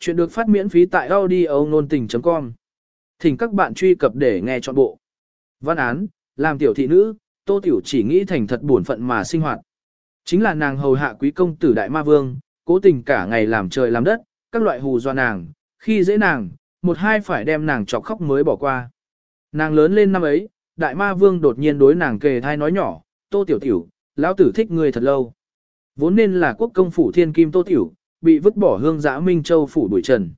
Chuyện được phát miễn phí tại audio nôn tình.com. Thỉnh các bạn truy cập để nghe trọn bộ. Văn án, làm tiểu thị nữ, tô tiểu chỉ nghĩ thành thật buồn phận mà sinh hoạt. Chính là nàng hầu hạ quý công tử đại ma vương, cố tình cả ngày làm trời làm đất, các loại hù do nàng, khi dễ nàng, một hai phải đem nàng chọc khóc mới bỏ qua. Nàng lớn lên năm ấy, đại ma vương đột nhiên đối nàng kề thai nói nhỏ, tô tiểu tiểu, lão tử thích ngươi thật lâu. Vốn nên là quốc công phủ thiên kim tô tiểu, bị vứt bỏ hương giã Minh Châu phủ đuổi trần.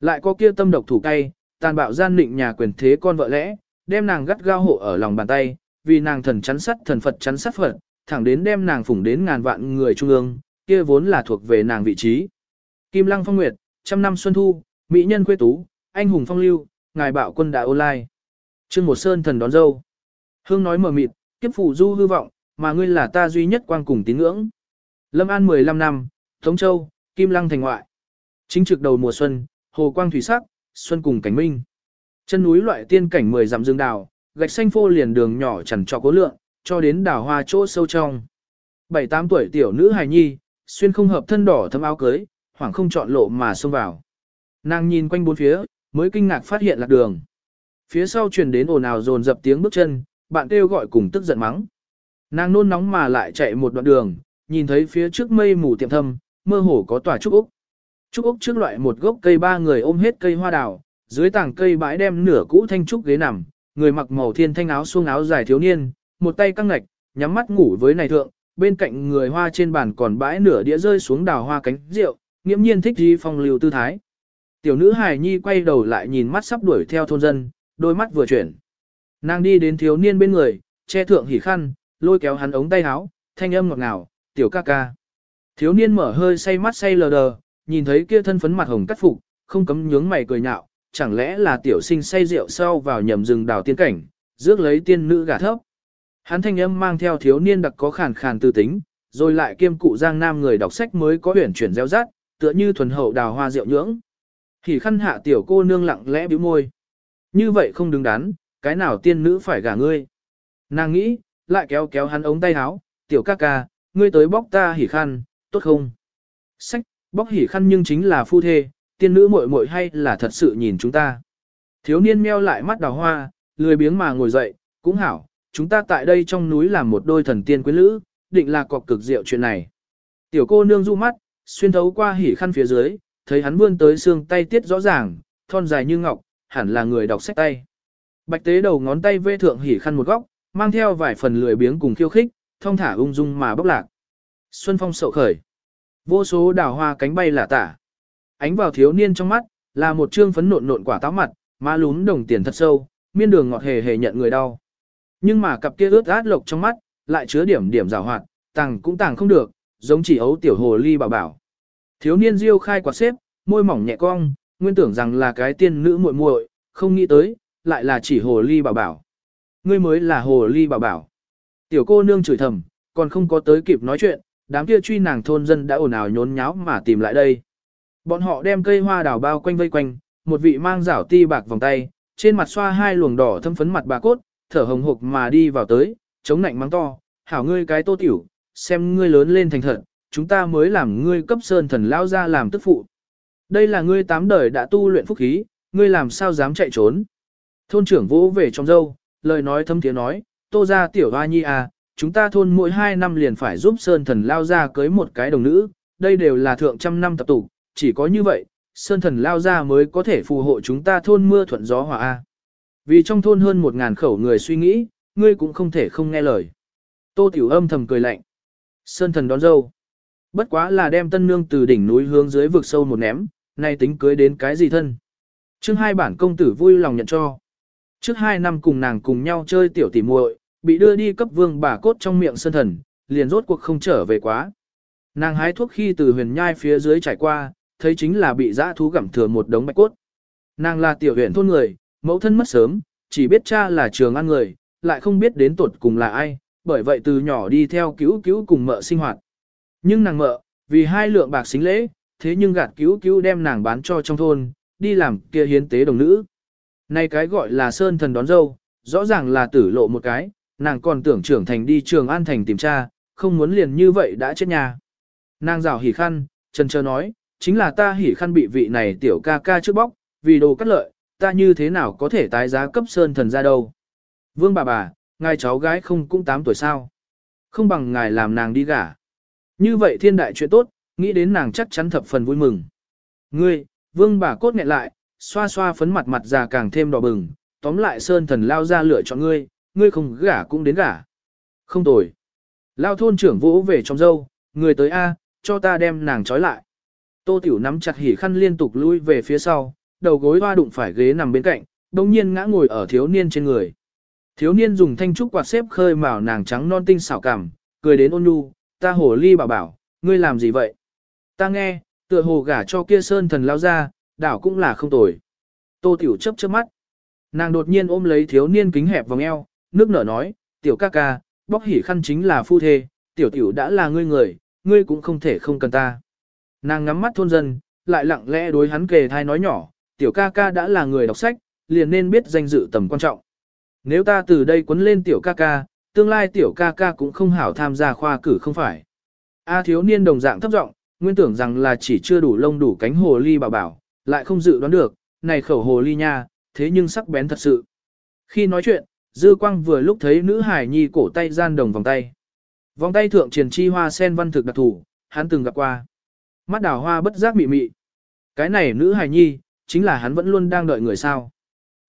Lại có kia tâm độc thủ cay, tàn bạo gian định nhà quyền thế con vợ lẽ, đem nàng gắt gao hộ ở lòng bàn tay, vì nàng thần chắn sắt thần Phật chắn sắt Phật, thẳng đến đem nàng phủng đến ngàn vạn người trung ương, kia vốn là thuộc về nàng vị trí. Kim Lăng Phong Nguyệt, trăm năm xuân thu, mỹ nhân quê tú, anh hùng phong lưu, ngài bạo quân đại ô lai. Trương một sơn thần đón dâu. Hương nói mờ mịt, kiếp phủ du hư vọng, mà ngươi là ta duy nhất quang cùng tín ngưỡng. Lâm An 15 năm, Tống Châu, Kim Lăng thành ngoại. Chính trực đầu mùa xuân, hồ quang thủy sắc, xuân cùng cảnh minh. Chân núi loại tiên cảnh mười dặm dương đào, gạch xanh phô liền đường nhỏ chẳng cho cố lượng, cho đến đào hoa chỗ sâu trong. Bảy tám tuổi tiểu nữ hài nhi, xuyên không hợp thân đỏ thâm áo cưới, hoảng không chọn lộ mà xông vào. Nàng nhìn quanh bốn phía, mới kinh ngạc phát hiện lạc đường. Phía sau truyền đến ồn ào dồn dập tiếng bước chân, bạn kêu gọi cùng tức giận mắng. Nàng nôn nóng mà lại chạy một đoạn đường, nhìn thấy phía trước mây mù tiệm thâm, mơ hồ có tòa trúc úc. Trúc úc trước loại một gốc cây ba người ôm hết cây hoa đào, dưới tảng cây bãi đem nửa cũ thanh trúc ghế nằm, người mặc màu thiên thanh áo xuông áo dài thiếu niên, một tay căng ngạch, nhắm mắt ngủ với này thượng, bên cạnh người hoa trên bàn còn bãi nửa đĩa rơi xuống đào hoa cánh rượu, nghiễm nhiên thích gì phong lưu tư thái. Tiểu nữ hài nhi quay đầu lại nhìn mắt sắp đuổi theo thôn dân, đôi mắt vừa chuyển. Nàng đi đến thiếu niên bên người, che thượng hỉ khăn, lôi kéo hắn ống tay áo, thanh âm ngọt ngào, tiểu ca ca. Thiếu niên mở hơi say mắt say lờ đờ, nhìn thấy kia thân phấn mặt hồng cắt phục, không cấm nhướng mày cười nhạo, chẳng lẽ là tiểu sinh say rượu sau vào nhầm rừng đào tiên cảnh, rước lấy tiên nữ gả thấp. Hắn thanh âm mang theo thiếu niên đặc có khàn khàn tư tính, rồi lại kiêm cụ giang nam người đọc sách mới có huyển chuyển gieo rát, tựa như thuần hậu đào hoa rượu nhưỡng. Thì khăn hạ tiểu cô nương lặng lẽ bĩu môi. Như vậy không đứng đắn, cái nào tiên nữ phải gả ngươi. Nàng nghĩ, lại kéo kéo hắn ống tay áo, tiểu ca ca, ngươi tới bóc ta hỉ khăn, tốt không? Sách, bóc hỉ khăn nhưng chính là phu thê, tiên nữ muội muội hay là thật sự nhìn chúng ta. Thiếu niên meo lại mắt đào hoa, lười biếng mà ngồi dậy, cũng hảo, chúng ta tại đây trong núi làm một đôi thần tiên quyến lữ, định là cọc cực diệu chuyện này. Tiểu cô nương du mắt, xuyên thấu qua hỉ khăn phía dưới, thấy hắn vươn tới xương tay tiết rõ ràng, thon dài như ngọc, hẳn là người đọc sách tay. Bạch tế đầu ngón tay vê thượng hỉ khăn một góc, mang theo vài phần lười biếng cùng khiêu khích, thông thả ung dung mà bốc lạc. Xuân phong sậu khởi. Vô số đào hoa cánh bay lả tả. Ánh vào thiếu niên trong mắt, là một trương phấn nộn nộn quả táo mặt, má lún đồng tiền thật sâu, miên đường ngọt hề hề nhận người đau. Nhưng mà cặp kia ướt át lộc trong mắt, lại chứa điểm điểm rào hoạt, tàng cũng tàng không được, giống chỉ ấu tiểu hồ ly bảo bảo. Thiếu niên diêu khai quạt xếp, môi mỏng nhẹ cong, nguyên tưởng rằng là cái tiên nữ muội muội, không nghĩ tới, lại là chỉ hồ ly bảo bảo. Ngươi mới là hồ ly bảo bảo. Tiểu cô nương chửi thầm, còn không có tới kịp nói chuyện, đám kia truy nàng thôn dân đã ồn ào nhốn nháo mà tìm lại đây. Bọn họ đem cây hoa đào bao quanh vây quanh, một vị mang rảo ti bạc vòng tay, trên mặt xoa hai luồng đỏ thâm phấn mặt bà cốt, thở hồng hộc mà đi vào tới, chống nạnh mắng to, hảo ngươi cái tô tiểu, xem ngươi lớn lên thành thật, chúng ta mới làm ngươi cấp sơn thần lao ra làm tức phụ. Đây là ngươi tám đời đã tu luyện phúc khí, ngươi làm sao dám chạy trốn. Thôn trưởng vỗ về trong dâu, lời nói thâm tiếng nói, tô ra tiểu hoa nhi à, chúng ta thôn mỗi hai năm liền phải giúp Sơn Thần lao ra cưới một cái đồng nữ, đây đều là thượng trăm năm tập tục, chỉ có như vậy, Sơn Thần lao ra mới có thể phù hộ chúng ta thôn mưa thuận gió hòa A. Vì trong thôn hơn một ngàn khẩu người suy nghĩ, ngươi cũng không thể không nghe lời. Tô Tiểu âm thầm cười lạnh. Sơn Thần đón dâu. Bất quá là đem tân nương từ đỉnh núi hướng dưới vực sâu một ném, nay tính cưới đến cái gì thân. Trước hai bản công tử vui lòng nhận cho. Trước hai năm cùng nàng cùng nhau chơi tiểu tỉ muội, bị đưa đi cấp vương bà cốt trong miệng sơn thần, liền rốt cuộc không trở về quá. Nàng hái thuốc khi từ huyền nhai phía dưới trải qua, thấy chính là bị dã thú gặm thừa một đống bạch cốt. Nàng là tiểu huyện thôn người, mẫu thân mất sớm, chỉ biết cha là trường ăn người, lại không biết đến tuột cùng là ai, bởi vậy từ nhỏ đi theo cứu cứu cùng mợ sinh hoạt. Nhưng nàng mợ, vì hai lượng bạc xính lễ, thế nhưng gạt cứu cứu đem nàng bán cho trong thôn, đi làm kia hiến tế đồng nữ. Này cái gọi là sơn thần đón dâu, rõ ràng là tử lộ một cái, nàng còn tưởng trưởng thành đi trường an thành tìm cha, không muốn liền như vậy đã chết nhà. Nàng rào hỉ khăn, trần chờ nói, chính là ta hỉ khăn bị vị này tiểu ca ca trước bóc, vì đồ cắt lợi, ta như thế nào có thể tái giá cấp sơn thần ra đâu. Vương bà bà, ngài cháu gái không cũng 8 tuổi sao? Không bằng ngài làm nàng đi gả. Như vậy thiên đại chuyện tốt, nghĩ đến nàng chắc chắn thập phần vui mừng. Ngươi, vương bà cốt nghẹn lại, xoa xoa phấn mặt mặt già càng thêm đỏ bừng, tóm lại sơn thần lao ra lựa chọn ngươi, ngươi không gả cũng đến gả. Không tồi. Lao thôn trưởng vỗ về trong dâu, người tới A, cho ta đem nàng trói lại. Tô Tiểu nắm chặt hỉ khăn liên tục lui về phía sau, đầu gối hoa đụng phải ghế nằm bên cạnh, đồng nhiên ngã ngồi ở thiếu niên trên người. Thiếu niên dùng thanh trúc quạt xếp khơi màu nàng trắng non tinh xảo cảm, cười đến ôn nhu, ta hồ ly bảo bảo, ngươi làm gì vậy? Ta nghe, tựa hồ gả cho kia sơn thần lao ra, đảo cũng là không tồi. Tô Tiểu chấp chớp mắt. Nàng đột nhiên ôm lấy thiếu niên kính hẹp vòng eo, nước nở nói, tiểu ca ca, bóc hỉ khăn chính là phu thê, tiểu tiểu đã là ngươi người, ngươi cũng không thể không cần ta. Nàng ngắm mắt thôn dân, lại lặng lẽ đối hắn kề thai nói nhỏ, tiểu ca ca đã là người đọc sách, liền nên biết danh dự tầm quan trọng. Nếu ta từ đây quấn lên tiểu ca ca, tương lai tiểu ca ca cũng không hảo tham gia khoa cử không phải. A thiếu niên đồng dạng thấp giọng, nguyên tưởng rằng là chỉ chưa đủ lông đủ cánh hồ ly bảo bảo, lại không dự đoán được, này khẩu hồ ly nha, thế nhưng sắc bén thật sự. Khi nói chuyện, dư quang vừa lúc thấy nữ hải nhi cổ tay gian đồng vòng tay. Vòng tay thượng triền chi hoa sen văn thực đặc thủ, hắn từng gặp qua. Mắt đào hoa bất giác mị mị. Cái này nữ hải nhi, chính là hắn vẫn luôn đang đợi người sao.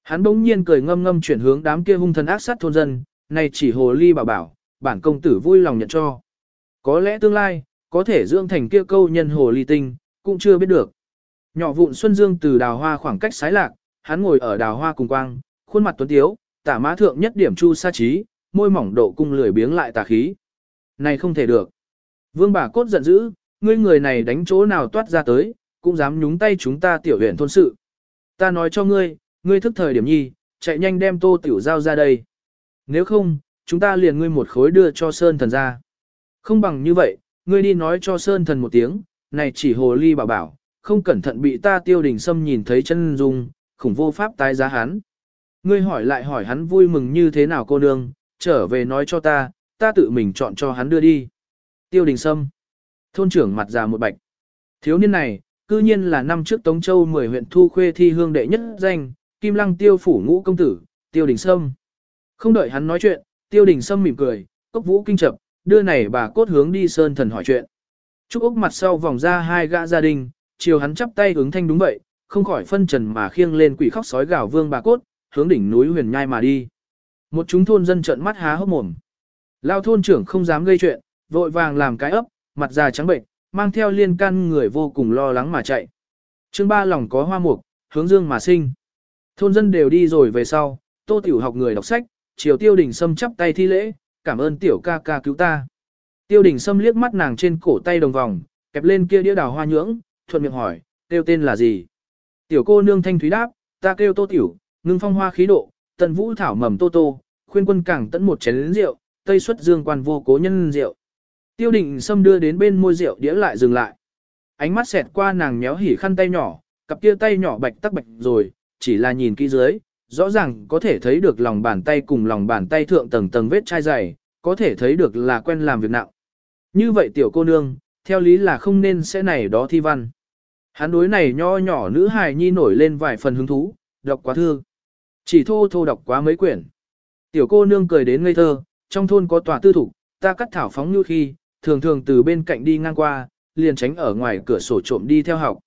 Hắn bỗng nhiên cười ngâm ngâm chuyển hướng đám kia hung thần ác sát thôn dân, này chỉ hồ ly bảo bảo, bản công tử vui lòng nhận cho. Có lẽ tương lai, có thể dưỡng thành kia câu nhân hồ ly tinh, cũng chưa biết được. Nhỏ vụn Xuân Dương từ đào hoa khoảng cách sái lạc, hắn ngồi ở đào hoa cùng quang, khuôn mặt tuấn tiếu, tả má thượng nhất điểm chu sa trí, môi mỏng độ cung lười biếng lại tà khí. Này không thể được. Vương bà cốt giận dữ, ngươi người này đánh chỗ nào toát ra tới, cũng dám nhúng tay chúng ta tiểu huyện thôn sự. Ta nói cho ngươi, ngươi thức thời điểm nhi, chạy nhanh đem tô tiểu giao ra đây. Nếu không, chúng ta liền ngươi một khối đưa cho Sơn thần ra. Không bằng như vậy, ngươi đi nói cho Sơn thần một tiếng, này chỉ hồ ly bảo bảo, không cẩn thận bị ta tiêu đình xâm nhìn thấy chân dung, khủng vô pháp tái giá hắn. Ngươi hỏi lại hỏi hắn vui mừng như thế nào cô nương, trở về nói cho ta, ta tự mình chọn cho hắn đưa đi. Tiêu đình sâm. Thôn trưởng mặt già một bạch. Thiếu niên này, cư nhiên là năm trước Tống Châu 10 huyện thu khuê thi hương đệ nhất danh, Kim Lăng tiêu phủ ngũ công tử, Tiêu Đình Sâm. Không đợi hắn nói chuyện, Tiêu Đình Sâm mỉm cười, cốc vũ kinh chập, đưa này bà cốt hướng đi sơn thần hỏi chuyện. Trúc Úc mặt sau vòng ra hai gã gia đình, chiều hắn chắp tay ứng thanh đúng vậy, không khỏi phân trần mà khiêng lên quỷ khóc sói gào vương bà cốt, hướng đỉnh núi huyền nhai mà đi. Một chúng thôn dân trợn mắt há hốc mồm. Lao thôn trưởng không dám gây chuyện, vội vàng làm cái ấp, mặt già trắng bệnh, mang theo liên can người vô cùng lo lắng mà chạy. Chương ba lòng có hoa mục, hướng dương mà sinh. Thôn dân đều đi rồi về sau, tô tiểu học người đọc sách, chiều tiêu đình sâm chắp tay thi lễ, cảm ơn tiểu ca ca cứu ta. Tiêu đình sâm liếc mắt nàng trên cổ tay đồng vòng, kẹp lên kia đĩa đào hoa nhưỡng, thuận miệng hỏi, tiêu tên là gì? Tiểu cô nương thanh thúy đáp, ta kêu tô tiểu, ngưng phong hoa khí độ, tần vũ thảo mầm tô tô, khuyên quân càng tận một chén rượu, tây xuất dương quan vô cố nhân rượu. Tiêu định xâm đưa đến bên môi rượu đĩa lại dừng lại. Ánh mắt xẹt qua nàng méo hỉ khăn tay nhỏ, cặp kia tay nhỏ bạch tắc bạch rồi, chỉ là nhìn kỹ dưới, rõ ràng có thể thấy được lòng bàn tay cùng lòng bàn tay thượng tầng tầng vết chai dày, có thể thấy được là quen làm việc nặng. Như vậy tiểu cô nương, theo lý là không nên sẽ này đó thi văn. Hắn đối này nho nhỏ nữ hài nhi nổi lên vài phần hứng thú, đọc quá thư. Chỉ thô thô đọc quá mấy quyển. Tiểu cô nương cười đến ngây thơ, trong thôn có tòa tư thủ, ta cắt thảo phóng như khi, thường thường từ bên cạnh đi ngang qua, liền tránh ở ngoài cửa sổ trộm đi theo học.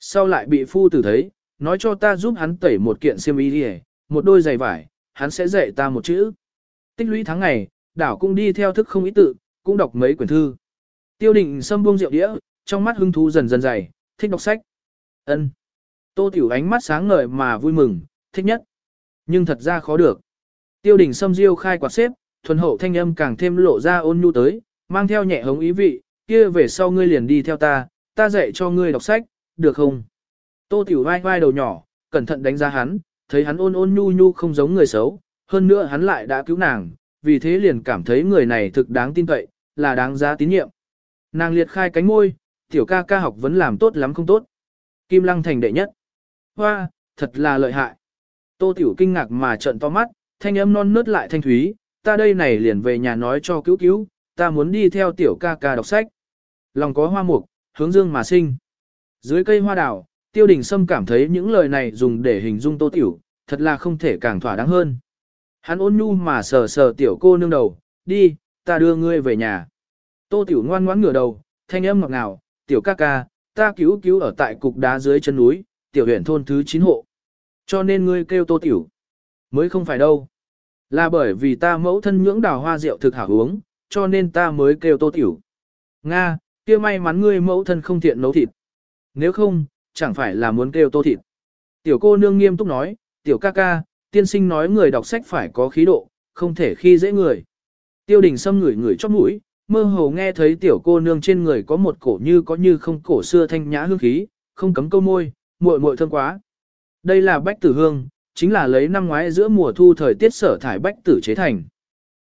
Sau lại bị phu tử thấy, nói cho ta giúp hắn tẩy một kiện xiêm y đi một đôi giày vải, hắn sẽ dạy ta một chữ. Tích lũy tháng ngày, đảo cũng đi theo thức không ý tự, cũng đọc mấy quyển thư. Tiêu định xâm buông rượu đĩa, trong mắt hứng thú dần dần dày, thích đọc sách. ân Tô Tiểu ánh mắt sáng ngời mà vui mừng, thích nhất. Nhưng thật ra khó được. Tiêu đình xâm diêu khai quạt xếp, thuần hậu thanh âm càng thêm lộ ra ôn nhu tới, mang theo nhẹ hống ý vị, kia về sau ngươi liền đi theo ta, ta dạy cho ngươi đọc sách, được không? Tô Tiểu vai vai đầu nhỏ, cẩn thận đánh giá hắn, thấy hắn ôn ôn nhu nhu không giống người xấu, hơn nữa hắn lại đã cứu nàng, vì thế liền cảm thấy người này thực đáng tin cậy, là đáng giá tín nhiệm. Nàng liệt khai cánh môi, tiểu ca ca học vẫn làm tốt lắm không tốt. Kim Lăng thành đệ nhất. Hoa, thật là lợi hại. Tô Tiểu kinh ngạc mà trợn to mắt, thanh âm non nớt lại thanh thúy, ta đây này liền về nhà nói cho cứu cứu, ta muốn đi theo tiểu ca ca đọc sách. Lòng có hoa mục, hướng dương mà sinh. Dưới cây hoa đào, tiêu đình sâm cảm thấy những lời này dùng để hình dung tô tiểu, thật là không thể càng thỏa đáng hơn. Hắn ôn nhu mà sờ sờ tiểu cô nương đầu, đi, ta đưa ngươi về nhà. Tô tiểu ngoan ngoãn ngửa đầu, thanh âm ngọt ngào, tiểu ca ca, ta cứu cứu ở tại cục đá dưới chân núi, tiểu huyện thôn thứ 9 hộ. Cho nên ngươi kêu tô tiểu. Mới không phải đâu. Là bởi vì ta mẫu thân nhưỡng đào hoa rượu thực hảo uống, cho nên ta mới kêu tô tiểu. Nga, kia may mắn ngươi mẫu thân không thiện nấu thịt. Nếu không, chẳng phải là muốn kêu tô thịt. Tiểu cô nương nghiêm túc nói, tiểu ca ca, tiên sinh nói người đọc sách phải có khí độ, không thể khi dễ người. Tiêu đình xâm ngửi ngửi chóp mũi, mơ hồ nghe thấy tiểu cô nương trên người có một cổ như có như không cổ xưa thanh nhã hương khí, không cấm câu môi, muội muội thơm quá. Đây là bách tử hương, chính là lấy năm ngoái giữa mùa thu thời tiết sở thải bách tử chế thành.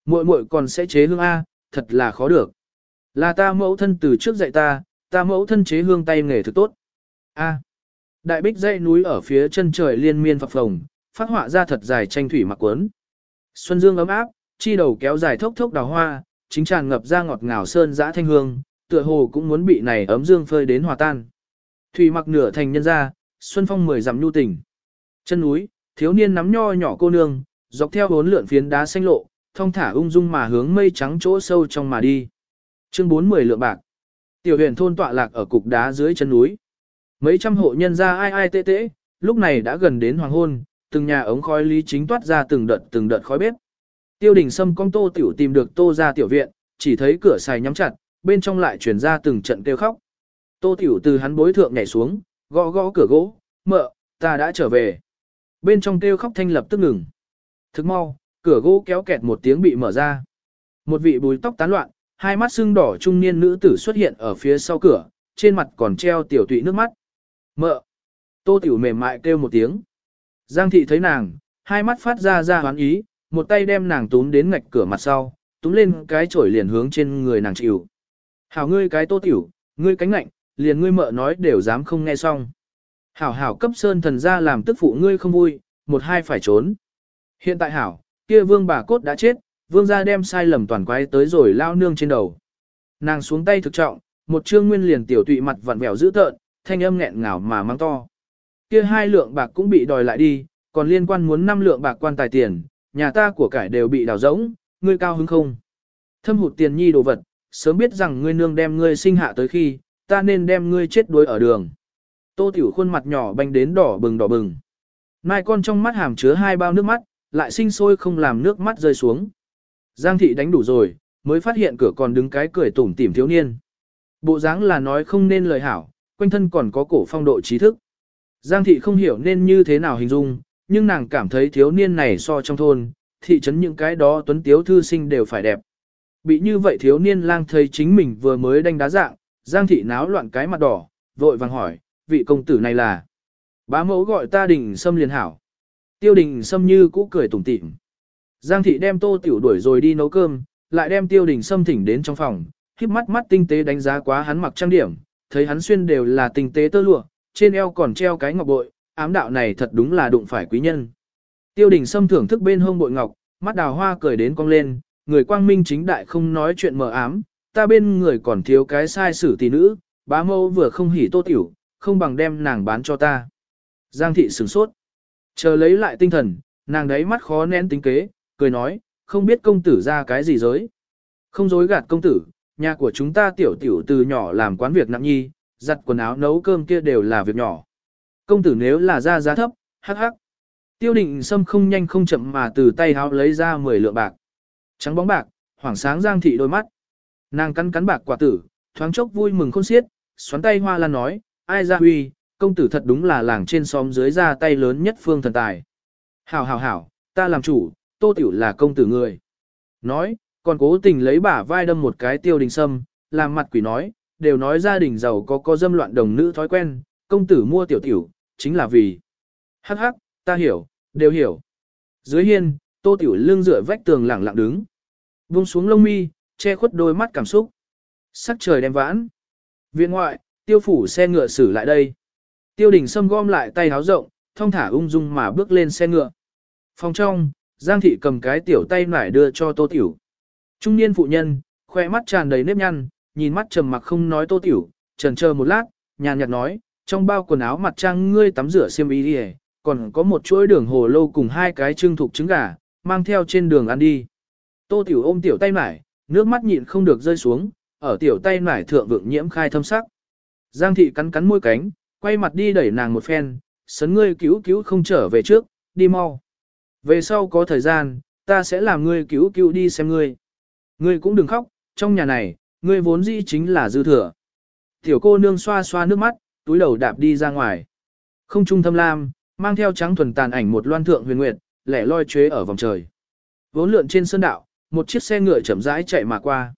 Muội muội còn sẽ chế hương A, thật là khó được. Là ta mẫu thân từ trước dạy ta, ta mẫu thân chế hương tay nghề thực tốt. A. Đại bích dãy núi ở phía chân trời liên miên phập phồng, phát họa ra thật dài tranh thủy mặc quấn. Xuân dương ấm áp, chi đầu kéo dài thốc thốc đào hoa, chính tràn ngập ra ngọt ngào sơn dã thanh hương, tựa hồ cũng muốn bị này ấm dương phơi đến hòa tan. Thủy mặc nửa thành nhân ra, xuân phong mười dặm nhu tình. Chân núi, thiếu niên nắm nho nhỏ cô nương, dọc theo bốn lượn phiến đá xanh lộ, thong thả ung dung mà hướng mây trắng chỗ sâu trong mà đi. Chương 40 lượng bạc. Tiểu huyền thôn tọa lạc ở cục đá dưới chân núi. Mấy trăm hộ nhân ra ai ai tê tê, lúc này đã gần đến hoàng hôn, từng nhà ống khói lý chính toát ra từng đợt từng đợt khói bếp. Tiêu đình Sâm con tô tiểu tìm được tô ra tiểu viện, chỉ thấy cửa xài nhắm chặt, bên trong lại truyền ra từng trận kêu khóc. Tô tiểu từ hắn bối thượng nhảy xuống, gõ gõ cửa gỗ, mợ, ta đã trở về. Bên trong kêu khóc thanh lập tức ngừng. Thức mau, cửa gỗ kéo kẹt một tiếng bị mở ra. Một vị bùi tóc tán loạn, hai mắt sưng đỏ trung niên nữ tử xuất hiện ở phía sau cửa, trên mặt còn treo tiểu tụy nước mắt. Mợ! Tô tiểu mềm mại kêu một tiếng. Giang thị thấy nàng, hai mắt phát ra ra hoán ý, một tay đem nàng túm đến ngạch cửa mặt sau, túm lên cái chổi liền hướng trên người nàng chịu. Hảo ngươi cái tô tiểu, ngươi cánh lạnh, liền ngươi mợ nói đều dám không nghe xong. Hảo hảo cấp sơn thần ra làm tức phụ ngươi không vui, một hai phải trốn. Hiện tại hảo, kia vương bà cốt đã chết, vương gia đem sai lầm toàn quái tới rồi lao nương trên đầu. Nàng xuống tay thực trọng, một trương nguyên liền tiểu tụy mặt vặn vẹo dữ tợn, thanh âm nghẹn ngào mà mang to. Kia hai lượng bạc cũng bị đòi lại đi, còn liên quan muốn năm lượng bạc quan tài tiền, nhà ta của cải đều bị đào rỗng, ngươi cao hứng không? Thâm hụt tiền nhi đồ vật, sớm biết rằng ngươi nương đem ngươi sinh hạ tới khi, ta nên đem ngươi chết đuối ở đường. Tô tiểu khuôn mặt nhỏ banh đến đỏ bừng đỏ bừng. Mai con trong mắt hàm chứa hai bao nước mắt, lại sinh sôi không làm nước mắt rơi xuống. Giang thị đánh đủ rồi, mới phát hiện cửa còn đứng cái cười tủm tỉm thiếu niên. Bộ dáng là nói không nên lời hảo, quanh thân còn có cổ phong độ trí thức. Giang thị không hiểu nên như thế nào hình dung, nhưng nàng cảm thấy thiếu niên này so trong thôn, thị trấn những cái đó tuấn tiếu thư sinh đều phải đẹp. Bị như vậy thiếu niên lang thấy chính mình vừa mới đánh đá dạng, Giang thị náo loạn cái mặt đỏ, vội vàng hỏi, vị công tử này là. Bá mẫu gọi ta đình sâm liền hảo. Tiêu đình sâm như cũ cười tủm tỉm. Giang thị đem tô tiểu đuổi rồi đi nấu cơm, lại đem tiêu đình sâm thỉnh đến trong phòng, khiếp mắt mắt tinh tế đánh giá quá hắn mặc trang điểm, thấy hắn xuyên đều là tinh tế tơ lụa, trên eo còn treo cái ngọc bội, ám đạo này thật đúng là đụng phải quý nhân. Tiêu đình sâm thưởng thức bên hông bội ngọc, mắt đào hoa cười đến cong lên, người quang minh chính đại không nói chuyện mờ ám, ta bên người còn thiếu cái sai sử tỷ nữ, bá mâu vừa không hỉ tô tiểu, không bằng đem nàng bán cho ta. Giang thị sửng sốt. Chờ lấy lại tinh thần, nàng đấy mắt khó nén tính kế, cười nói, không biết công tử ra cái gì giới. Không dối gạt công tử, nhà của chúng ta tiểu tiểu từ nhỏ làm quán việc nặng nhi, giặt quần áo nấu cơm kia đều là việc nhỏ. Công tử nếu là ra giá thấp, hắc hắc. Tiêu định sâm không nhanh không chậm mà từ tay háo lấy ra 10 lượng bạc. Trắng bóng bạc, hoảng sáng giang thị đôi mắt. Nàng cắn cắn bạc quả tử, thoáng chốc vui mừng khôn xiết, xoắn tay hoa lan nói, ai ra huy, công tử thật đúng là làng trên xóm dưới ra tay lớn nhất phương thần tài. Hảo hảo hảo, ta làm chủ, tô tiểu là công tử người. Nói, còn cố tình lấy bả vai đâm một cái tiêu đình sâm, làm mặt quỷ nói, đều nói gia đình giàu có có dâm loạn đồng nữ thói quen, công tử mua tiểu tiểu, chính là vì. Hắc hắc, ta hiểu, đều hiểu. Dưới hiên, tô tiểu lưng dựa vách tường lẳng lặng đứng. Vung xuống lông mi, che khuất đôi mắt cảm xúc. Sắc trời đem vãn. Viện ngoại, tiêu phủ xe ngựa xử lại đây. Tiêu đình sâm gom lại tay háo rộng, thong thả ung dung mà bước lên xe ngựa. Phòng trong, Giang thị cầm cái tiểu tay nải đưa cho tô tiểu. Trung niên phụ nhân, khoe mắt tràn đầy nếp nhăn, nhìn mắt trầm mặc không nói tô tiểu, trần chờ một lát, nhàn nhạt nói, trong bao quần áo mặt trang ngươi tắm rửa xiêm y đi còn có một chuỗi đường hồ lô cùng hai cái trưng thục trứng gà, mang theo trên đường ăn đi. Tô tiểu ôm tiểu tay nải nước mắt nhịn không được rơi xuống, ở tiểu tay nải thượng vượng nhiễm khai thâm sắc. Giang thị cắn cắn môi cánh, quay mặt đi đẩy nàng một phen, sấn ngươi cứu cứu không trở về trước, đi mau. Về sau có thời gian, ta sẽ làm ngươi cứu cứu đi xem ngươi. Ngươi cũng đừng khóc, trong nhà này, ngươi vốn dĩ chính là dư thừa. Tiểu cô nương xoa xoa nước mắt, túi đầu đạp đi ra ngoài. Không trung thâm lam, mang theo trắng thuần tàn ảnh một loan thượng huyền nguyệt, lẻ loi chế ở vòng trời. Vốn lượn trên sơn đạo, một chiếc xe ngựa chậm rãi chạy mà qua.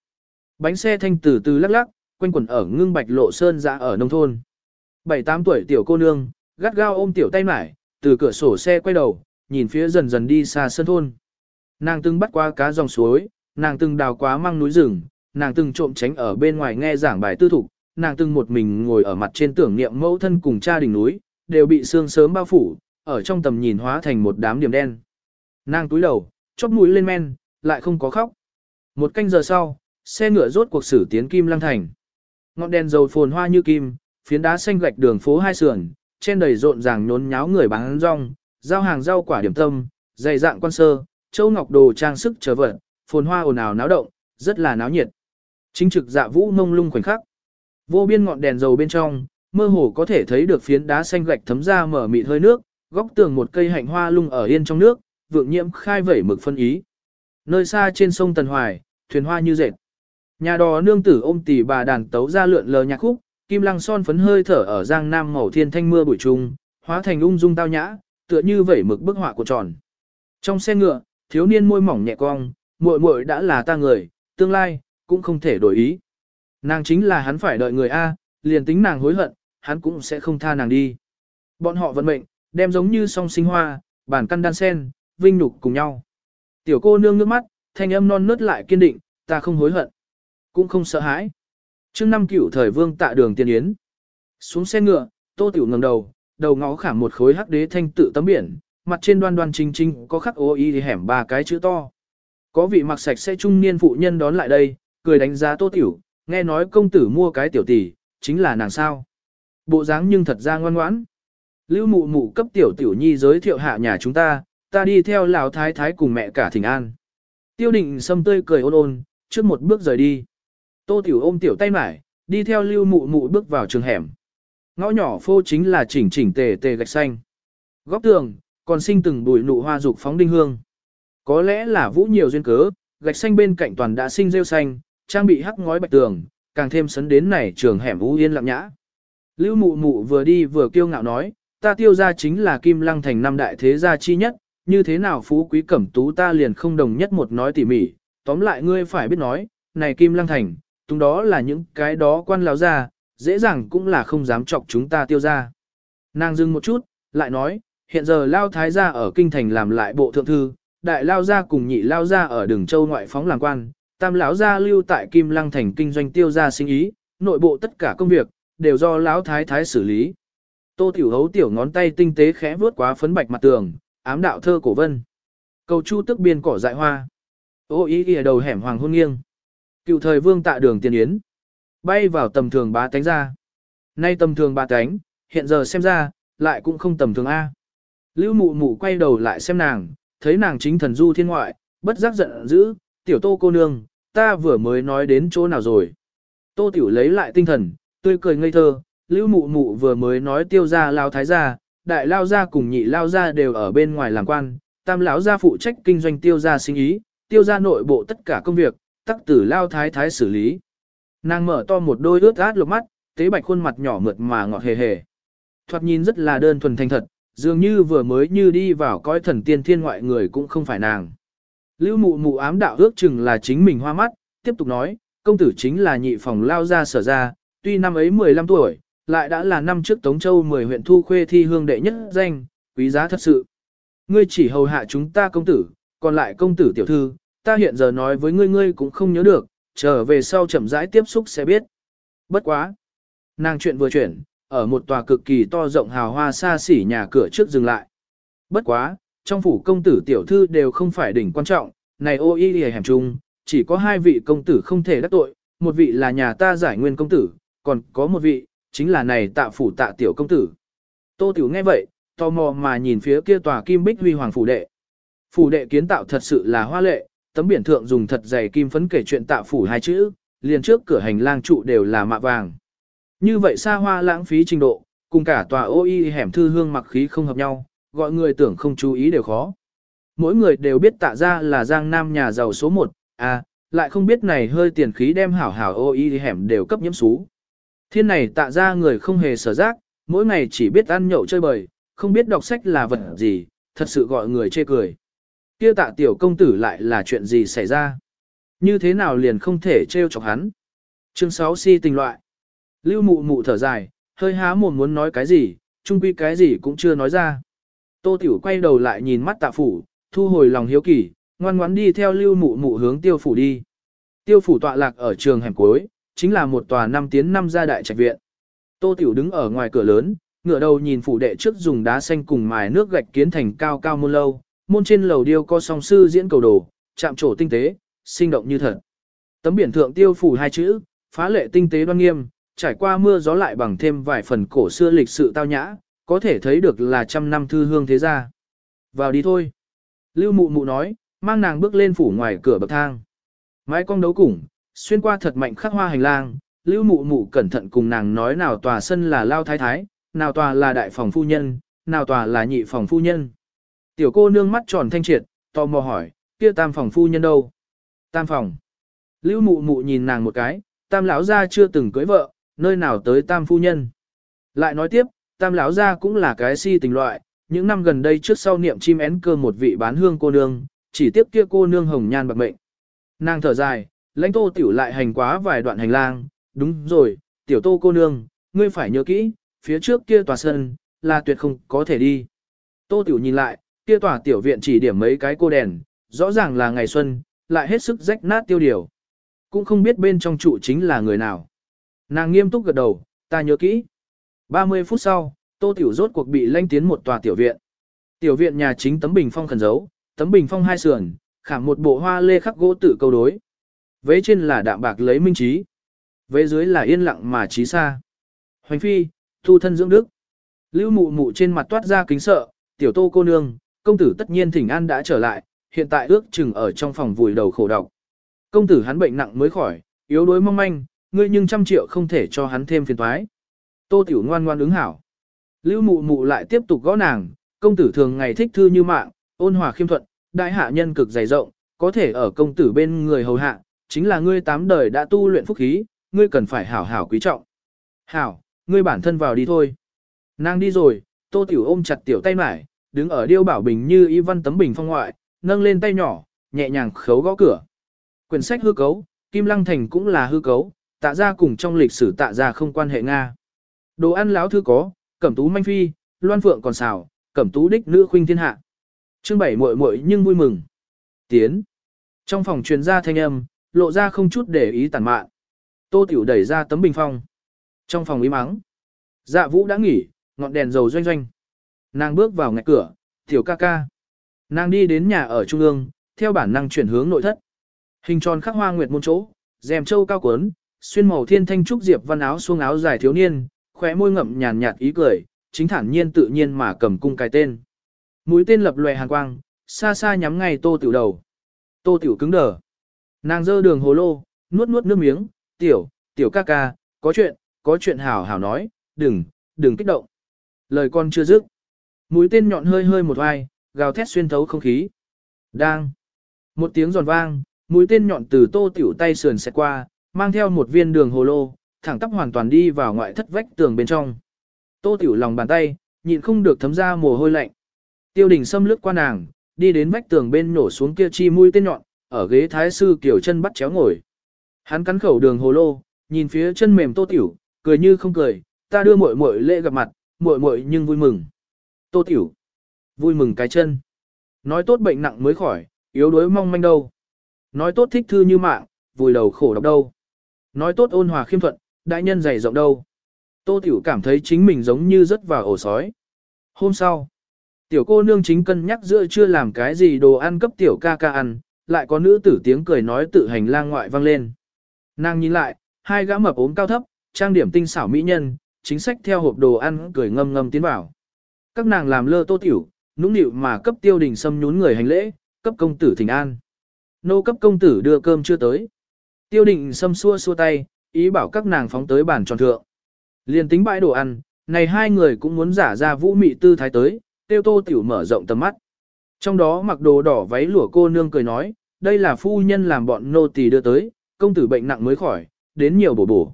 Bánh xe thanh từ từ lắc lắc, quanh quẩn ở ngưng bạch lộ sơn ra ở nông thôn. Bảy tám tuổi tiểu cô nương, gắt gao ôm tiểu tay mải, từ cửa sổ xe quay đầu, nhìn phía dần dần đi xa sân thôn. Nàng từng bắt qua cá dòng suối, nàng từng đào quá măng núi rừng, nàng từng trộm tránh ở bên ngoài nghe giảng bài tư thục, nàng từng một mình ngồi ở mặt trên tưởng niệm mẫu thân cùng cha đỉnh núi, đều bị sương sớm bao phủ, ở trong tầm nhìn hóa thành một đám điểm đen. Nàng túi đầu, chóp mũi lên men, lại không có khóc. Một canh giờ sau, xe ngựa rốt cuộc xử tiến Kim Lăng Thành. Ngọn đèn dầu phồn hoa như kim, phiến đá xanh gạch đường phố hai sườn, trên đầy rộn ràng nhốn nháo người bán rong, giao hàng rau quả điểm tâm, dày dạng quan sơ, châu ngọc đồ trang sức trở vật, phồn hoa ồn ào náo động, rất là náo nhiệt. Chính trực dạ vũ mông lung khoảnh khắc. Vô biên ngọn đèn dầu bên trong, mơ hồ có thể thấy được phiến đá xanh gạch thấm ra mở mịt hơi nước, góc tường một cây hạnh hoa lung ở yên trong nước, vượng nhiễm khai vẩy mực phân ý. Nơi xa trên sông Tần Hoài, thuyền hoa như dệt. Nhà đò nương tử ôm tỷ bà đàn tấu ra lượn lờ nhạc khúc, kim lăng son phấn hơi thở ở giang nam màu thiên thanh mưa buổi trung, hóa thành ung dung tao nhã, tựa như vẩy mực bức họa của tròn. Trong xe ngựa, thiếu niên môi mỏng nhẹ cong, muội muội đã là ta người, tương lai cũng không thể đổi ý. Nàng chính là hắn phải đợi người a, liền tính nàng hối hận, hắn cũng sẽ không tha nàng đi. Bọn họ vận mệnh, đem giống như song sinh hoa, bản căn đan sen, vinh nhục cùng nhau. Tiểu cô nương nước mắt, thanh âm non nớt lại kiên định, ta không hối hận, cũng không sợ hãi. Trước năm cửu thời vương tạ đường tiên yến. Xuống xe ngựa, tô tiểu ngẩng đầu, đầu ngó khảm một khối hắc đế thanh tự tấm biển, mặt trên đoan đoan chính chính có khắc ô y thì hẻm ba cái chữ to. Có vị mặc sạch sẽ trung niên phụ nhân đón lại đây, cười đánh giá tô tiểu, nghe nói công tử mua cái tiểu tỷ, chính là nàng sao. Bộ dáng nhưng thật ra ngoan ngoãn. Lưu mụ mụ cấp tiểu tiểu nhi giới thiệu hạ nhà chúng ta, ta đi theo lão thái thái cùng mẹ cả thỉnh an. Tiêu định sâm tươi cười ôn ôn, trước một bước rời đi. Tô tiểu ôm tiểu tay mải, đi theo lưu mụ mụ bước vào trường hẻm. Ngõ nhỏ phô chính là chỉnh chỉnh tề tề gạch xanh. Góc tường, còn sinh từng bụi nụ hoa dục phóng đinh hương. Có lẽ là vũ nhiều duyên cớ, gạch xanh bên cạnh toàn đã sinh rêu xanh, trang bị hắc ngói bạch tường, càng thêm sấn đến này trường hẻm vũ yên lặng nhã. Lưu mụ mụ vừa đi vừa kiêu ngạo nói, ta tiêu ra chính là kim lăng thành năm đại thế gia chi nhất, như thế nào phú quý cẩm tú ta liền không đồng nhất một nói tỉ mỉ, tóm lại ngươi phải biết nói, này kim lăng thành, chúng đó là những cái đó quan lão ra, dễ dàng cũng là không dám chọc chúng ta tiêu ra. Nàng dừng một chút, lại nói, hiện giờ lao thái gia ở kinh thành làm lại bộ thượng thư, đại lao gia cùng nhị lao gia ở đường châu ngoại phóng làm quan, tam lão gia lưu tại kim lăng thành kinh doanh tiêu gia sinh ý, nội bộ tất cả công việc, đều do lão thái thái xử lý. Tô tiểu hấu tiểu ngón tay tinh tế khẽ vuốt quá phấn bạch mặt tường, ám đạo thơ cổ vân. Cầu chu tức biên cỏ dại hoa. Ô ý ghi đầu hẻm hoàng hôn nghiêng. Cựu thời vương tạ đường tiền yến. Bay vào tầm thường bá tánh ra. Nay tầm thường bá tánh, hiện giờ xem ra, lại cũng không tầm thường A. Lưu mụ mụ quay đầu lại xem nàng, thấy nàng chính thần du thiên ngoại, bất giác giận dữ, tiểu tô cô nương, ta vừa mới nói đến chỗ nào rồi. Tô tiểu lấy lại tinh thần, tươi cười ngây thơ, lưu mụ mụ vừa mới nói tiêu ra lao thái gia, đại lao gia cùng nhị lao gia đều ở bên ngoài làm quan, tam lão gia phụ trách kinh doanh tiêu gia sinh ý, tiêu gia nội bộ tất cả công việc, tắc tử lao thái thái xử lý. Nàng mở to một đôi ướt át lục mắt, tế bạch khuôn mặt nhỏ mượt mà ngọt hề hề. Thoạt nhìn rất là đơn thuần thành thật, dường như vừa mới như đi vào coi thần tiên thiên ngoại người cũng không phải nàng. Lưu mụ mụ ám đạo ước chừng là chính mình hoa mắt, tiếp tục nói, công tử chính là nhị phòng lao ra sở ra, tuy năm ấy 15 tuổi, lại đã là năm trước Tống Châu 10 huyện thu khuê thi hương đệ nhất danh, quý giá thật sự. Ngươi chỉ hầu hạ chúng ta công tử, còn lại công tử tiểu thư, ta hiện giờ nói với ngươi ngươi cũng không nhớ được, trở về sau chậm rãi tiếp xúc sẽ biết. Bất quá. Nàng chuyện vừa chuyển, ở một tòa cực kỳ to rộng hào hoa xa xỉ nhà cửa trước dừng lại. Bất quá, trong phủ công tử tiểu thư đều không phải đỉnh quan trọng, này ô y hẻm trung, chỉ có hai vị công tử không thể đắc tội, một vị là nhà ta giải nguyên công tử, còn có một vị, chính là này tạ phủ tạ tiểu công tử. Tô tiểu nghe vậy, tò mò mà nhìn phía kia tòa kim bích huy hoàng phủ đệ. Phủ đệ kiến tạo thật sự là hoa lệ, tấm biển thượng dùng thật dày kim phấn kể chuyện tạ phủ hai chữ, liền trước cửa hành lang trụ đều là mạ vàng. Như vậy xa hoa lãng phí trình độ, cùng cả tòa ô y hẻm thư hương mặc khí không hợp nhau, gọi người tưởng không chú ý đều khó. Mỗi người đều biết tạ ra là giang nam nhà giàu số 1, à, lại không biết này hơi tiền khí đem hảo hảo ô y hẻm đều cấp nhiễm xú. Thiên này tạ ra người không hề sở giác, mỗi ngày chỉ biết ăn nhậu chơi bời, không biết đọc sách là vật gì, thật sự gọi người chê cười. Kia tạ tiểu công tử lại là chuyện gì xảy ra? Như thế nào liền không thể trêu chọc hắn? Chương 6 si tình loại. Lưu mụ mụ thở dài, hơi há mồm muốn nói cái gì, chung quy cái gì cũng chưa nói ra. Tô tiểu quay đầu lại nhìn mắt tạ phủ, thu hồi lòng hiếu kỳ, ngoan ngoãn đi theo lưu mụ mụ hướng tiêu phủ đi. Tiêu phủ tọa lạc ở trường hẻm cuối, chính là một tòa năm tiến năm gia đại trạch viện. Tô tiểu đứng ở ngoài cửa lớn, ngửa đầu nhìn phủ đệ trước dùng đá xanh cùng mài nước gạch kiến thành cao cao môn lâu, môn trên lầu điêu có song sư diễn cầu đồ, chạm trổ tinh tế, sinh động như thật. Tấm biển thượng tiêu phủ hai chữ, phá lệ tinh tế đoan nghiêm, trải qua mưa gió lại bằng thêm vài phần cổ xưa lịch sự tao nhã, có thể thấy được là trăm năm thư hương thế gia. Vào đi thôi. Lưu mụ mụ nói, mang nàng bước lên phủ ngoài cửa bậc thang. Mái cong đấu củng, xuyên qua thật mạnh khắc hoa hành lang, lưu mụ mụ cẩn thận cùng nàng nói nào tòa sân là lao thái thái, nào tòa là đại phòng phu nhân, nào tòa là nhị phòng phu nhân. Tiểu cô nương mắt tròn thanh triệt, tò mò hỏi, kia tam phòng phu nhân đâu? Tam phòng. Lưu mụ mụ nhìn nàng một cái, tam lão gia chưa từng cưới vợ, nơi nào tới tam phu nhân. Lại nói tiếp, tam lão gia cũng là cái si tình loại, những năm gần đây trước sau niệm chim én cơ một vị bán hương cô nương, chỉ tiếp kia cô nương hồng nhan bạc mệnh. Nàng thở dài, lãnh tô tiểu lại hành quá vài đoạn hành lang, đúng rồi, tiểu tô cô nương, ngươi phải nhớ kỹ, phía trước kia tòa sân, là tuyệt không có thể đi. Tô tiểu nhìn lại, kia tòa tiểu viện chỉ điểm mấy cái cô đèn, rõ ràng là ngày xuân, lại hết sức rách nát tiêu điều. Cũng không biết bên trong trụ chính là người nào. Nàng nghiêm túc gật đầu, ta nhớ kỹ. 30 phút sau, Tô Tiểu rốt cuộc bị lanh tiến một tòa tiểu viện. Tiểu viện nhà chính tấm bình phong khẩn dấu, tấm bình phong hai sườn, khảm một bộ hoa lê khắc gỗ tự câu đối. Vế trên là đạm bạc lấy minh trí. Vế dưới là yên lặng mà trí xa. Hoành phi, thu thân dưỡng đức. Lưu mụ mụ trên mặt toát ra kính sợ, tiểu tô cô nương, công tử tất nhiên thỉnh an đã trở lại, hiện tại ước chừng ở trong phòng vùi đầu khổ độc. Công tử hắn bệnh nặng mới khỏi, yếu đuối mong manh, ngươi nhưng trăm triệu không thể cho hắn thêm phiền toái. Tô tiểu ngoan ngoan ứng hảo. Lưu mụ mụ lại tiếp tục gõ nàng, công tử thường ngày thích thư như mạng, ôn hòa khiêm thuận, đại hạ nhân cực dày rộng, có thể ở công tử bên người hầu hạ, chính là ngươi tám đời đã tu luyện phúc khí, ngươi cần phải hảo hảo quý trọng. Hảo, ngươi bản thân vào đi thôi. Nàng đi rồi, tô tiểu ôm chặt tiểu tay mải, đứng ở điêu bảo bình như y văn tấm bình phong ngoại, nâng lên tay nhỏ, nhẹ nhàng khấu gõ cửa. Quyển sách hư cấu, Kim Lăng Thành cũng là hư cấu, tạ ra cùng trong lịch sử tạ ra không quan hệ Nga. Đồ ăn láo thư có, cẩm tú manh phi, loan phượng còn xào, cẩm tú đích nữ khuynh thiên hạ. Chương bảy muội muội nhưng vui mừng. Tiến. Trong phòng truyền ra thanh âm, lộ ra không chút để ý tàn mạn. Tô Tiểu đẩy ra tấm bình phong. Trong phòng im mắng. Dạ vũ đã nghỉ, ngọn đèn dầu doanh doanh. Nàng bước vào ngạch cửa, tiểu ca ca. Nàng đi đến nhà ở trung ương, theo bản năng chuyển hướng nội thất. Hình tròn khắc hoa nguyệt môn chỗ, rèm châu cao cuốn, xuyên màu thiên thanh trúc diệp văn áo xuông áo dài thiếu niên, khóe môi ngậm nhàn nhạt ý cười, chính thản nhiên tự nhiên mà cầm cung cài tên. Mũi tên lập lòe hàn quang, xa xa nhắm ngay Tô Tiểu đầu. Tô Tiểu cứng đờ. Nàng dơ đường hồ lô, nuốt nuốt nước miếng, "Tiểu, tiểu ca ca, có chuyện, có chuyện hảo hảo nói, đừng, đừng kích động." Lời con chưa dứt. Mũi tên nhọn hơi hơi một vai, gào thét xuyên thấu không khí. Đang. Một tiếng giòn vang, mũi tên nhọn từ Tô Tiểu tay sườn xẹt qua, mang theo một viên đường hồ lô, thẳng tắp hoàn toàn đi vào ngoại thất vách tường bên trong. Tô Tiểu lòng bàn tay, nhịn không được thấm ra mồ hôi lạnh. Tiêu đình xâm lướt qua nàng, đi đến vách tường bên nổ xuống kia chi mũi tên nhọn, ở ghế thái sư kiểu chân bắt chéo ngồi. Hắn cắn khẩu đường hồ lô, nhìn phía chân mềm Tô Tiểu, cười như không cười, ta đưa muội muội lễ gặp mặt, muội muội nhưng vui mừng. Tô Tiểu, vui mừng cái chân. Nói tốt bệnh nặng mới khỏi, yếu đuối mong manh đâu. Nói tốt thích thư như mạng, vùi đầu khổ độc đâu. Nói tốt ôn hòa khiêm thuận, đại nhân dày rộng đâu. Tô Tiểu cảm thấy chính mình giống như rớt vào ổ sói. Hôm sau, tiểu cô nương chính cân nhắc giữa chưa làm cái gì đồ ăn cấp tiểu ca ca ăn, lại có nữ tử tiếng cười nói tự hành lang ngoại vang lên. Nàng nhìn lại, hai gã mập ốm cao thấp, trang điểm tinh xảo mỹ nhân, chính sách theo hộp đồ ăn cười ngâm ngâm tiến vào. Các nàng làm lơ tô tiểu, nũng nịu mà cấp tiêu đình sâm nhún người hành lễ, cấp công tử thỉnh an. Nô cấp công tử đưa cơm chưa tới. Tiêu đình sâm xua xua tay, ý bảo các nàng phóng tới bàn tròn thượng. liền tính bãi đồ ăn, này hai người cũng muốn giả ra vũ mị tư thái tới, tiêu tô tiểu mở rộng tầm mắt. Trong đó mặc đồ đỏ váy lụa cô nương cười nói, đây là phu nhân làm bọn nô tỳ đưa tới, công tử bệnh nặng mới khỏi, đến nhiều bổ bổ.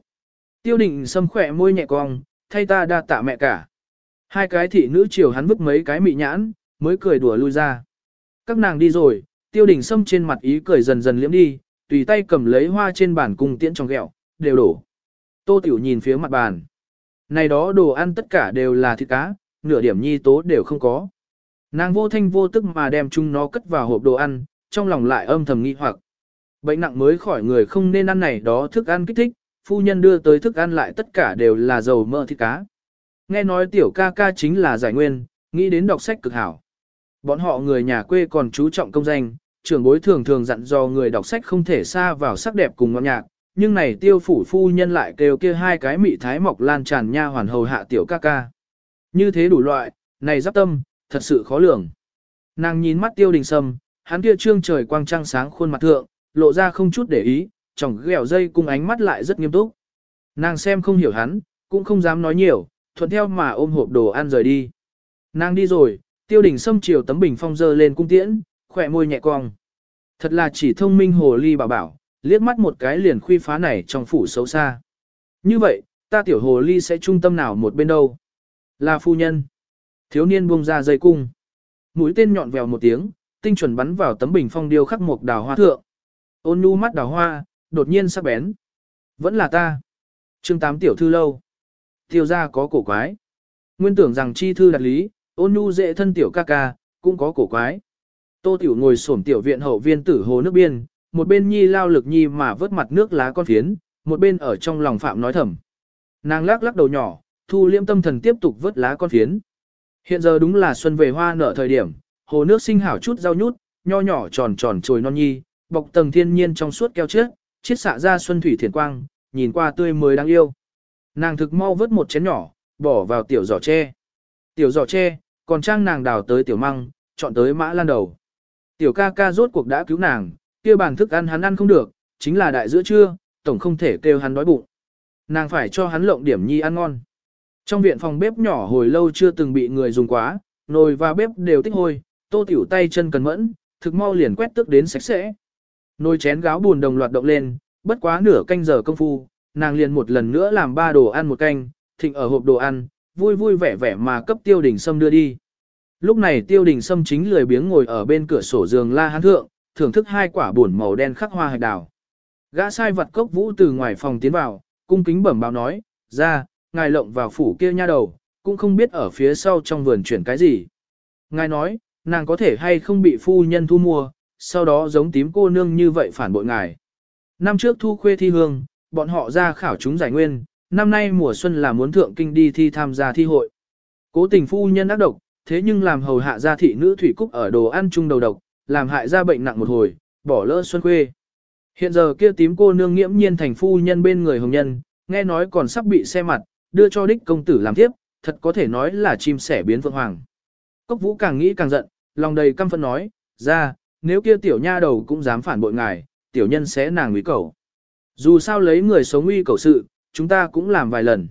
Tiêu định sâm khỏe môi nhẹ cong, thay ta đa tạ mẹ cả. Hai cái thị nữ chiều hắn vứt mấy cái mị nhãn, mới cười đùa lui ra. Các nàng đi rồi, tiêu đình sâm trên mặt ý cười dần dần liễm đi, tùy tay cầm lấy hoa trên bàn cung tiễn trong ghẹo, đều đổ. Tô tiểu nhìn phía mặt bàn. Này đó đồ ăn tất cả đều là thịt cá, nửa điểm nhi tố đều không có. Nàng vô thanh vô tức mà đem chúng nó cất vào hộp đồ ăn, trong lòng lại âm thầm nghi hoặc. Bệnh nặng mới khỏi người không nên ăn này đó thức ăn kích thích, phu nhân đưa tới thức ăn lại tất cả đều là dầu mỡ thịt cá. Nghe nói tiểu ca ca chính là giải nguyên, nghĩ đến đọc sách cực hảo. Bọn họ người nhà quê còn chú trọng công danh, trưởng bối thường thường dặn dò người đọc sách không thể xa vào sắc đẹp cùng ngọn nhạc, nhưng này tiêu phủ phu nhân lại kêu kia hai cái mị thái mọc lan tràn nha hoàn hầu hạ tiểu ca ca. Như thế đủ loại, này giáp tâm, thật sự khó lường. Nàng nhìn mắt tiêu đình sâm, hắn kia trương trời quang trăng sáng khuôn mặt thượng, lộ ra không chút để ý, trong ghẹo dây cùng ánh mắt lại rất nghiêm túc. Nàng xem không hiểu hắn, cũng không dám nói nhiều, thuận theo mà ôm hộp đồ ăn rời đi. Nàng đi rồi, tiêu đình sâm chiều tấm bình phong dơ lên cung tiễn, khỏe môi nhẹ cong. Thật là chỉ thông minh hồ ly bảo bảo, liếc mắt một cái liền khuy phá này trong phủ xấu xa. Như vậy, ta tiểu hồ ly sẽ trung tâm nào một bên đâu? Là phu nhân. Thiếu niên buông ra dây cung. Mũi tên nhọn vèo một tiếng, tinh chuẩn bắn vào tấm bình phong điêu khắc một đào hoa thượng. Ôn nhu mắt đào hoa, đột nhiên sắc bén. Vẫn là ta. chương tám tiểu thư lâu. Tiêu ra có cổ quái. Nguyên tưởng rằng chi thư đặt lý, ôn nhu dễ thân tiểu ca ca, cũng có cổ quái. Tô tiểu ngồi xổm tiểu viện hậu viên tử hồ nước biên, một bên nhi lao lực nhi mà vớt mặt nước lá con phiến, một bên ở trong lòng phạm nói thầm. Nàng lắc lắc đầu nhỏ, thu liêm tâm thần tiếp tục vớt lá con phiến. Hiện giờ đúng là xuân về hoa nở thời điểm, hồ nước sinh hảo chút rau nhút, nho nhỏ tròn tròn trồi non nhi, bọc tầng thiên nhiên trong suốt keo trước, chiết xạ ra xuân thủy thiền quang, nhìn qua tươi mới đáng yêu. Nàng thực mau vớt một chén nhỏ, bỏ vào tiểu giỏ tre. Tiểu giỏ tre, còn trang nàng đào tới tiểu măng, chọn tới mã lan đầu. Tiểu ca ca rốt cuộc đã cứu nàng, kia bàn thức ăn hắn ăn không được, chính là đại giữa trưa, tổng không thể kêu hắn đói bụng. Nàng phải cho hắn lộng điểm nhi ăn ngon. Trong viện phòng bếp nhỏ hồi lâu chưa từng bị người dùng quá, nồi và bếp đều tích hôi, tô tiểu tay chân cần mẫn, thực mau liền quét tước đến sạch sẽ. Nồi chén gáo buồn đồng loạt động lên, bất quá nửa canh giờ công phu, nàng liền một lần nữa làm ba đồ ăn một canh, thịnh ở hộp đồ ăn, vui vui vẻ vẻ mà cấp tiêu đình sâm đưa đi. Lúc này tiêu đình sâm chính lười biếng ngồi ở bên cửa sổ giường la hán thượng, thưởng thức hai quả buồn màu đen khắc hoa hạch đào. Gã sai vật cốc vũ từ ngoài phòng tiến vào, cung kính bẩm báo nói, ra, ngài lộng vào phủ kia nha đầu, cũng không biết ở phía sau trong vườn chuyển cái gì. Ngài nói, nàng có thể hay không bị phu nhân thu mua, sau đó giống tím cô nương như vậy phản bội ngài. Năm trước thu khuê thi hương, bọn họ ra khảo chúng giải nguyên, năm nay mùa xuân là muốn thượng kinh đi thi tham gia thi hội. Cố tình phu nhân ác độc, thế nhưng làm hầu hạ gia thị nữ thủy cúc ở đồ ăn chung đầu độc, làm hại ra bệnh nặng một hồi, bỏ lỡ xuân khuê. Hiện giờ kia tím cô nương nghiễm nhiên thành phu nhân bên người hồng nhân, nghe nói còn sắp bị xe mặt, đưa cho đích công tử làm tiếp, thật có thể nói là chim sẻ biến vượng hoàng. Cốc vũ càng nghĩ càng giận, lòng đầy căm phẫn nói, ra, nếu kia tiểu nha đầu cũng dám phản bội ngài, tiểu nhân sẽ nàng uy cầu. Dù sao lấy người sống uy cầu sự, chúng ta cũng làm vài lần.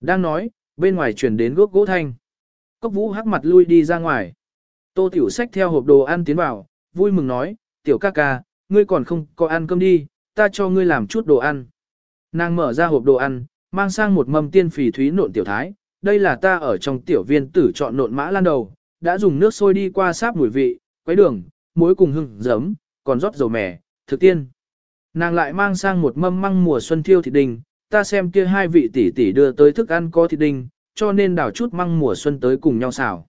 Đang nói, bên ngoài truyền đến gốc gỗ thanh. Cốc vũ hắc mặt lui đi ra ngoài. Tô tiểu sách theo hộp đồ ăn tiến vào, vui mừng nói, tiểu ca ca, ngươi còn không có ăn cơm đi, ta cho ngươi làm chút đồ ăn. Nàng mở ra hộp đồ ăn, mang sang một mâm tiên phì thúy nộn tiểu thái, đây là ta ở trong tiểu viên tử chọn nộn mã lan đầu, đã dùng nước sôi đi qua sáp mùi vị, quấy đường, muối cùng hưng, giấm, còn rót dầu mè, thực tiên. Nàng lại mang sang một mâm măng mùa xuân thiêu thịt đình, ta xem kia hai vị tỷ tỷ đưa tới thức ăn có thịt đình, cho nên đảo chút măng mùa xuân tới cùng nhau xào.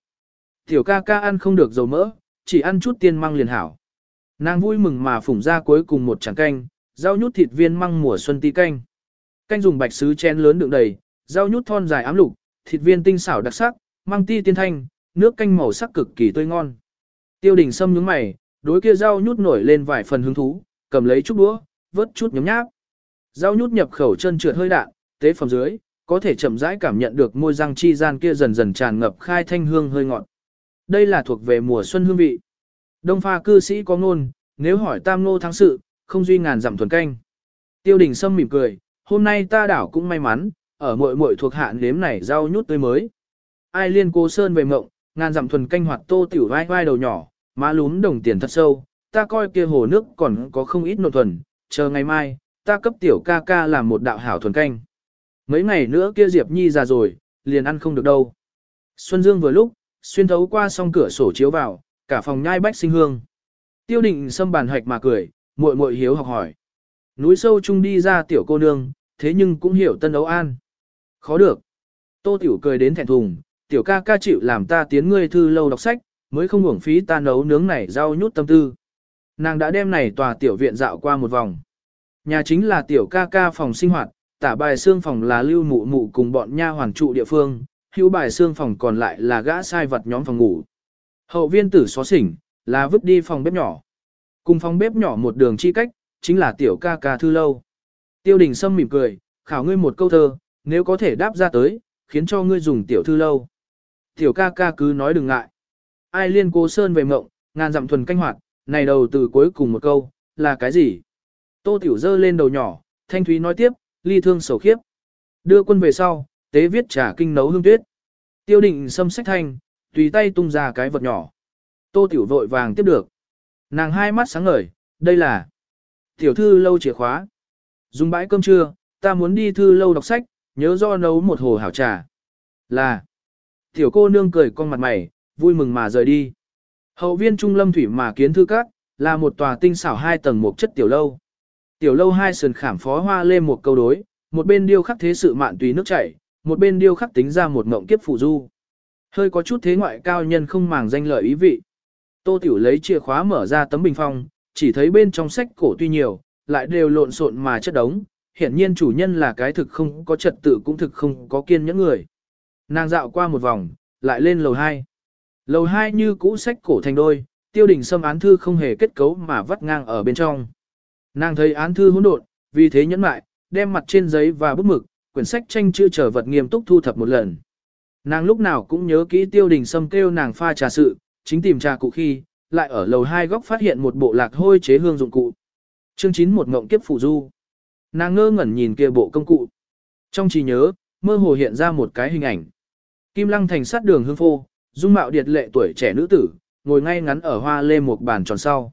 Tiểu ca ca ăn không được dầu mỡ, chỉ ăn chút tiên măng liền hảo. Nàng vui mừng mà phủng ra cuối cùng một chén canh, rau nhút thịt viên măng mùa xuân tí canh. Canh dùng bạch sứ chén lớn đựng đầy, rau nhút thon dài ám lục, thịt viên tinh xảo đặc sắc, mang ti tiên thanh, nước canh màu sắc cực kỳ tươi ngon. Tiêu đình sâm nhướng mày, đối kia rau nhút nổi lên vài phần hứng thú, cầm lấy chút đũa, vớt chút nhấm nháp. Rau nhút nhập khẩu chân trượt hơi đạn, tế phẩm dưới, có thể chậm rãi cảm nhận được môi răng chi gian kia dần dần tràn ngập khai thanh hương hơi ngọt. Đây là thuộc về mùa xuân hương vị. Đông pha cư sĩ có ngôn, nếu hỏi tam nô thắng sự, không duy ngàn giảm thuần canh. Tiêu đình sâm mỉm cười, hôm nay ta đảo cũng may mắn, ở muội muội thuộc hạ nếm này rau nhút tươi mới. Ai liên cố sơn về mộng, ngàn dặm thuần canh hoạt tô tiểu vai vai đầu nhỏ, má lún đồng tiền thật sâu, ta coi kia hồ nước còn có không ít nộn thuần, chờ ngày mai, ta cấp tiểu ca ca làm một đạo hảo thuần canh. Mấy ngày nữa kia Diệp Nhi già rồi, liền ăn không được đâu. Xuân Dương vừa lúc, xuyên thấu qua song cửa sổ chiếu vào, cả phòng nhai bách sinh hương. Tiêu định xâm bàn hạch mà cười, muội muội hiếu học hỏi. Núi sâu chung đi ra tiểu cô nương, thế nhưng cũng hiểu tân ấu an. Khó được. Tô tiểu cười đến thẹn thùng, tiểu ca ca chịu làm ta tiến ngươi thư lâu đọc sách, mới không uổng phí ta nấu nướng này rau nhút tâm tư. Nàng đã đem này tòa tiểu viện dạo qua một vòng. Nhà chính là tiểu ca ca phòng sinh hoạt, tả bài xương phòng là lưu mụ mụ cùng bọn nha hoàn trụ địa phương, hữu bài xương phòng còn lại là gã sai vật nhóm phòng ngủ. Hậu viên tử xó xỉnh, là vứt đi phòng bếp nhỏ. Cùng phòng bếp nhỏ một đường chi cách, chính là tiểu ca ca thư lâu. Tiêu đình sâm mỉm cười, khảo ngươi một câu thơ, nếu có thể đáp ra tới, khiến cho ngươi dùng tiểu thư lâu. Tiểu ca ca cứ nói đừng ngại. Ai liên cố sơn về mộng, ngàn dặm thuần canh hoạt, này đầu từ cuối cùng một câu, là cái gì? Tô tiểu dơ lên đầu nhỏ, thanh thúy nói tiếp, ly thương sầu khiếp. Đưa quân về sau, tế viết trả kinh nấu hương tuyết. Tiêu định xâm sách thanh, tùy tay tung ra cái vật nhỏ. Tô tiểu vội vàng tiếp được. Nàng hai mắt sáng ngời, đây là tiểu thư lâu chìa khóa. Dùng bãi cơm trưa, ta muốn đi thư lâu đọc sách, nhớ do nấu một hồ hảo trà. Là tiểu cô nương cười con mặt mày, vui mừng mà rời đi. Hậu viên trung lâm thủy mà kiến thư các, là một tòa tinh xảo hai tầng một chất tiểu lâu. Tiểu lâu hai sườn khảm phó hoa lên một câu đối, một bên điêu khắc thế sự mạn tùy nước chảy, một bên điêu khắc tính ra một mộng kiếp phụ du. Hơi có chút thế ngoại cao nhân không màng danh lợi ý vị. Tô Tiểu lấy chìa khóa mở ra tấm bình phong, chỉ thấy bên trong sách cổ tuy nhiều, lại đều lộn xộn mà chất đống, hiển nhiên chủ nhân là cái thực không có trật tự cũng thực không có kiên những người. Nàng dạo qua một vòng, lại lên lầu 2. Lầu 2 như cũ sách cổ thành đôi, tiêu đình xâm án thư không hề kết cấu mà vắt ngang ở bên trong. Nàng thấy án thư hỗn độn, vì thế nhẫn mại, đem mặt trên giấy và bút mực, quyển sách tranh chữ trở vật nghiêm túc thu thập một lần. Nàng lúc nào cũng nhớ kỹ tiêu đình sâm kêu nàng pha trà sự, chính tìm trà cụ khi, lại ở lầu hai góc phát hiện một bộ lạc hôi chế hương dụng cụ. Chương 9 một ngộng kiếp phụ du. Nàng ngơ ngẩn nhìn kia bộ công cụ. Trong trí nhớ, mơ hồ hiện ra một cái hình ảnh. Kim lăng thành sát đường hương phô, dung mạo điệt lệ tuổi trẻ nữ tử, ngồi ngay ngắn ở hoa lê một bàn tròn sau.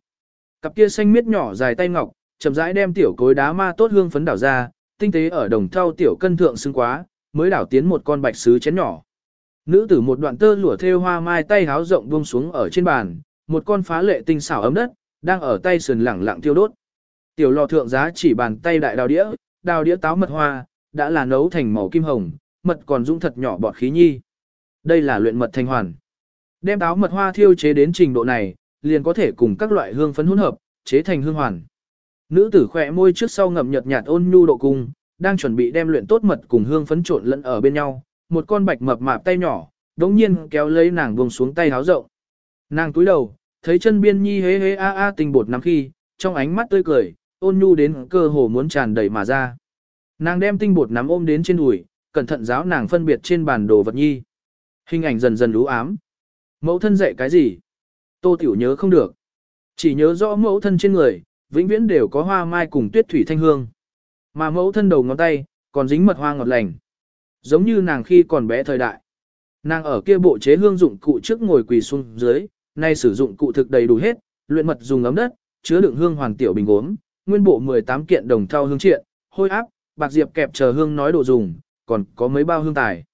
Cặp kia xanh miết nhỏ dài tay ngọc, chậm rãi đem tiểu cối đá ma tốt hương phấn đảo ra, tinh tế ở đồng thau tiểu cân thượng xứng quá, mới đảo tiến một con bạch sứ chén nhỏ. Nữ tử một đoạn tơ lụa thêu hoa mai tay háo rộng buông xuống ở trên bàn, một con phá lệ tinh xảo ấm đất, đang ở tay sườn lẳng lặng tiêu đốt. Tiểu lò thượng giá chỉ bàn tay đại đào đĩa, đào đĩa táo mật hoa, đã là nấu thành màu kim hồng, mật còn dung thật nhỏ bọt khí nhi. Đây là luyện mật thanh hoàn. Đem táo mật hoa thiêu chế đến trình độ này, liền có thể cùng các loại hương phấn hỗn hợp, chế thành hương hoàn. Nữ tử khỏe môi trước sau ngậm nhợt nhạt ôn nhu độ cung, đang chuẩn bị đem luyện tốt mật cùng hương phấn trộn lẫn ở bên nhau, một con bạch mập mạp tay nhỏ, đống nhiên kéo lấy nàng buông xuống tay háo rộng. Nàng túi đầu, thấy chân biên nhi hế hế a a tình bột nắm khi, trong ánh mắt tươi cười, ôn nhu đến cơ hồ muốn tràn đầy mà ra. Nàng đem tinh bột nắm ôm đến trên đùi, cẩn thận giáo nàng phân biệt trên bản đồ vật nhi. Hình ảnh dần dần lú ám. Mẫu thân dạy cái gì? Tô Tiểu nhớ không được. Chỉ nhớ rõ mẫu thân trên người, vĩnh viễn đều có hoa mai cùng tuyết thủy thanh hương. Mà mẫu thân đầu ngón tay, còn dính mật hoa ngọt lành. Giống như nàng khi còn bé thời đại. Nàng ở kia bộ chế hương dụng cụ trước ngồi quỳ xuống dưới, nay sử dụng cụ thực đầy đủ hết, luyện mật dùng ấm đất, chứa đựng hương hoàn tiểu bình gốm, nguyên bộ 18 kiện đồng thau hương triện, hôi áp, bạc diệp kẹp chờ hương nói đồ dùng, còn có mấy bao hương tài.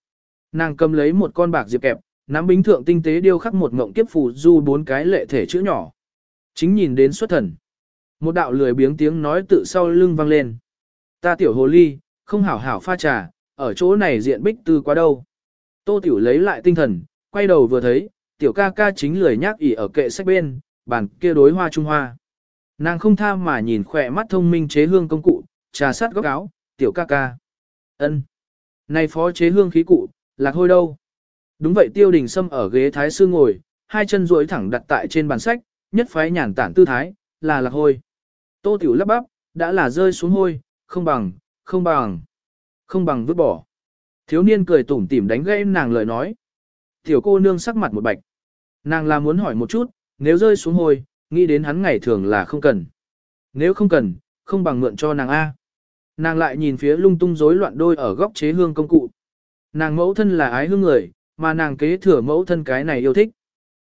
Nàng cầm lấy một con bạc diệp kẹp, nắm bính thượng tinh tế điêu khắc một ngộng kiếp phù du bốn cái lệ thể chữ nhỏ. Chính nhìn đến xuất thần. Một đạo lười biếng tiếng nói tự sau lưng vang lên. Ta tiểu hồ ly, không hảo hảo pha trà, ở chỗ này diện bích tư quá đâu. Tô tiểu lấy lại tinh thần, quay đầu vừa thấy, tiểu ca ca chính lười nhác ỉ ở kệ sách bên, bàn kia đối hoa trung hoa. Nàng không tha mà nhìn khỏe mắt thông minh chế hương công cụ, trà sát góc áo, tiểu ca ca. ân, Này phó chế hương khí cụ, lạc hôi đâu? Đúng vậy tiêu đình sâm ở ghế thái sư ngồi, hai chân duỗi thẳng đặt tại trên bàn sách, nhất phái nhàn tản tư thái, là lạc hôi. Tô tiểu lắp bắp, đã là rơi xuống hôi, không bằng, không bằng, không bằng vứt bỏ. Thiếu niên cười tủm tỉm đánh gãy nàng lời nói. Tiểu cô nương sắc mặt một bạch. Nàng là muốn hỏi một chút, nếu rơi xuống hồi, nghĩ đến hắn ngày thường là không cần. Nếu không cần, không bằng mượn cho nàng A. Nàng lại nhìn phía lung tung rối loạn đôi ở góc chế hương công cụ. Nàng mẫu thân là ái hương người, mà nàng kế thừa mẫu thân cái này yêu thích.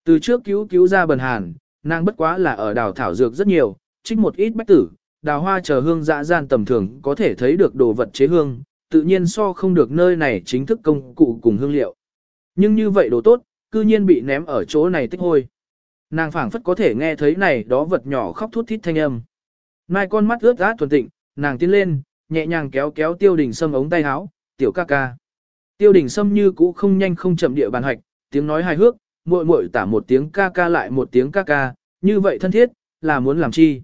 Từ trước cứu cứu ra bần hàn, nàng bất quá là ở đào thảo dược rất nhiều, trích một ít bách tử, đào hoa chờ hương dã gian tầm thường có thể thấy được đồ vật chế hương, tự nhiên so không được nơi này chính thức công cụ cùng hương liệu. Nhưng như vậy đồ tốt, cư nhiên bị ném ở chỗ này tích hôi. Nàng phảng phất có thể nghe thấy này đó vật nhỏ khóc thút thít thanh âm. Mai con mắt ướt át thuần tịnh, nàng tiến lên, nhẹ nhàng kéo kéo tiêu đình sâm ống tay áo, tiểu ca ca. Tiêu đình sâm như cũ không nhanh không chậm địa bàn hạch, tiếng nói hài hước, muội muội tả một tiếng ca ca lại một tiếng ca ca, như vậy thân thiết, là muốn làm chi.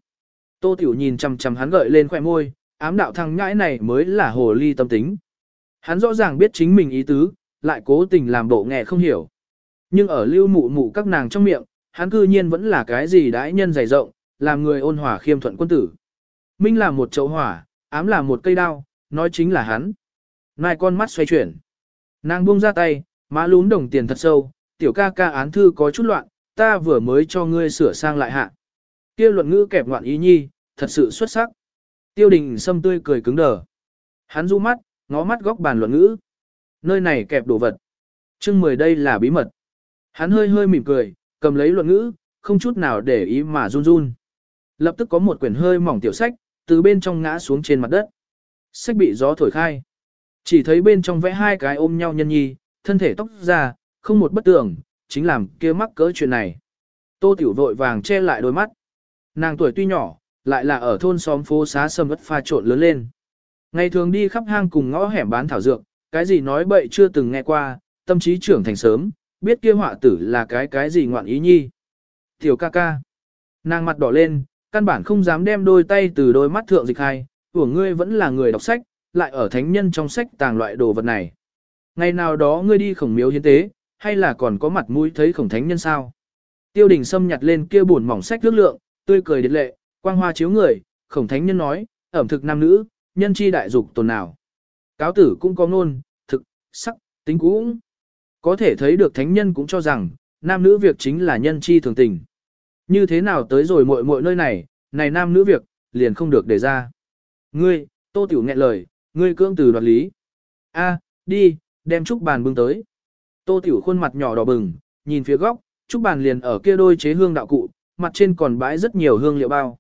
Tô tiểu nhìn chằm chằm hắn gợi lên khỏe môi, ám đạo thằng nhãi này mới là hồ ly tâm tính. Hắn rõ ràng biết chính mình ý tứ, lại cố tình làm bộ nghe không hiểu. Nhưng ở lưu mụ mụ các nàng trong miệng, hắn cư nhiên vẫn là cái gì đãi nhân dày rộng, làm người ôn hòa khiêm thuận quân tử. Minh là một chậu hỏa, ám là một cây đao, nói chính là hắn. Nai con mắt xoay chuyển. Nàng buông ra tay, má lún đồng tiền thật sâu, tiểu ca ca án thư có chút loạn, ta vừa mới cho ngươi sửa sang lại hạ. Kia luận ngữ kẹp ngoạn ý nhi, thật sự xuất sắc. Tiêu đình sâm tươi cười cứng đờ. Hắn du mắt, ngó mắt góc bàn luận ngữ. Nơi này kẹp đồ vật. Chương mười đây là bí mật. Hắn hơi hơi mỉm cười, cầm lấy luận ngữ, không chút nào để ý mà run run. Lập tức có một quyển hơi mỏng tiểu sách, từ bên trong ngã xuống trên mặt đất. Sách bị gió thổi khai. Chỉ thấy bên trong vẽ hai cái ôm nhau nhân nhi, thân thể tóc ra, không một bất tưởng, chính làm kia mắc cỡ chuyện này. Tô Tiểu vội vàng che lại đôi mắt. Nàng tuổi tuy nhỏ, lại là ở thôn xóm phố xá sầm vất pha trộn lớn lên. Ngày thường đi khắp hang cùng ngõ hẻm bán thảo dược, cái gì nói bậy chưa từng nghe qua, tâm trí trưởng thành sớm, biết kia họa tử là cái cái gì ngoạn ý nhi. Tiểu ca ca. Nàng mặt đỏ lên, căn bản không dám đem đôi tay từ đôi mắt thượng dịch hai, của ngươi vẫn là người đọc sách, lại ở thánh nhân trong sách tàng loại đồ vật này. Ngày nào đó ngươi đi khổng miếu hiến tế, hay là còn có mặt mũi thấy khổng thánh nhân sao? Tiêu đình xâm nhặt lên kia buồn mỏng sách nước lượng, tươi cười điệt lệ, quang hoa chiếu người, khổng thánh nhân nói, ẩm thực nam nữ, nhân chi đại dục tồn nào. Cáo tử cũng có ngôn, thực, sắc, tính cũng. Có thể thấy được thánh nhân cũng cho rằng, nam nữ việc chính là nhân chi thường tình. Như thế nào tới rồi muội muội nơi này, này nam nữ việc, liền không được đề ra. Ngươi, tô tiểu nghẹn lời, ngươi cưỡng từ đoạt lý. A, đi, đem trúc bàn bưng tới. Tô tiểu khuôn mặt nhỏ đỏ bừng, nhìn phía góc, trúc bàn liền ở kia đôi chế hương đạo cụ, mặt trên còn bãi rất nhiều hương liệu bao.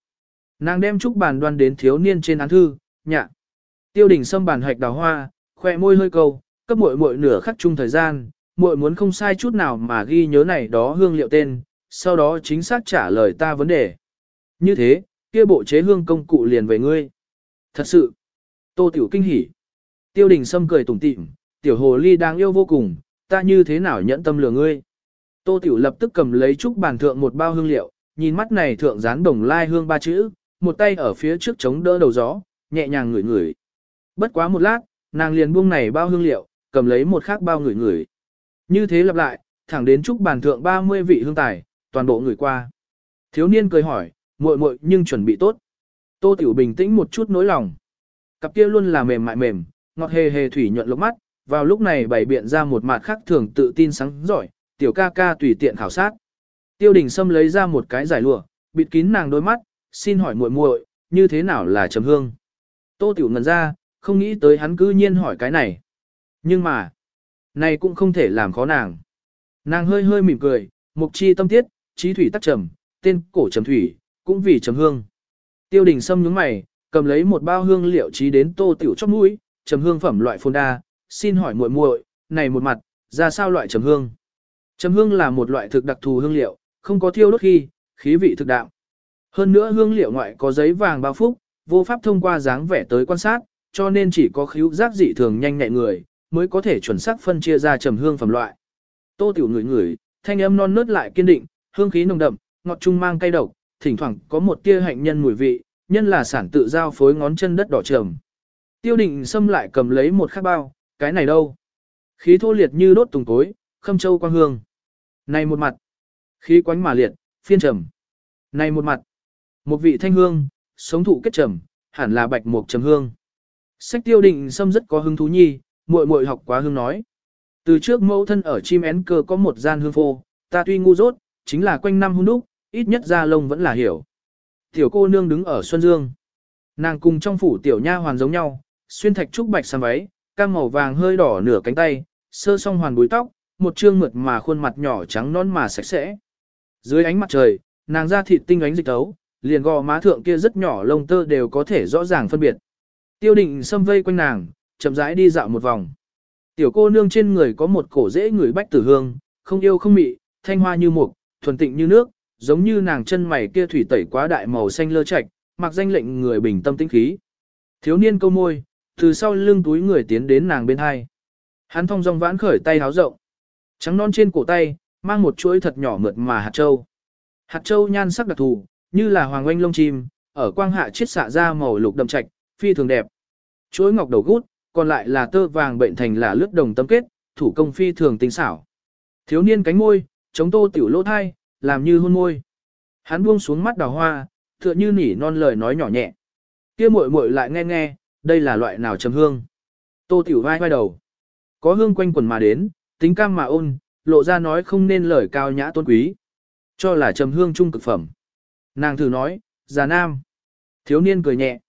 Nàng đem trúc bàn đoan đến thiếu niên trên án thư, nhạ. Tiêu đình xâm bàn hạch đào hoa, khoe môi hơi câu, cấp muội muội nửa khắc chung thời gian, muội muốn không sai chút nào mà ghi nhớ này đó hương liệu tên, sau đó chính xác trả lời ta vấn đề. Như thế, kia bộ chế hương công cụ liền về ngươi. Thật sự, tô tiểu kinh hỉ. Tiêu đình sâm cười tủm tỉm, tiểu hồ ly đang yêu vô cùng, ta như thế nào nhẫn tâm lừa ngươi. Tô tiểu lập tức cầm lấy trúc bàn thượng một bao hương liệu, nhìn mắt này thượng dán đồng lai hương ba chữ, một tay ở phía trước chống đỡ đầu gió, nhẹ nhàng ngửi ngửi. Bất quá một lát, nàng liền buông này bao hương liệu, cầm lấy một khác bao ngửi ngửi. Như thế lặp lại, thẳng đến chúc bàn thượng 30 vị hương tài, toàn bộ người qua. Thiếu niên cười hỏi, muội muội nhưng chuẩn bị tốt. Tô Tiểu bình tĩnh một chút nỗi lòng. Cặp kia luôn là mềm mại mềm, ngọt hề hề thủy nhuận lốc mắt, vào lúc này bày biện ra một mặt khác thường tự tin sáng giỏi, tiểu ca ca tùy tiện khảo sát. Tiêu đình Sâm lấy ra một cái giải lụa, bịt kín nàng đôi mắt, xin hỏi muội muội, như thế nào là trầm hương? Tô Tiểu ngần ra, không nghĩ tới hắn cư nhiên hỏi cái này. Nhưng mà, này cũng không thể làm khó nàng. Nàng hơi hơi mỉm cười, mục chi tâm tiết, trí thủy tắc trầm, tên cổ trầm thủy, cũng vì trầm hương. Tiêu đình Sâm nhướng mày, cầm lấy một bao hương liệu trí đến tô tiểu chóp mũi, trầm hương phẩm loại phồn đa, xin hỏi muội muội, này một mặt, ra sao loại trầm hương? Trầm hương là một loại thực đặc thù hương liệu, không có thiêu đốt khi, khí vị thực đạo. Hơn nữa hương liệu ngoại có giấy vàng bao phúc, vô pháp thông qua dáng vẻ tới quan sát, cho nên chỉ có khíu giác dị thường nhanh nhạy người, mới có thể chuẩn xác phân chia ra trầm hương phẩm loại. Tô tiểu ngửi ngửi, thanh âm non nớt lại kiên định, hương khí nồng đậm, ngọt trung mang cay độc, thỉnh thoảng có một tia hạnh nhân mùi vị, nhân là sản tự giao phối ngón chân đất đỏ trầm. Tiêu định xâm lại cầm lấy một khắc bao, cái này đâu? Khí thô liệt như đốt tùng tối, khâm châu quang hương. Này một mặt, khí quánh mà liệt, phiên trầm. Này một mặt, một vị thanh hương, sống thụ kết trầm, hẳn là bạch mục trầm hương. Sách tiêu định xâm rất có hứng thú nhi, muội muội học quá hương nói. Từ trước mẫu thân ở chim én cơ có một gian hương phô, ta tuy ngu dốt, chính là quanh năm hung đúc, ít nhất ra lông vẫn là hiểu. Tiểu cô nương đứng ở Xuân Dương. Nàng cùng trong phủ tiểu nha hoàn giống nhau, xuyên thạch trúc bạch sam váy, cam màu vàng hơi đỏ nửa cánh tay, sơ song hoàn búi tóc, một trương mượt mà khuôn mặt nhỏ trắng non mà sạch sẽ. Dưới ánh mặt trời, nàng da thịt tinh ánh dịch tấu, liền gò má thượng kia rất nhỏ lông tơ đều có thể rõ ràng phân biệt. Tiêu định xâm vây quanh nàng, chậm rãi đi dạo một vòng. Tiểu cô nương trên người có một cổ dễ người bách tử hương, không yêu không mị, thanh hoa như mục, thuần tịnh như nước, giống như nàng chân mày kia thủy tẩy quá đại màu xanh lơ chạch, mặc danh lệnh người bình tâm tĩnh khí. Thiếu niên câu môi, từ sau lưng túi người tiến đến nàng bên hai. Hắn thong dong vãn khởi tay háo rộng. Trắng non trên cổ tay, mang một chuỗi thật nhỏ mượt mà hạt châu. Hạt châu nhan sắc đặc thù, như là hoàng oanh lông chim, ở quang hạ chiết xạ ra màu lục đậm trạch, phi thường đẹp. Chuỗi ngọc đầu gút, còn lại là tơ vàng bệnh thành là lướt đồng tâm kết, thủ công phi thường tinh xảo. Thiếu niên cánh môi, chống tô tiểu lỗ thai, làm như hôn môi. Hắn buông xuống mắt đào hoa, tựa như nỉ non lời nói nhỏ nhẹ. Kia muội muội lại nghe nghe, đây là loại nào trầm hương. Tô tiểu vai vai đầu. Có hương quanh quần mà đến, tính cam mà ôn, lộ ra nói không nên lời cao nhã tôn quý. Cho là trầm hương trung cực phẩm. Nàng thử nói, già nam. Thiếu niên cười nhẹ.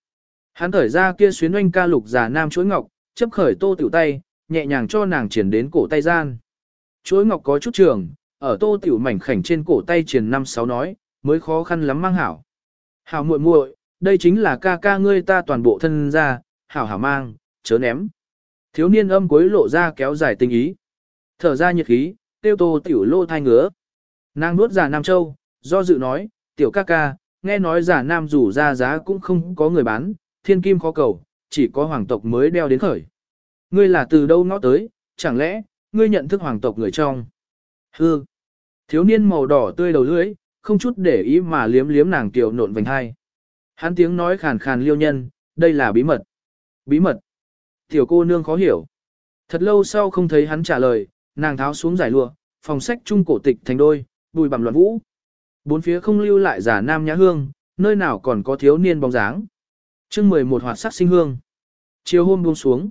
Hắn thở ra kia xuyến oanh ca lục già nam chuỗi ngọc, chấp khởi tô tiểu tay, nhẹ nhàng cho nàng triển đến cổ tay gian. chuối ngọc có chút trường, ở tô tiểu mảnh khảnh trên cổ tay triển năm sáu nói, mới khó khăn lắm mang hảo. Hảo muội muội, đây chính là ca ca ngươi ta toàn bộ thân ra, hảo hảo mang, chớ ném. Thiếu niên âm cuối lộ ra kéo dài tình ý. Thở ra nhiệt khí, tiêu tô tiểu lô thai ngứa. Nàng nuốt giả Nam Châu, do dự nói, tiểu ca ca, nghe nói giả Nam rủ ra giá cũng không có người bán, thiên kim khó cầu, chỉ có hoàng tộc mới đeo đến khởi. Ngươi là từ đâu ngõ tới, chẳng lẽ, ngươi nhận thức hoàng tộc người trong? Hư. Thiếu niên màu đỏ tươi đầu lưỡi, không chút để ý mà liếm liếm nàng tiểu nộn vành hai. Hắn tiếng nói khàn khàn liêu nhân, đây là bí mật. Bí mật. Tiểu cô nương khó hiểu. Thật lâu sau không thấy hắn trả lời, nàng tháo xuống giải lụa, phòng sách trung cổ tịch thành đôi, bùi bằng loạn vũ. Bốn phía không lưu lại giả nam nhã hương, nơi nào còn có thiếu niên bóng dáng chương 11 hoạt sắc sinh hương. Chiều hôm buông xuống.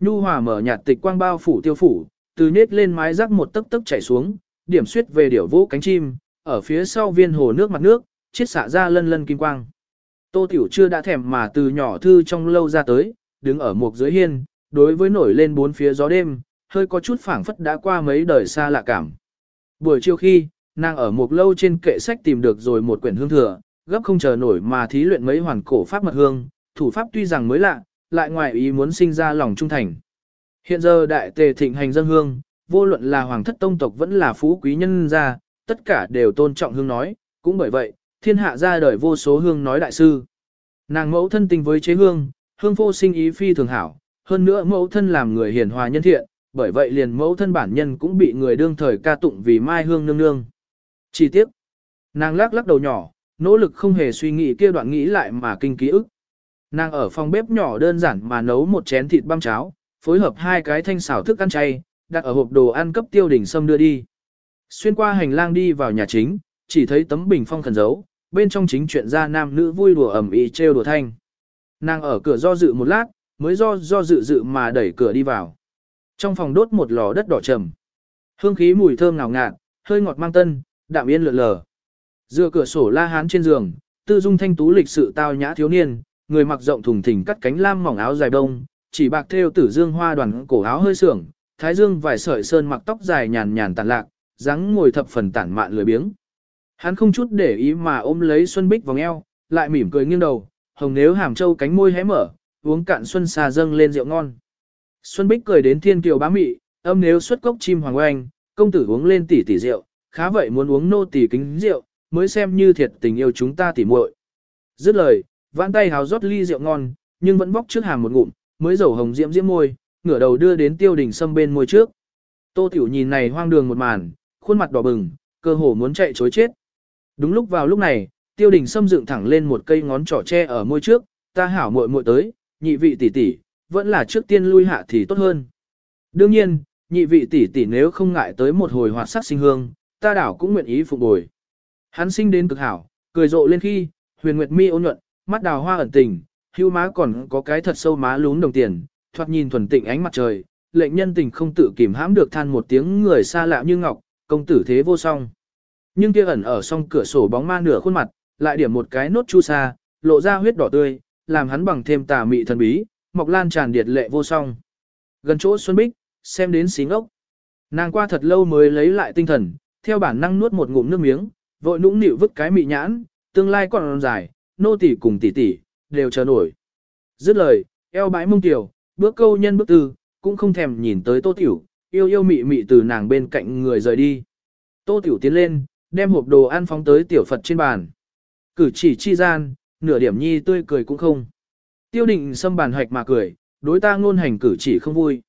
Nhu hòa mở nhạt tịch quang bao phủ tiêu phủ, từ nết lên mái rắc một tấc tấc chảy xuống, điểm suyết về điểu vũ cánh chim, ở phía sau viên hồ nước mặt nước, chiết xạ ra lân lân kim quang. Tô Tiểu chưa đã thèm mà từ nhỏ thư trong lâu ra tới, đứng ở một dưới hiên, đối với nổi lên bốn phía gió đêm, hơi có chút phảng phất đã qua mấy đời xa lạ cảm. Buổi chiều khi, nàng ở một lâu trên kệ sách tìm được rồi một quyển hương thừa, gấp không chờ nổi mà thí luyện mấy hoàn cổ pháp mật hương, thủ pháp tuy rằng mới lạ, lại ngoài ý muốn sinh ra lòng trung thành. Hiện giờ đại tề thịnh hành dân hương, vô luận là hoàng thất tông tộc vẫn là phú quý nhân gia, tất cả đều tôn trọng hương nói, cũng bởi vậy, thiên hạ ra đời vô số hương nói đại sư. Nàng mẫu thân tình với chế hương, hương vô sinh ý phi thường hảo, hơn nữa mẫu thân làm người hiền hòa nhân thiện, bởi vậy liền mẫu thân bản nhân cũng bị người đương thời ca tụng vì mai hương nương nương. Chi tiết, nàng lắc lắc đầu nhỏ, nỗ lực không hề suy nghĩ kia đoạn nghĩ lại mà kinh ký ức. Nàng ở phòng bếp nhỏ đơn giản mà nấu một chén thịt băm cháo, phối hợp hai cái thanh xào thức ăn chay, đặt ở hộp đồ ăn cấp tiêu đỉnh sâm đưa đi. Xuyên qua hành lang đi vào nhà chính, chỉ thấy tấm bình phong khẩn dấu, bên trong chính chuyện ra nam nữ vui đùa ẩm ý trêu đùa thanh. Nàng ở cửa do dự một lát, mới do do dự dự mà đẩy cửa đi vào. Trong phòng đốt một lò đất đỏ trầm. Hương khí mùi thơm ngào ngạt, hơi ngọt mang tân, đạm yên lượn lờ. Dựa cửa sổ la hán trên giường, tư dung thanh tú lịch sự tao nhã thiếu niên, người mặc rộng thùng thình cắt cánh lam mỏng áo dài đông, chỉ bạc thêu tử dương hoa đoàn cổ áo hơi sưởng, thái dương vài sợi sơn mặc tóc dài nhàn nhàn tàn lạc, dáng ngồi thập phần tản mạn lười biếng. Hắn không chút để ý mà ôm lấy Xuân Bích vòng eo, lại mỉm cười nghiêng đầu, hồng nếu hàm châu cánh môi hé mở, uống cạn xuân xà dâng lên rượu ngon. Xuân Bích cười đến thiên kiều bá mị, âm nếu xuất cốc chim hoàng oanh, công tử uống lên tỷ tỷ rượu, khá vậy muốn uống nô tỷ kính rượu, mới xem như thiệt tình yêu chúng ta tỉ muội. Dứt lời, vãn tay hào rót ly rượu ngon, nhưng vẫn bóc trước hàm một ngụm, mới dầu hồng diễm diễm môi, ngửa đầu đưa đến tiêu đình sâm bên môi trước. Tô tiểu nhìn này hoang đường một màn, khuôn mặt đỏ bừng, cơ hồ muốn chạy chối chết. Đúng lúc vào lúc này, tiêu đình sâm dựng thẳng lên một cây ngón trỏ tre ở môi trước, ta hảo muội muội tới, nhị vị tỷ tỷ, vẫn là trước tiên lui hạ thì tốt hơn. Đương nhiên, nhị vị tỷ tỷ nếu không ngại tới một hồi hoạt sắc sinh hương, ta đảo cũng nguyện ý phục bồi. Hắn sinh đến cực hảo, cười rộ lên khi, huyền nguyệt mi ôn nhuận, mắt đào hoa ẩn tình, hưu má còn có cái thật sâu má lún đồng tiền, thoạt nhìn thuần tịnh ánh mặt trời, lệnh nhân tình không tự kìm hãm được than một tiếng người xa lạ như ngọc, công tử thế vô song. Nhưng kia ẩn ở song cửa sổ bóng ma nửa khuôn mặt, lại điểm một cái nốt chu sa, lộ ra huyết đỏ tươi, làm hắn bằng thêm tà mị thần bí, mọc lan tràn điệt lệ vô song. Gần chỗ Xuân Bích, xem đến xí ngốc. Nàng qua thật lâu mới lấy lại tinh thần, theo bản năng nuốt một ngụm nước miếng, vội nũng nịu vứt cái mị nhãn, tương lai còn dài, nô tỷ cùng tỷ tỷ, đều chờ nổi. Dứt lời, eo bãi mông tiểu, bước câu nhân bước tư, cũng không thèm nhìn tới tô tiểu, yêu yêu mị mị từ nàng bên cạnh người rời đi. Tô tiểu tiến lên, đem hộp đồ ăn phóng tới tiểu Phật trên bàn. Cử chỉ chi gian, nửa điểm nhi tươi cười cũng không. Tiêu định xâm bàn hoạch mà cười, đối ta ngôn hành cử chỉ không vui.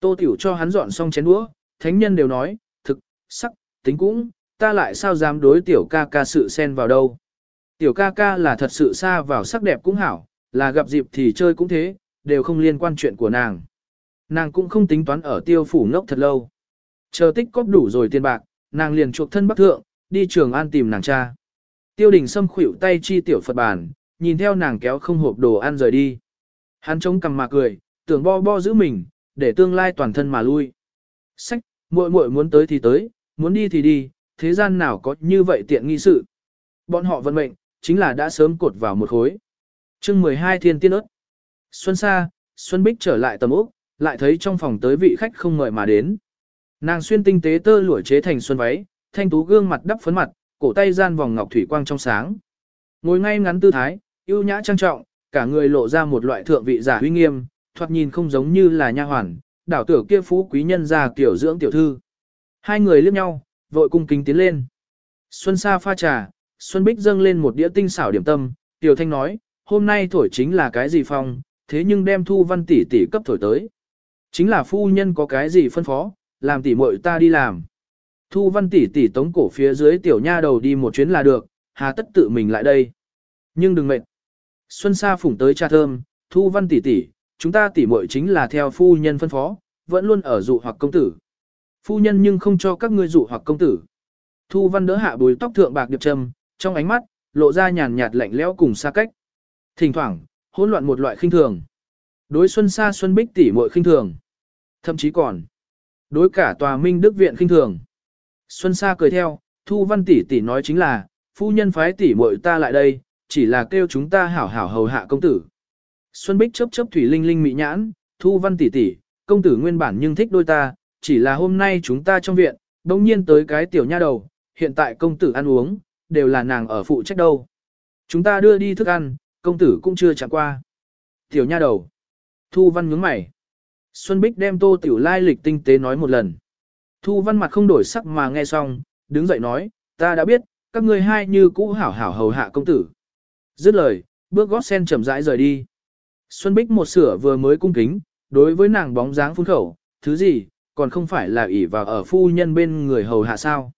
Tô tiểu cho hắn dọn xong chén đũa, thánh nhân đều nói, thực, sắc, tính cũng, ta lại sao dám đối tiểu ca ca sự xen vào đâu. Tiểu ca ca là thật sự xa vào sắc đẹp cũng hảo, là gặp dịp thì chơi cũng thế, đều không liên quan chuyện của nàng. Nàng cũng không tính toán ở tiêu phủ ngốc thật lâu. Chờ tích cóp đủ rồi tiền bạc, nàng liền chuộc thân bắc thượng, đi trường an tìm nàng cha. Tiêu đình xâm khuỷu tay chi tiểu Phật bàn, nhìn theo nàng kéo không hộp đồ ăn rời đi. Hắn chống cằm mà cười, tưởng bo bo giữ mình, để tương lai toàn thân mà lui. Sách, muội muội muốn tới thì tới, muốn đi thì đi, thế gian nào có như vậy tiện nghi sự. Bọn họ vận mệnh, chính là đã sớm cột vào một khối. chương 12 thiên tiên ớt. Xuân Sa, Xuân Bích trở lại tầm ốc, lại thấy trong phòng tới vị khách không ngợi mà đến. Nàng xuyên tinh tế tơ lụa chế thành xuân váy, thanh tú gương mặt đắp phấn mặt, cổ tay gian vòng ngọc thủy quang trong sáng. Ngồi ngay ngắn tư thái, ưu nhã trang trọng, cả người lộ ra một loại thượng vị giả uy nghiêm, thoạt nhìn không giống như là nha hoàn, đảo tử kia phú quý nhân gia tiểu dưỡng tiểu thư. Hai người liếc nhau, vội cung kính tiến lên. Xuân Sa pha trà, Xuân Bích dâng lên một đĩa tinh xảo điểm tâm, Tiểu Thanh nói, hôm nay thổi chính là cái gì phong, thế nhưng đem thu văn tỷ tỷ cấp thổi tới. Chính là phu nhân có cái gì phân phó, làm tỷ muội ta đi làm. Thu văn tỷ tỷ tống cổ phía dưới tiểu nha đầu đi một chuyến là được, hà tất tự mình lại đây. Nhưng đừng mệt. Xuân Sa phủng tới trà thơm, thu văn tỷ tỷ, chúng ta tỷ muội chính là theo phu nhân phân phó, vẫn luôn ở dụ hoặc công tử. Phu nhân nhưng không cho các ngươi dụ hoặc công tử. Thu văn đỡ hạ bùi tóc thượng bạc điệp trầm, trong ánh mắt, lộ ra nhàn nhạt lạnh lẽo cùng xa cách. Thỉnh thoảng, hỗn loạn một loại khinh thường. Đối Xuân Sa Xuân Bích tỷ muội khinh thường. Thậm chí còn đối cả tòa Minh Đức viện khinh thường. Xuân Sa cười theo, Thu Văn tỷ tỷ nói chính là, phu nhân phái tỷ muội ta lại đây, chỉ là kêu chúng ta hảo hảo hầu hạ công tử. Xuân Bích chớp chớp thủy linh linh mị nhãn, Thu Văn tỷ tỷ, công tử nguyên bản nhưng thích đôi ta, chỉ là hôm nay chúng ta trong viện, bỗng nhiên tới cái tiểu nha đầu, hiện tại công tử ăn uống, đều là nàng ở phụ trách đâu. Chúng ta đưa đi thức ăn, công tử cũng chưa chẳng qua. Tiểu nha đầu. Thu Văn nhướng mày. Xuân Bích đem tô tiểu lai lịch tinh tế nói một lần. Thu Văn mặt không đổi sắc mà nghe xong, đứng dậy nói, ta đã biết, các ngươi hai như cũ hảo hảo hầu hạ công tử. Dứt lời, bước gót sen chậm rãi rời đi. Xuân Bích một sửa vừa mới cung kính, đối với nàng bóng dáng phun khẩu, thứ gì, còn không phải là ỷ vào ở phu nhân bên người hầu hạ sao.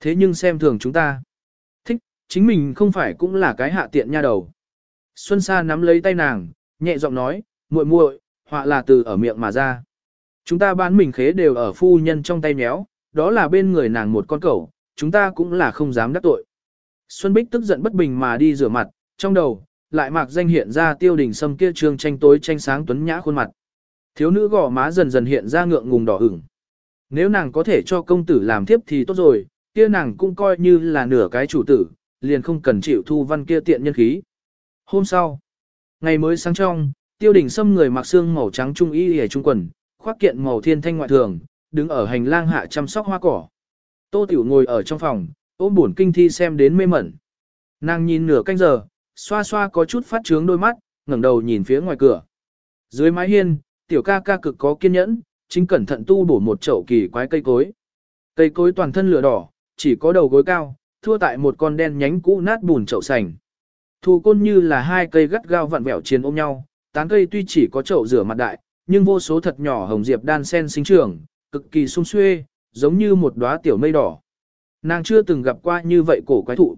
Thế nhưng xem thường chúng ta. Thích, chính mình không phải cũng là cái hạ tiện nha đầu. Xuân Sa nắm lấy tay nàng, nhẹ giọng nói, muội muội, họa là từ ở miệng mà ra. Chúng ta bán mình khế đều ở phu nhân trong tay méo, đó là bên người nàng một con cẩu, chúng ta cũng là không dám đắc tội. Xuân Bích tức giận bất bình mà đi rửa mặt, trong đầu, lại mạc danh hiện ra tiêu đình sâm kia trương tranh tối tranh sáng tuấn nhã khuôn mặt. Thiếu nữ gò má dần dần hiện ra ngượng ngùng đỏ ửng. Nếu nàng có thể cho công tử làm tiếp thì tốt rồi, kia nàng cũng coi như là nửa cái chủ tử, liền không cần chịu thu văn kia tiện nhân khí. Hôm sau, ngày mới sáng trong, tiêu đình xâm người mặc xương màu trắng trung y hề trung quần, khoác kiện màu thiên thanh ngoại thường, đứng ở hành lang hạ chăm sóc hoa cỏ. Tô Tiểu ngồi ở trong phòng, ôm buồn kinh thi xem đến mê mẩn. Nàng nhìn nửa canh giờ, xoa xoa có chút phát trướng đôi mắt, ngẩng đầu nhìn phía ngoài cửa. Dưới mái hiên, tiểu ca ca cực có kiên nhẫn, chính cẩn thận tu bổ một chậu kỳ quái cây cối. Cây cối toàn thân lửa đỏ, chỉ có đầu gối cao, thua tại một con đen nhánh cũ nát bùn chậu sành. Thù côn như là hai cây gắt gao vặn vẹo chiến ôm nhau, tán cây tuy chỉ có chậu rửa mặt đại, nhưng vô số thật nhỏ hồng diệp đan sen sinh trưởng, cực kỳ sung xuê, giống như một đóa tiểu mây đỏ. Nàng chưa từng gặp qua như vậy cổ quái thụ.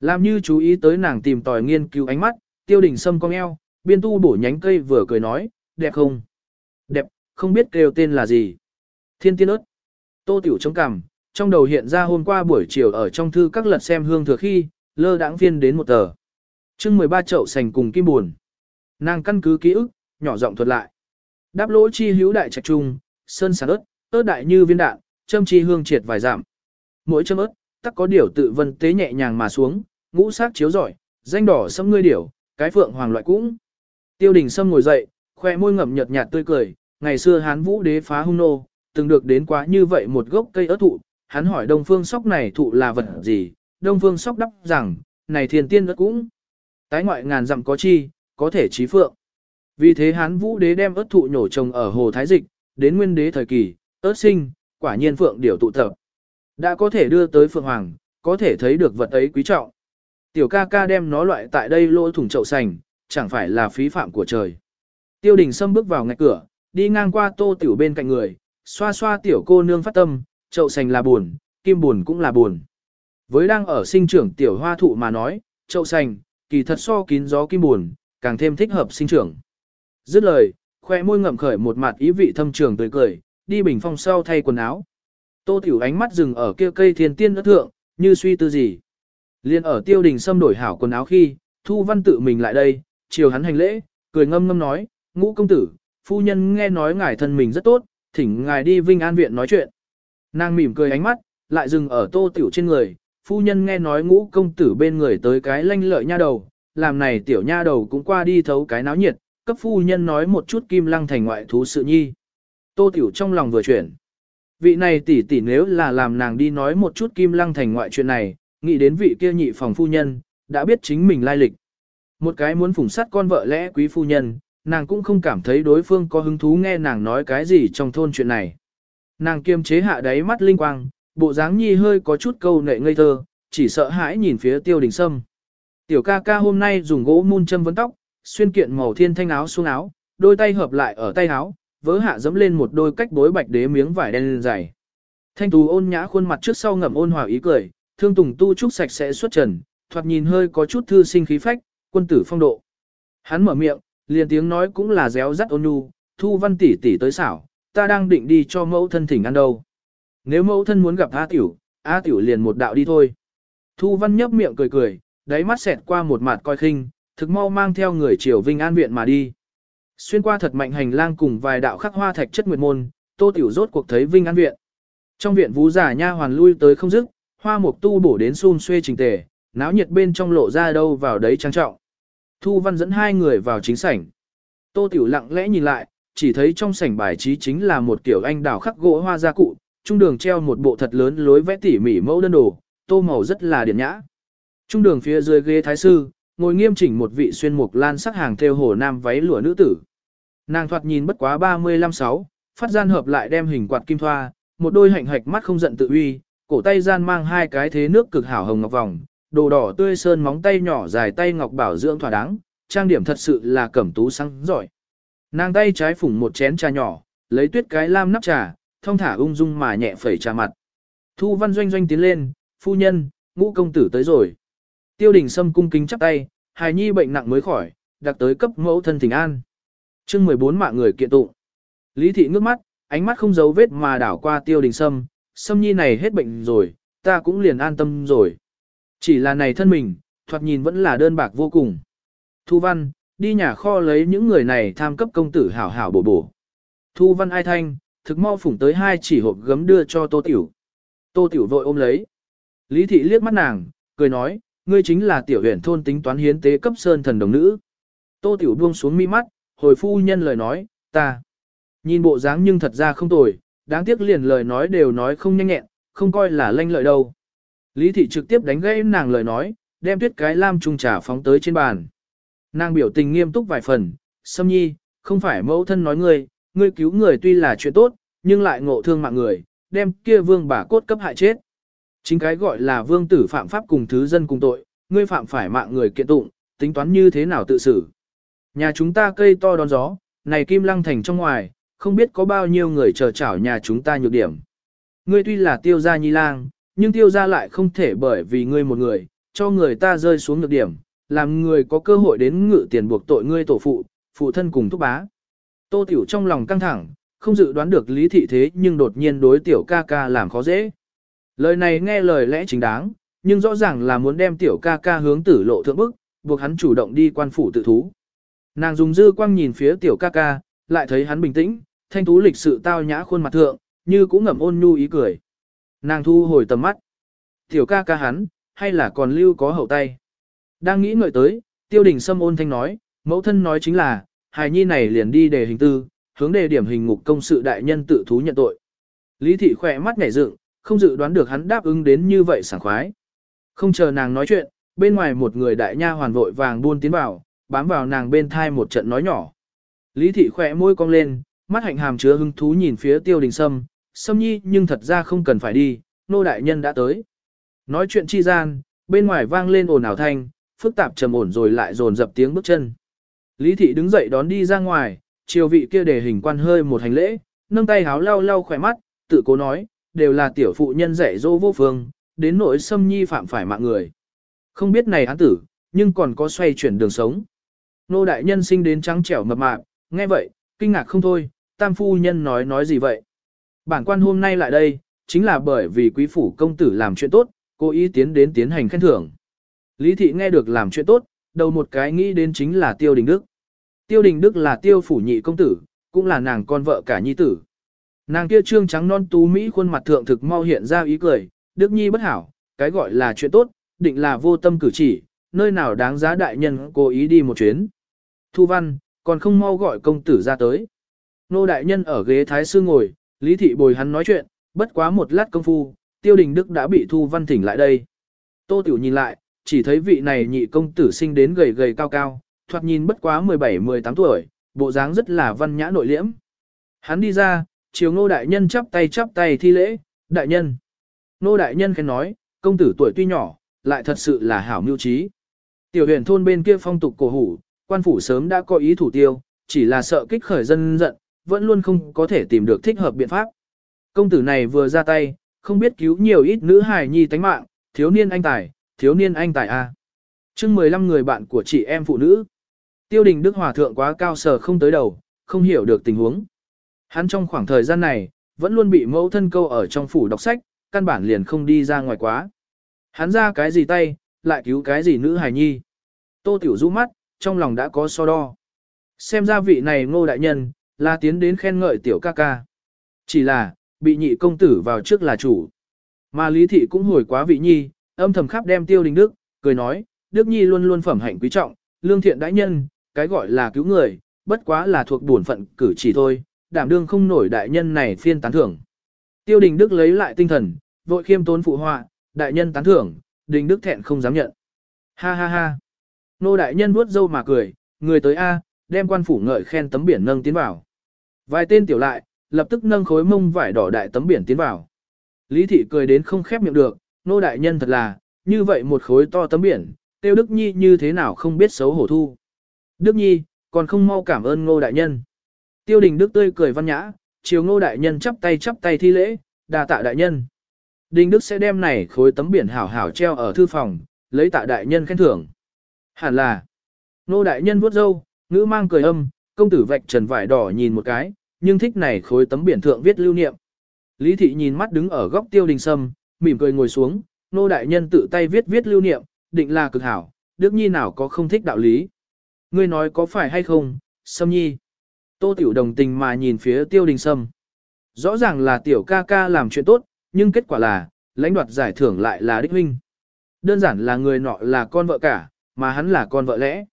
Làm như chú ý tới nàng tìm tòi nghiên cứu ánh mắt, tiêu đỉnh sâm cong eo, biên tu bổ nhánh cây vừa cười nói, đẹp không? Đẹp, không biết kêu tên là gì. Thiên tiên ớt. Tô tiểu chống cằm, trong đầu hiện ra hôm qua buổi chiều ở trong thư các lật xem hương thừa khi, lơ đãng phiên đến một tờ. chương 13 chậu sành cùng kim buồn. Nàng căn cứ ký ức, nhỏ giọng thuật lại. Đáp lỗ chi hữu đại trạch trung, sơn sản ớt, ớt đại như viên đạn, châm chi hương triệt vài giảm. Mỗi châm ớt, tắc có điều tự vân tế nhẹ nhàng mà xuống, ngũ sắc chiếu giỏi, danh đỏ sâm ngươi điểu, cái phượng hoàng loại cũng. Tiêu đình sâm ngồi dậy, khoe môi ngậm nhợt nhạt tươi cười, ngày xưa hán vũ đế phá hung nô, từng được đến quá như vậy một gốc cây ớt thụ, hắn hỏi đông phương sóc này thụ là vật gì, đông phương sóc đáp rằng, này thiên tiên ớt cũng. Tái ngoại ngàn dặm có chi, có thể trí phượng. Vì thế hán vũ đế đem ớt thụ nhổ trồng ở hồ Thái Dịch, đến nguyên đế thời kỳ, ớt sinh, quả nhiên phượng điểu tụ tập. Đã có thể đưa tới phượng hoàng, có thể thấy được vật ấy quý trọng. Tiểu ca ca đem nó loại tại đây lỗ thủng chậu sành, chẳng phải là phí phạm của trời. Tiêu đình Sâm bước vào ngạch cửa, đi ngang qua tô tiểu bên cạnh người, xoa xoa tiểu cô nương phát tâm, chậu sành là buồn, kim buồn cũng là buồn. Với đang ở sinh trưởng tiểu hoa thụ mà nói, chậu sành, kỳ thật so kín gió kim buồn, càng thêm thích hợp sinh trưởng. Dứt lời, khoe môi ngậm khởi một mặt ý vị thâm trường tươi cười, đi bình phong sau thay quần áo. Tô tiểu ánh mắt dừng ở kia cây thiên tiên đất thượng, như suy tư gì. Liên ở tiêu đình xâm đổi hảo quần áo khi, thu văn tự mình lại đây, chiều hắn hành lễ, cười ngâm ngâm nói, ngũ công tử, phu nhân nghe nói ngài thân mình rất tốt, thỉnh ngài đi Vinh An Viện nói chuyện. Nàng mỉm cười ánh mắt, lại dừng ở tô tiểu trên người, phu nhân nghe nói ngũ công tử bên người tới cái lanh lợi nha đầu, làm này tiểu nha đầu cũng qua đi thấu cái náo nhiệt, cấp phu nhân nói một chút kim lăng thành ngoại thú sự nhi. Tô tiểu trong lòng vừa chuyển. Vị này tỷ tỷ nếu là làm nàng đi nói một chút kim lăng thành ngoại chuyện này, nghĩ đến vị kia nhị phòng phu nhân, đã biết chính mình lai lịch. Một cái muốn phủng sát con vợ lẽ quý phu nhân, nàng cũng không cảm thấy đối phương có hứng thú nghe nàng nói cái gì trong thôn chuyện này. Nàng kiềm chế hạ đáy mắt linh quang, bộ dáng nhi hơi có chút câu nệ ngây thơ, chỉ sợ hãi nhìn phía tiêu đình sâm. Tiểu ca ca hôm nay dùng gỗ mun châm vấn tóc, xuyên kiện màu thiên thanh áo xuống áo, đôi tay hợp lại ở tay áo, vớ hạ dẫm lên một đôi cách bối bạch đế miếng vải đen dày. Thanh tú ôn nhã khuôn mặt trước sau ngậm ôn hòa ý cười, thương tùng tu trúc sạch sẽ xuất trần, thoạt nhìn hơi có chút thư sinh khí phách, quân tử phong độ. Hắn mở miệng, liền tiếng nói cũng là réo rắt ôn nhu, thu văn tỷ tỷ tới xảo, ta đang định đi cho mẫu thân thỉnh ăn đâu. Nếu mẫu thân muốn gặp A tiểu, A tiểu liền một đạo đi thôi. Thu văn nhấp miệng cười cười, đáy mắt xẹt qua một mặt coi khinh, thực mau mang theo người triều Vinh An viện mà đi. Xuyên qua thật mạnh hành lang cùng vài đạo khắc hoa thạch chất nguyệt môn, Tô Tiểu rốt cuộc thấy Vinh An viện. Trong viện vũ giả nha hoàn lui tới không dứt, hoa mục tu bổ đến xun xuê trình tề, náo nhiệt bên trong lộ ra đâu vào đấy trang trọng. Thu Văn dẫn hai người vào chính sảnh. Tô Tiểu lặng lẽ nhìn lại, chỉ thấy trong sảnh bài trí chính là một kiểu anh đào khắc gỗ hoa gia cụ, trung đường treo một bộ thật lớn lối vẽ tỉ mỉ mẫu đơn đồ, tô màu rất là điển nhã. Trung đường phía dưới ghế thái sư, ngồi nghiêm chỉnh một vị xuyên mục lan sắc hàng theo hồ nam váy lụa nữ tử. Nàng thoạt nhìn bất quá 35-6, phát gian hợp lại đem hình quạt kim thoa, một đôi hạnh hạch mắt không giận tự uy, cổ tay gian mang hai cái thế nước cực hảo hồng ngọc vòng, đồ đỏ tươi sơn móng tay nhỏ dài tay ngọc bảo dưỡng thỏa đáng, trang điểm thật sự là cẩm tú sáng giỏi. Nàng tay trái phủng một chén trà nhỏ, lấy tuyết cái lam nắp trà, thông thả ung dung mà nhẹ phẩy trà mặt. Thu văn doanh doanh tiến lên, phu nhân, ngũ công tử tới rồi. Tiêu đình sâm cung kính chắp tay, hài nhi bệnh nặng mới khỏi, đặc tới cấp mẫu thân thỉnh an. chương 14 mạng người kiện tụng. Lý thị ngước mắt, ánh mắt không giấu vết mà đảo qua tiêu đình sâm, sâm nhi này hết bệnh rồi, ta cũng liền an tâm rồi. Chỉ là này thân mình, thoạt nhìn vẫn là đơn bạc vô cùng. Thu văn, đi nhà kho lấy những người này tham cấp công tử hảo hảo bổ bổ. Thu văn ai thanh, thực mau phủng tới hai chỉ hộp gấm đưa cho tô tiểu. Tô tiểu vội ôm lấy. Lý thị liếc mắt nàng, cười nói, ngươi chính là tiểu huyện thôn tính toán hiến tế cấp sơn thần đồng nữ. Tô tiểu buông xuống mi mắt, hồi phu nhân lời nói, ta. Nhìn bộ dáng nhưng thật ra không tồi, đáng tiếc liền lời nói đều nói không nhanh nhẹn, không coi là lanh lợi đâu. Lý thị trực tiếp đánh gãy nàng lời nói, đem tuyết cái lam trung trà phóng tới trên bàn. Nàng biểu tình nghiêm túc vài phần, Sâm Nhi, không phải mẫu thân nói ngươi, ngươi cứu người tuy là chuyện tốt, nhưng lại ngộ thương mạng người, đem kia vương bà cốt cấp hại chết. Chính cái gọi là vương tử phạm pháp cùng thứ dân cùng tội, ngươi phạm phải mạng người kiện tụng, tính toán như thế nào tự xử. Nhà chúng ta cây to đón gió, này kim lăng thành trong ngoài, không biết có bao nhiêu người chờ chảo nhà chúng ta nhược điểm. Ngươi tuy là tiêu gia nhi lang, nhưng tiêu gia lại không thể bởi vì ngươi một người, cho người ta rơi xuống được điểm, làm người có cơ hội đến ngự tiền buộc tội ngươi tổ phụ, phụ thân cùng thúc bá. Tô Tiểu trong lòng căng thẳng, không dự đoán được lý thị thế nhưng đột nhiên đối tiểu ca ca làm khó dễ. Lời này nghe lời lẽ chính đáng, nhưng rõ ràng là muốn đem tiểu ca ca hướng tử lộ thượng bức, buộc hắn chủ động đi quan phủ tự thú. Nàng dùng dư quang nhìn phía tiểu ca ca, lại thấy hắn bình tĩnh, thanh tú lịch sự tao nhã khuôn mặt thượng, như cũng ngậm ôn nhu ý cười. Nàng thu hồi tầm mắt. Tiểu ca ca hắn, hay là còn lưu có hậu tay. Đang nghĩ ngợi tới, tiêu đình sâm ôn thanh nói, mẫu thân nói chính là, hài nhi này liền đi đề hình tư, hướng đề điểm hình ngục công sự đại nhân tự thú nhận tội. Lý thị khỏe mắt nhảy dựng, không dự đoán được hắn đáp ứng đến như vậy sảng khoái. Không chờ nàng nói chuyện, bên ngoài một người đại nha hoàn vội vàng buôn tiến vào, bám vào nàng bên thai một trận nói nhỏ. Lý thị khỏe môi cong lên, mắt hạnh hàm chứa hứng thú nhìn phía tiêu đình sâm, sâm nhi nhưng thật ra không cần phải đi, nô đại nhân đã tới. Nói chuyện chi gian, bên ngoài vang lên ồn ào thanh, phức tạp trầm ổn rồi lại dồn dập tiếng bước chân. Lý thị đứng dậy đón đi ra ngoài, chiều vị kia để hình quan hơi một hành lễ, nâng tay háo lau lau khỏe mắt, tự cố nói, đều là tiểu phụ nhân dạy dỗ vô phương, đến nỗi Sâm nhi phạm phải mạng người. Không biết này án tử, nhưng còn có xoay chuyển đường sống. Nô đại nhân sinh đến trắng trẻo mập mạp, nghe vậy, kinh ngạc không thôi, tam phu nhân nói nói gì vậy. Bản quan hôm nay lại đây, chính là bởi vì quý phủ công tử làm chuyện tốt, cố ý tiến đến tiến hành khen thưởng. Lý thị nghe được làm chuyện tốt, đầu một cái nghĩ đến chính là tiêu đình đức. Tiêu đình đức là tiêu phủ nhị công tử, cũng là nàng con vợ cả nhi tử. Nàng kia trương trắng non tú Mỹ khuôn mặt thượng thực mau hiện ra ý cười, Đức Nhi bất hảo, cái gọi là chuyện tốt, định là vô tâm cử chỉ, nơi nào đáng giá đại nhân cố ý đi một chuyến. Thu văn, còn không mau gọi công tử ra tới. Nô đại nhân ở ghế thái sư ngồi, lý thị bồi hắn nói chuyện, bất quá một lát công phu, tiêu đình đức đã bị thu văn thỉnh lại đây. Tô tiểu nhìn lại, chỉ thấy vị này nhị công tử sinh đến gầy gầy cao cao, thoạt nhìn bất quá 17-18 tuổi, bộ dáng rất là văn nhã nội liễm. Hắn đi ra, chiều ngô đại nhân chắp tay chắp tay thi lễ, đại nhân. Ngô đại nhân khen nói, công tử tuổi tuy nhỏ, lại thật sự là hảo mưu trí. Tiểu huyền thôn bên kia phong tục cổ hủ, quan phủ sớm đã có ý thủ tiêu, chỉ là sợ kích khởi dân giận, vẫn luôn không có thể tìm được thích hợp biện pháp. Công tử này vừa ra tay, không biết cứu nhiều ít nữ hài nhi tánh mạng, thiếu niên anh tài, thiếu niên anh tài A. chương 15 người bạn của chị em phụ nữ. Tiêu đình Đức Hòa Thượng quá cao sở không tới đầu, không hiểu được tình huống. Hắn trong khoảng thời gian này, vẫn luôn bị mẫu thân câu ở trong phủ đọc sách, căn bản liền không đi ra ngoài quá. Hắn ra cái gì tay, lại cứu cái gì nữ hài nhi. Tô Tiểu rũ mắt, trong lòng đã có so đo. Xem ra vị này ngô đại nhân, là tiến đến khen ngợi tiểu ca ca. Chỉ là, bị nhị công tử vào trước là chủ. Mà Lý Thị cũng hồi quá vị nhi, âm thầm khắp đem tiêu đình đức, cười nói, Đức Nhi luôn luôn phẩm hạnh quý trọng, lương thiện đãi nhân, cái gọi là cứu người, bất quá là thuộc bổn phận cử chỉ thôi, đảm đương không nổi đại nhân này phiên tán thưởng. Tiêu đình đức lấy lại tinh thần, vội khiêm tốn phụ họa, đại nhân tán thưởng, đình đức thẹn không dám nhận. Ha ha ha. Nô đại nhân vuốt dâu mà cười, người tới A, đem quan phủ ngợi khen tấm biển nâng tiến vào. Vài tên tiểu lại, lập tức nâng khối mông vải đỏ đại tấm biển tiến vào. Lý thị cười đến không khép miệng được, nô đại nhân thật là, như vậy một khối to tấm biển, tiêu Đức Nhi như thế nào không biết xấu hổ thu. Đức Nhi, còn không mau cảm ơn ngô đại nhân. Tiêu đình Đức tươi cười văn nhã, chiều ngô đại nhân chắp tay chắp tay thi lễ, đà tạ đại nhân. Đình Đức sẽ đem này khối tấm biển hảo hảo treo ở thư phòng, lấy tạ đại nhân khen thưởng. Hẳn là, ngô đại nhân vuốt râu, ngữ mang cười âm, công tử vạch trần vải đỏ nhìn một cái, nhưng thích này khối tấm biển thượng viết lưu niệm. Lý thị nhìn mắt đứng ở góc tiêu đình sâm, mỉm cười ngồi xuống, nô đại nhân tự tay viết viết lưu niệm, định là cực hảo, đức nhi nào có không thích đạo lý. Ngươi nói có phải hay không, sâm nhi. Tô tiểu đồng tình mà nhìn phía tiêu đình sâm. Rõ ràng là tiểu ca ca làm chuyện tốt, nhưng kết quả là, lãnh đoạt giải thưởng lại là đích huynh. Đơn giản là người nọ là con vợ cả, mà hắn là con vợ lẽ.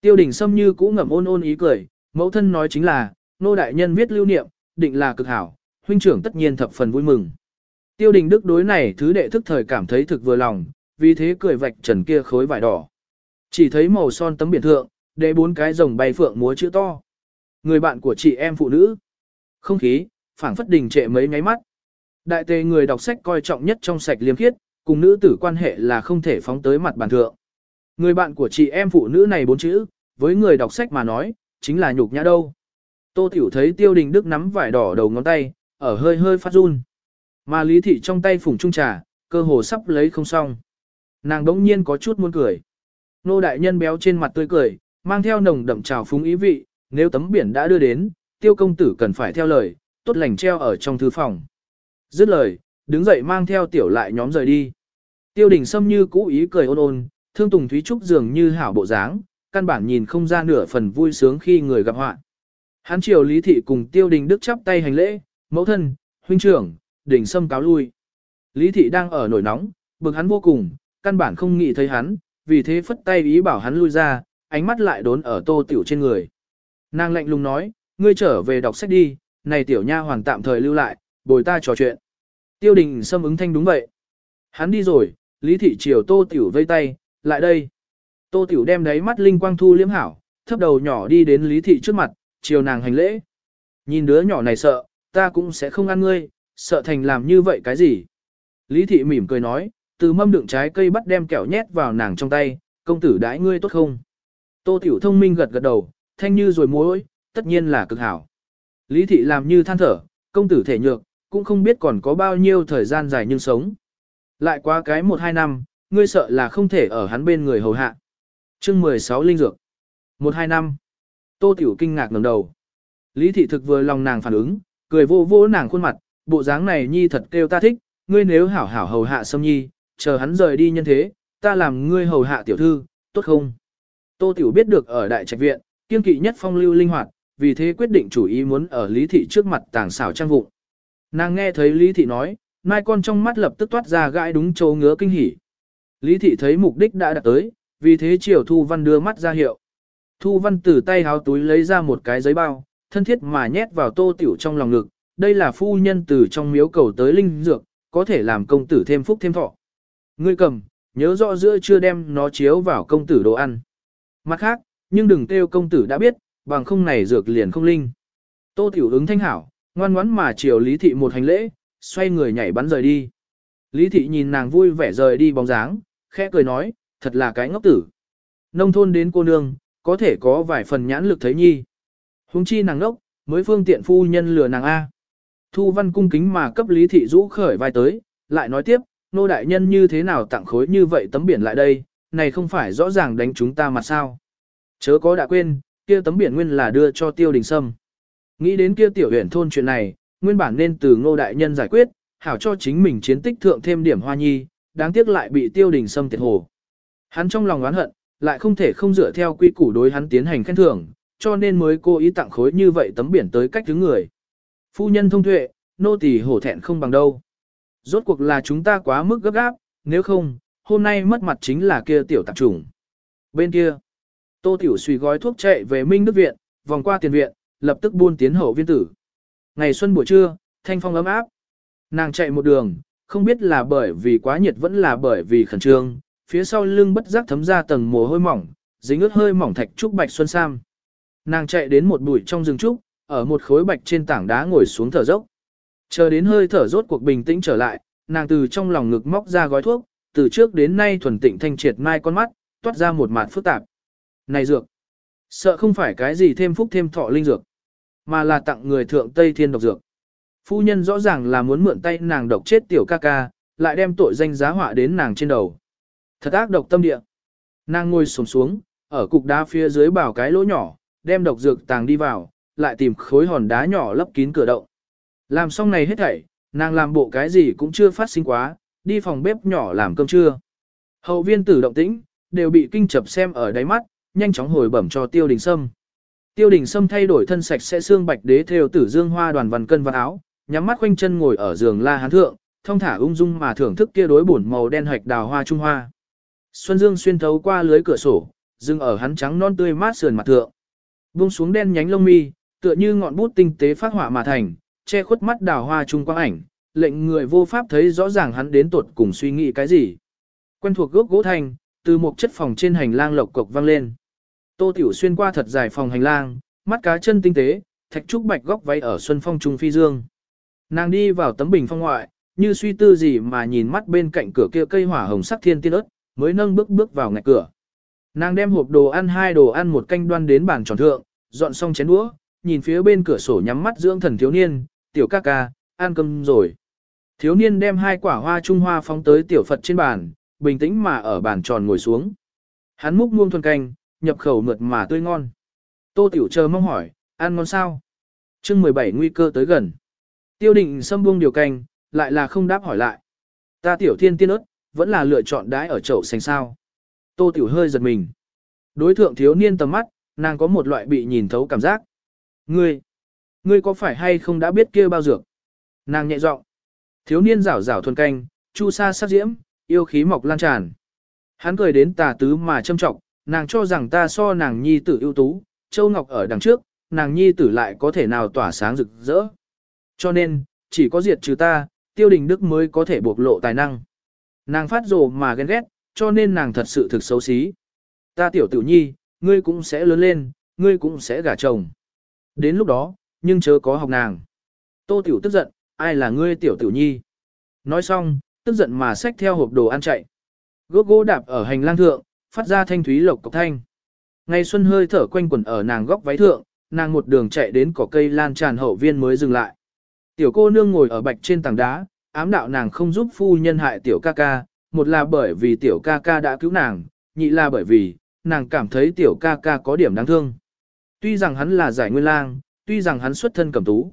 Tiêu đình sâm như cũ ngậm ôn ôn ý cười, mẫu thân nói chính là, nô đại nhân viết lưu niệm, định là cực hảo, huynh trưởng tất nhiên thập phần vui mừng. Tiêu đình đức đối này thứ đệ thức thời cảm thấy thực vừa lòng, vì thế cười vạch trần kia khối vải đỏ. Chỉ thấy màu son tấm biển thượng, để bốn cái rồng bay phượng múa chữ to. Người bạn của chị em phụ nữ. Không khí, phảng phất đình trệ mấy nháy mắt. Đại tề người đọc sách coi trọng nhất trong sạch liêm khiết, cùng nữ tử quan hệ là không thể phóng tới mặt bàn thượng. Người bạn của chị em phụ nữ này bốn chữ, với người đọc sách mà nói, chính là nhục nhã đâu. Tô Tiểu thấy Tiêu Đình Đức nắm vải đỏ đầu ngón tay, ở hơi hơi phát run. Mà Lý Thị trong tay phủng trung trà, cơ hồ sắp lấy không xong. Nàng đống nhiên có chút muốn cười. Nô đại nhân béo trên mặt tươi cười, mang theo nồng đậm trào phúng ý vị, nếu tấm biển đã đưa đến, tiêu công tử cần phải theo lời, tốt lành treo ở trong thư phòng. Dứt lời, đứng dậy mang theo tiểu lại nhóm rời đi. Tiêu đình xâm như cũ ý cười ôn ôn, thương tùng thúy trúc dường như hảo bộ dáng, căn bản nhìn không ra nửa phần vui sướng khi người gặp họa. Hắn triều Lý Thị cùng Tiêu Đình Đức chắp tay hành lễ, mẫu thân, huynh trưởng, đỉnh sâm cáo lui. Lý Thị đang ở nổi nóng, bực hắn vô cùng, căn bản không nghĩ thấy hắn, vì thế phất tay ý bảo hắn lui ra, ánh mắt lại đốn ở tô tiểu trên người. Nàng lạnh lùng nói, ngươi trở về đọc sách đi, này tiểu nha hoàng tạm thời lưu lại, bồi ta trò chuyện. Tiêu đình xâm ứng thanh đúng vậy. Hắn đi rồi, Lý Thị Triều Tô Tiểu vây tay, lại đây. Tô Tiểu đem đáy mắt linh quang thu liếm hảo, thấp đầu nhỏ đi đến Lý Thị trước mặt, chiều nàng hành lễ. Nhìn đứa nhỏ này sợ, ta cũng sẽ không ăn ngươi, sợ thành làm như vậy cái gì. Lý Thị mỉm cười nói, từ mâm đựng trái cây bắt đem kẹo nhét vào nàng trong tay, công tử đãi ngươi tốt không? Tô Tiểu thông minh gật gật đầu, thanh như rồi mối, tất nhiên là cực hảo. Lý Thị làm như than thở, công tử thể nhược, cũng không biết còn có bao nhiêu thời gian dài nhưng sống. Lại qua cái một hai năm, ngươi sợ là không thể ở hắn bên người hầu hạ. chương 16 linh dược. Một hai năm. Tô Tiểu kinh ngạc ngẩng đầu. Lý thị thực vừa lòng nàng phản ứng, cười vô vô nàng khuôn mặt, bộ dáng này nhi thật kêu ta thích, ngươi nếu hảo hảo hầu hạ sâm nhi, chờ hắn rời đi nhân thế, ta làm ngươi hầu hạ tiểu thư, tốt không? Tô Tiểu biết được ở đại trạch viện, kiên kỵ nhất phong lưu linh hoạt, vì thế quyết định chủ ý muốn ở Lý thị trước mặt tàng xảo trang vụng. Nàng nghe thấy Lý thị nói, mai con trong mắt lập tức toát ra gãi đúng chỗ ngứa kinh hỉ. Lý thị thấy mục đích đã đạt tới, vì thế triều Thu Văn đưa mắt ra hiệu. Thu Văn từ tay háo túi lấy ra một cái giấy bao, thân thiết mà nhét vào tô tiểu trong lòng ngực. Đây là phu nhân từ trong miếu cầu tới linh dược, có thể làm công tử thêm phúc thêm thọ. Ngươi cầm, nhớ rõ giữa chưa đem nó chiếu vào công tử đồ ăn. Mặt khác, nhưng đừng kêu công tử đã biết, bằng không này dược liền không linh. Tô tiểu ứng thanh hảo, ngoan ngoãn mà chiều Lý thị một hành lễ, xoay người nhảy bắn rời đi. Lý thị nhìn nàng vui vẻ rời đi bóng dáng, khẽ cười nói, thật là cái ngốc tử. Nông thôn đến cô nương, có thể có vài phần nhãn lực thấy nhi. Hùng chi nàng ngốc, mới phương tiện phu nhân lừa nàng A. Thu văn cung kính mà cấp lý thị rũ khởi vai tới, lại nói tiếp, nô đại nhân như thế nào tặng khối như vậy tấm biển lại đây, này không phải rõ ràng đánh chúng ta mà sao. Chớ có đã quên, kia tấm biển nguyên là đưa cho tiêu đình sâm. Nghĩ đến kia tiểu huyện thôn chuyện này, nguyên bản nên từ ngô đại nhân giải quyết, hảo cho chính mình chiến tích thượng thêm điểm hoa nhi, đáng tiếc lại bị tiêu đình sâm tiệt hồ. Hắn trong lòng oán hận, lại không thể không dựa theo quy củ đối hắn tiến hành khen thưởng, cho nên mới cố ý tặng khối như vậy tấm biển tới cách thứ người. Phu nhân thông tuệ, nô tỳ hổ thẹn không bằng đâu. Rốt cuộc là chúng ta quá mức gấp gáp, nếu không, hôm nay mất mặt chính là kia tiểu tạp trùng. Bên kia, tô tiểu suy gói thuốc chạy về Minh Đức Viện, vòng qua tiền viện, lập tức buôn tiến hậu viên tử. Ngày xuân buổi trưa, thanh phong ấm áp. Nàng chạy một đường, không biết là bởi vì quá nhiệt vẫn là bởi vì khẩn trương, phía sau lưng bất giác thấm ra tầng mồ hôi mỏng, dính ướt hơi mỏng thạch trúc bạch xuân sam. Nàng chạy đến một bụi trong rừng trúc, ở một khối bạch trên tảng đá ngồi xuống thở dốc. Chờ đến hơi thở rốt cuộc bình tĩnh trở lại, nàng từ trong lòng ngực móc ra gói thuốc, từ trước đến nay thuần tịnh thanh triệt mai con mắt, toát ra một mạt phức tạp. Này dược, sợ không phải cái gì thêm phúc thêm thọ linh dược, mà là tặng người thượng Tây Thiên độc dược. Phu nhân rõ ràng là muốn mượn tay nàng độc chết tiểu ca ca, lại đem tội danh giá họa đến nàng trên đầu. Thật ác độc tâm địa. Nàng ngồi xổm xuống, ở cục đá phía dưới bảo cái lỗ nhỏ, đem độc dược tàng đi vào, lại tìm khối hòn đá nhỏ lấp kín cửa động. Làm xong này hết thảy, nàng làm bộ cái gì cũng chưa phát sinh quá, đi phòng bếp nhỏ làm cơm trưa. Hậu viên tử động tĩnh, đều bị kinh chập xem ở đáy mắt, nhanh chóng hồi bẩm cho tiêu đình sâm. Tiêu đình sâm thay đổi thân sạch sẽ xương bạch đế theo tử dương hoa đoàn văn cân văn áo, nhắm mắt quanh chân ngồi ở giường la hán thượng, thông thả ung dung mà thưởng thức kia đối bổn màu đen hạch đào hoa trung hoa. Xuân dương xuyên thấu qua lưới cửa sổ, dừng ở hắn trắng non tươi mát sườn mặt thượng. Buông xuống đen nhánh lông mi, tựa như ngọn bút tinh tế phát họa mà thành, che khuất mắt đào hoa trung quang ảnh, lệnh người vô pháp thấy rõ ràng hắn đến tuột cùng suy nghĩ cái gì. Quen thuộc gốc gỗ thành, từ một chất phòng trên hành lang lộc cộc vang lên. Tô Tiểu xuyên qua thật dài phòng hành lang, mắt cá chân tinh tế, thạch trúc bạch góc váy ở xuân phong trung phi dương. Nàng đi vào tấm bình phong ngoại, như suy tư gì mà nhìn mắt bên cạnh cửa kia cây hỏa hồng sắc thiên tiên ớt, mới nâng bước bước vào ngạch cửa. Nàng đem hộp đồ ăn hai đồ ăn một canh đoan đến bàn tròn thượng, dọn xong chén đũa, nhìn phía bên cửa sổ nhắm mắt dưỡng thần thiếu niên, tiểu ca ca, ăn cơm rồi. Thiếu niên đem hai quả hoa trung hoa phóng tới tiểu Phật trên bàn, bình tĩnh mà ở bàn tròn ngồi xuống. Hắn múc muông thuần canh, nhập khẩu mượt mà tươi ngon. Tô tiểu chờ mong hỏi, ăn ngon sao? chương 17 nguy cơ tới gần. Tiêu định xâm buông điều canh, lại là không đáp hỏi lại. Ta tiểu thiên tiên ớt, vẫn là lựa chọn đái ở chậu xanh sao. Tô tiểu hơi giật mình. Đối thượng thiếu niên tầm mắt, nàng có một loại bị nhìn thấu cảm giác. ngươi, ngươi có phải hay không đã biết kia bao dược? Nàng nhẹ giọng. Thiếu niên rảo rảo thuần canh, chu sa sát diễm, yêu khí mọc lan tràn. Hắn cười đến tà tứ mà châm trọng, nàng cho rằng ta so nàng nhi tử ưu tú, Châu Ngọc ở đằng trước, nàng nhi tử lại có thể nào tỏa sáng rực rỡ. Cho nên, chỉ có diệt trừ ta, tiêu đình đức mới có thể bộc lộ tài năng. Nàng phát rồ mà ghen ghét, cho nên nàng thật sự thực xấu xí. Ta tiểu tử nhi, ngươi cũng sẽ lớn lên, ngươi cũng sẽ gả chồng. Đến lúc đó, nhưng chớ có học nàng. Tô tiểu tức giận, ai là ngươi tiểu tử nhi? Nói xong, tức giận mà xách theo hộp đồ ăn chạy. Gốc gỗ đạp ở hành lang thượng, phát ra thanh thúy lộc cọc thanh. Ngày xuân hơi thở quanh quẩn ở nàng góc váy thượng, nàng một đường chạy đến cỏ cây lan tràn hậu viên mới dừng lại. Tiểu cô nương ngồi ở bạch trên tảng đá, ám đạo nàng không giúp phu nhân hại tiểu ca ca, một là bởi vì tiểu ca ca đã cứu nàng, nhị là bởi vì, nàng cảm thấy tiểu ca ca có điểm đáng thương. Tuy rằng hắn là giải nguyên lang, tuy rằng hắn xuất thân cầm tú,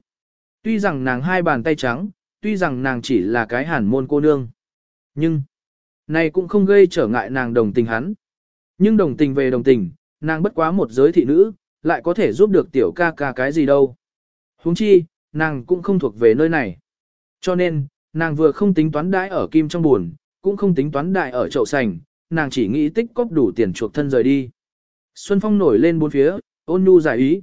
tuy rằng nàng hai bàn tay trắng, tuy rằng nàng chỉ là cái hàn môn cô nương. Nhưng, này cũng không gây trở ngại nàng đồng tình hắn. Nhưng đồng tình về đồng tình, nàng bất quá một giới thị nữ, lại có thể giúp được tiểu ca ca cái gì đâu. huống chi, nàng cũng không thuộc về nơi này. Cho nên, nàng vừa không tính toán đãi ở kim trong buồn, cũng không tính toán đại ở chậu sành, nàng chỉ nghĩ tích cóp đủ tiền chuộc thân rời đi. Xuân phong nổi lên bốn phía, ôn nhu giải ý.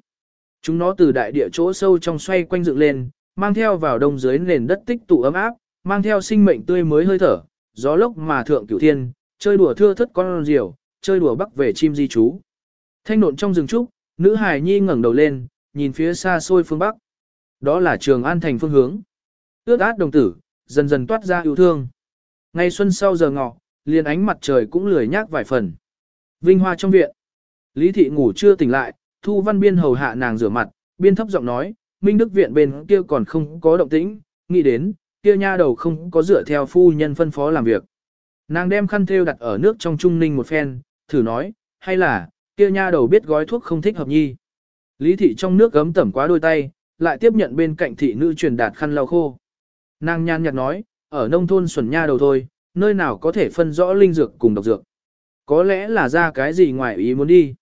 Chúng nó từ đại địa chỗ sâu trong xoay quanh dựng lên, mang theo vào đông dưới nền đất tích tụ ấm áp, mang theo sinh mệnh tươi mới hơi thở, gió lốc mà thượng cửu thiên, chơi đùa thưa thất con diều, chơi đùa bắc về chim di trú. Thanh nộn trong rừng trúc, nữ hài nhi ngẩng đầu lên, nhìn phía xa xôi phương bắc. Đó là trường an thành phương hướng. Ước át đồng tử, dần dần toát ra yêu thương. Ngày xuân sau giờ ngọ, liền ánh mặt trời cũng lười nhác vài phần. Vinh hoa trong viện. Lý thị ngủ chưa tỉnh lại, Thu Văn Biên hầu hạ nàng rửa mặt, biên thấp giọng nói, Minh Đức viện bên kia còn không có động tĩnh, nghĩ đến, kia nha đầu không có dựa theo phu nhân phân phó làm việc. Nàng đem khăn thêu đặt ở nước trong trung ninh một phen, thử nói, hay là, kia nha đầu biết gói thuốc không thích hợp nhi. Lý thị trong nước gấm tẩm quá đôi tay, lại tiếp nhận bên cạnh thị nữ truyền đạt khăn lau khô. Nàng nhan nhạt nói, ở nông thôn xuẩn nha đầu thôi, nơi nào có thể phân rõ linh dược cùng độc dược. Có lẽ là ra cái gì ngoài ý muốn đi.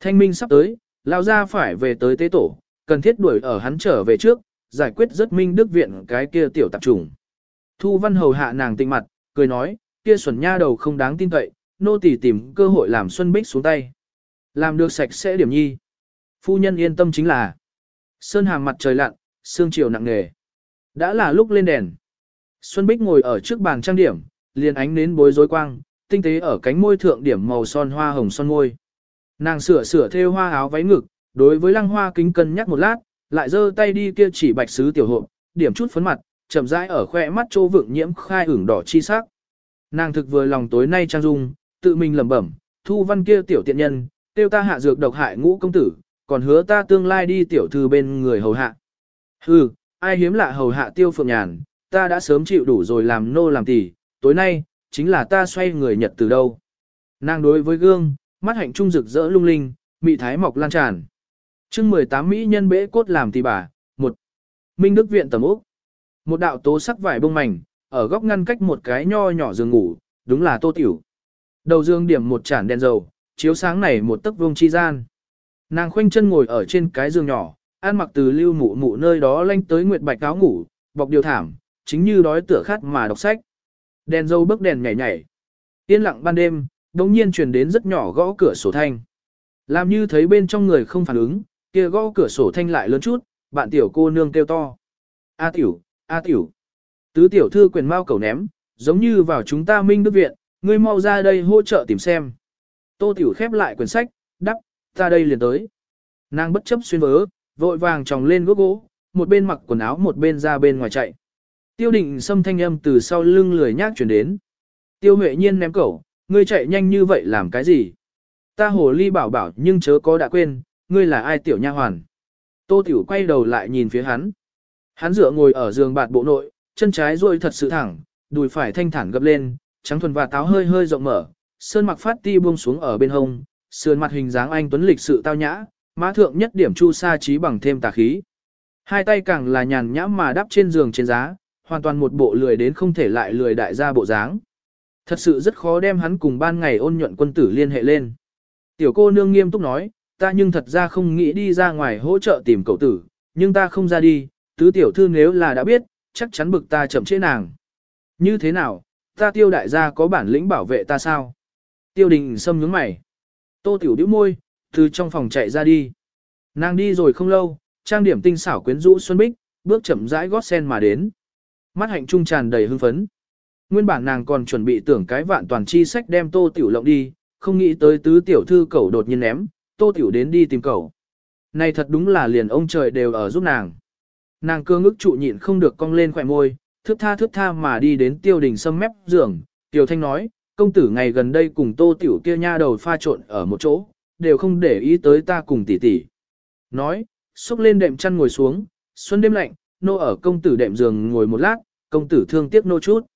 Thanh minh sắp tới, lao ra phải về tới tế tổ, cần thiết đuổi ở hắn trở về trước, giải quyết rất minh đức viện cái kia tiểu tạp trùng. Thu văn hầu hạ nàng tinh mặt, cười nói, kia xuẩn nha đầu không đáng tin cậy, nô tỳ tìm cơ hội làm Xuân Bích xuống tay. Làm được sạch sẽ điểm nhi. Phu nhân yên tâm chính là. Sơn hàng mặt trời lặn, sương chiều nặng nề. Đã là lúc lên đèn. Xuân Bích ngồi ở trước bàn trang điểm, liền ánh nến bối rối quang, tinh tế ở cánh môi thượng điểm màu son hoa hồng son môi. Nàng sửa sửa thêu hoa áo váy ngực, đối với lăng hoa kính cân nhắc một lát, lại giơ tay đi kia chỉ bạch sứ tiểu hộp, điểm chút phấn mặt, chậm rãi ở khoe mắt chỗ vượng nhiễm khai ửng đỏ chi sắc. Nàng thực vừa lòng tối nay trang dung, tự mình lẩm bẩm, thu văn kia tiểu tiện nhân, tiêu ta hạ dược độc hại ngũ công tử, còn hứa ta tương lai đi tiểu thư bên người hầu hạ. Hừ, ai hiếm lạ hầu hạ tiêu phượng nhàn, ta đã sớm chịu đủ rồi làm nô làm tỷ, tối nay, chính là ta xoay người nhật từ đâu. Nàng đối với gương, mắt hạnh trung rực rỡ lung linh, mị thái mọc lan tràn. chương 18 Mỹ nhân bễ cốt làm tỷ bà, một Minh Đức Viện tầm úc. Một đạo tố sắc vải bông mảnh, ở góc ngăn cách một cái nho nhỏ giường ngủ, đúng là tô tiểu. Đầu dương điểm một chản đèn dầu, chiếu sáng này một tấc vuông chi gian. Nàng khoanh chân ngồi ở trên cái giường nhỏ, ăn mặc từ lưu mụ mụ nơi đó lanh tới nguyệt bạch áo ngủ, bọc điều thảm, chính như đói tựa khát mà đọc sách. Đèn dâu bức đèn nhảy nhảy. Yên lặng ban đêm, đống nhiên truyền đến rất nhỏ gõ cửa sổ thanh. Làm như thấy bên trong người không phản ứng, kia gõ cửa sổ thanh lại lớn chút, bạn tiểu cô nương kêu to. A tiểu, A tiểu. Tứ tiểu thư quyền mau cầu ném, giống như vào chúng ta minh đức viện, ngươi mau ra đây hỗ trợ tìm xem. Tô tiểu khép lại quyển sách, đắp, ta đây liền tới. Nàng bất chấp xuyên vớ, vội vàng tròng lên gốc gỗ, một bên mặc quần áo một bên ra bên ngoài chạy. Tiêu định xâm thanh âm từ sau lưng lười nhác chuyển đến. Tiêu huệ nhiên ném cẩu, ngươi chạy nhanh như vậy làm cái gì? Ta hồ ly bảo bảo nhưng chớ có đã quên, ngươi là ai tiểu nha hoàn. Tô tiểu quay đầu lại nhìn phía hắn. Hắn dựa ngồi ở giường bạt bộ nội, chân trái duỗi thật sự thẳng, đùi phải thanh thản gập lên, trắng thuần và táo hơi hơi rộng mở, sơn mặc phát ti buông xuống ở bên hông, sườn mặt hình dáng anh tuấn lịch sự tao nhã, mã thượng nhất điểm chu sa trí bằng thêm tà khí. Hai tay càng là nhàn nhã mà đắp trên giường trên giá, hoàn toàn một bộ lười đến không thể lại lười đại gia bộ dáng. Thật sự rất khó đem hắn cùng ban ngày ôn nhuận quân tử liên hệ lên. Tiểu cô nương nghiêm túc nói, ta nhưng thật ra không nghĩ đi ra ngoài hỗ trợ tìm cậu tử, nhưng ta không ra đi, tứ tiểu thư nếu là đã biết, chắc chắn bực ta chậm chế nàng. Như thế nào, ta tiêu đại gia có bản lĩnh bảo vệ ta sao? Tiêu đình xâm nhướng mày. Tô tiểu điếu môi, từ trong phòng chạy ra đi. Nàng đi rồi không lâu, trang điểm tinh xảo quyến rũ Xuân Bích, bước chậm rãi gót sen mà đến. Mắt hạnh trung tràn đầy hưng phấn. Nguyên bản nàng còn chuẩn bị tưởng cái vạn toàn chi sách đem tô tiểu lộng đi, không nghĩ tới tứ tiểu thư cẩu đột nhiên ném, tô tiểu đến đi tìm cẩu. Này thật đúng là liền ông trời đều ở giúp nàng. Nàng cơ ngức trụ nhịn không được cong lên khỏe môi, thước tha thước tha mà đi đến tiêu đình sâm mép giường. Tiểu thanh nói, công tử ngày gần đây cùng tô tiểu kia nha đầu pha trộn ở một chỗ, đều không để ý tới ta cùng tỷ tỷ. Nói, xúc lên đệm chăn ngồi xuống, xuân đêm lạnh, nô ở công tử đệm giường ngồi một lát, công tử thương tiếc nô chút.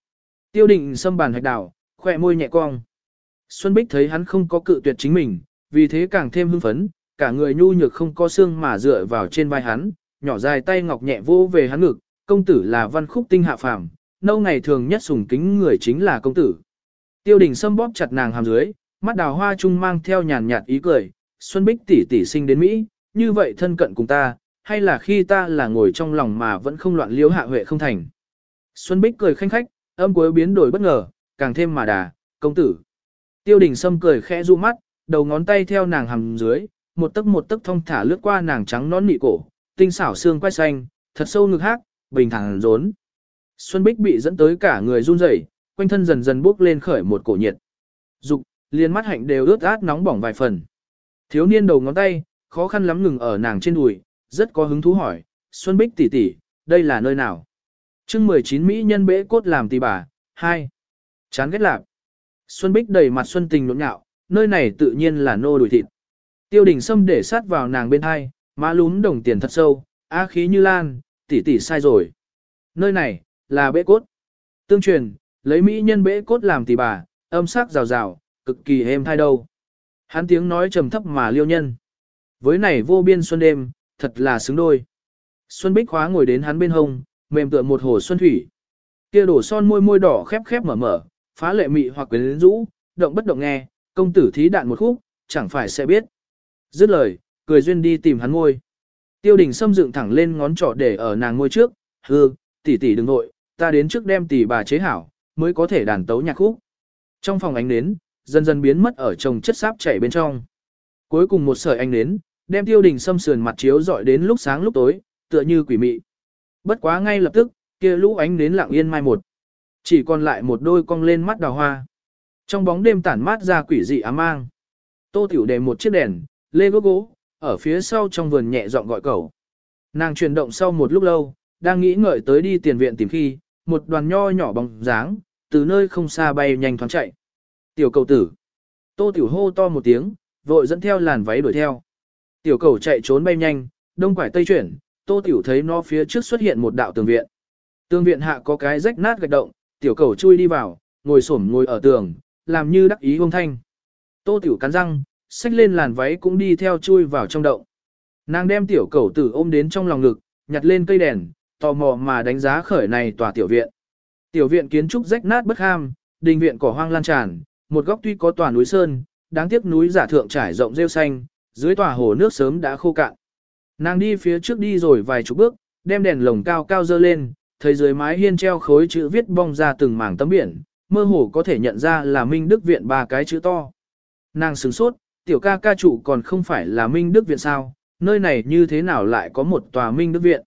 Tiêu định xâm bàn hạch đảo, khỏe môi nhẹ cong. Xuân Bích thấy hắn không có cự tuyệt chính mình, vì thế càng thêm hưng phấn, cả người nhu nhược không có xương mà dựa vào trên vai hắn, nhỏ dài tay ngọc nhẹ vô về hắn ngực, công tử là văn khúc tinh hạ phàm, nâu ngày thường nhất sùng kính người chính là công tử. Tiêu đình xâm bóp chặt nàng hàm dưới, mắt đào hoa trung mang theo nhàn nhạt ý cười, Xuân Bích tỷ tỷ sinh đến Mỹ, như vậy thân cận cùng ta, hay là khi ta là ngồi trong lòng mà vẫn không loạn liếu hạ huệ không thành. Xuân Bích cười khanh khách, âm cuối biến đổi bất ngờ, càng thêm mà đà, công tử. Tiêu đình sâm cười khẽ du mắt, đầu ngón tay theo nàng hầm dưới, một tấc một tấc thông thả lướt qua nàng trắng nón nị cổ, tinh xảo xương quay xanh, thật sâu ngực hát, bình thẳng rốn. Xuân Bích bị dẫn tới cả người run rẩy, quanh thân dần dần bốc lên khởi một cổ nhiệt. Dục, liền mắt hạnh đều ướt át nóng bỏng vài phần. Thiếu niên đầu ngón tay, khó khăn lắm ngừng ở nàng trên đùi, rất có hứng thú hỏi, Xuân Bích tỷ tỷ, đây là nơi nào? chương 19 Mỹ nhân bể cốt làm tỷ bà, 2. Chán ghét lạc. Xuân Bích đầy mặt xuân tình nộn nhạo, nơi này tự nhiên là nô đùi thịt. Tiêu đình Sâm để sát vào nàng bên hai, má lún đồng tiền thật sâu, á khí như lan, tỷ tỷ sai rồi. Nơi này, là bể cốt. Tương truyền, lấy Mỹ nhân bể cốt làm tỷ bà, âm sắc rào rào, cực kỳ êm thai đâu. Hắn tiếng nói trầm thấp mà liêu nhân. Với này vô biên xuân đêm, thật là xứng đôi. Xuân Bích khóa ngồi đến hắn bên hông, mềm tựa một hồ xuân thủy. Kia đổ son môi môi đỏ khép khép mở mở, phá lệ mị hoặc quyến rũ, động bất động nghe, công tử thí đạn một khúc, chẳng phải sẽ biết. Dứt lời, cười duyên đi tìm hắn ngôi. Tiêu đình xâm dựng thẳng lên ngón trỏ để ở nàng ngôi trước, hư, tỷ tỷ đừng nội, ta đến trước đem tỷ bà chế hảo, mới có thể đàn tấu nhạc khúc. Trong phòng ánh nến, dần dần biến mất ở trong chất sáp chảy bên trong. Cuối cùng một sợi ánh nến, đem tiêu đình xâm sườn mặt chiếu dọi đến lúc sáng lúc tối, tựa như quỷ mị. Bất quá ngay lập tức, kia lũ ánh nến lặng yên mai một. Chỉ còn lại một đôi cong lên mắt đào hoa. Trong bóng đêm tản mát ra quỷ dị ám mang. Tô Tiểu đề một chiếc đèn, lê gỗ gỗ, ở phía sau trong vườn nhẹ giọng gọi cầu. Nàng chuyển động sau một lúc lâu, đang nghĩ ngợi tới đi tiền viện tìm khi, một đoàn nho nhỏ bóng dáng, từ nơi không xa bay nhanh thoáng chạy. Tiểu cầu tử. Tô Tiểu hô to một tiếng, vội dẫn theo làn váy đuổi theo. Tiểu cầu chạy trốn bay nhanh, đông quải tây chuyển, Tô Tiểu thấy nó phía trước xuất hiện một đạo tường viện. Tường viện hạ có cái rách nát gạch động, tiểu cầu chui đi vào, ngồi xổm ngồi ở tường, làm như đắc ý hông thanh. Tô Tiểu cắn răng, xách lên làn váy cũng đi theo chui vào trong động. Nàng đem tiểu cầu tử ôm đến trong lòng ngực, nhặt lên cây đèn, tò mò mà đánh giá khởi này tòa tiểu viện. Tiểu viện kiến trúc rách nát bất ham, đình viện cỏ hoang lan tràn, một góc tuy có tòa núi sơn, đáng tiếc núi giả thượng trải rộng rêu xanh, dưới tòa hồ nước sớm đã khô cạn. Nàng đi phía trước đi rồi vài chục bước, đem đèn lồng cao cao dơ lên, thấy dưới mái hiên treo khối chữ viết bong ra từng mảng tấm biển, mơ hồ có thể nhận ra là Minh Đức Viện ba cái chữ to. Nàng sửng sốt, tiểu ca ca chủ còn không phải là Minh Đức Viện sao, nơi này như thế nào lại có một tòa Minh Đức Viện.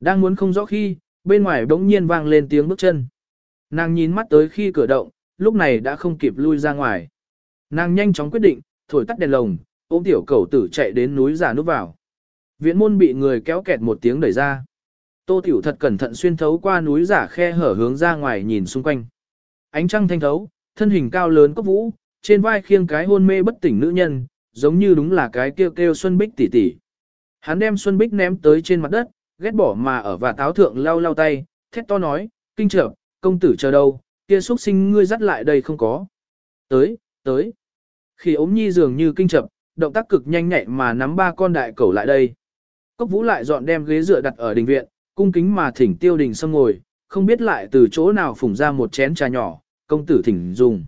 Đang muốn không rõ khi, bên ngoài bỗng nhiên vang lên tiếng bước chân. Nàng nhìn mắt tới khi cửa động, lúc này đã không kịp lui ra ngoài. Nàng nhanh chóng quyết định, thổi tắt đèn lồng, ôm tiểu cầu tử chạy đến núi giả núp vào. Viện môn bị người kéo kẹt một tiếng đẩy ra. Tô tiểu thật cẩn thận xuyên thấu qua núi giả khe hở hướng ra ngoài nhìn xung quanh. Ánh trăng thanh thấu, thân hình cao lớn cốc vũ, trên vai khiêng cái hôn mê bất tỉnh nữ nhân, giống như đúng là cái kêu kêu Xuân Bích tỷ tỷ. Hắn đem Xuân Bích ném tới trên mặt đất, ghét bỏ mà ở và táo thượng lau lau tay, thét to nói, kinh trợ, công tử chờ đâu, kia xuất sinh ngươi dắt lại đây không có. Tới, tới. Khi ốm nhi dường như kinh chậm, động tác cực nhanh nhẹ mà nắm ba con đại cẩu lại đây. Cốc vũ lại dọn đem ghế dựa đặt ở đình viện, cung kính mà thỉnh tiêu đình xâm ngồi, không biết lại từ chỗ nào phủng ra một chén trà nhỏ, công tử thỉnh dùng.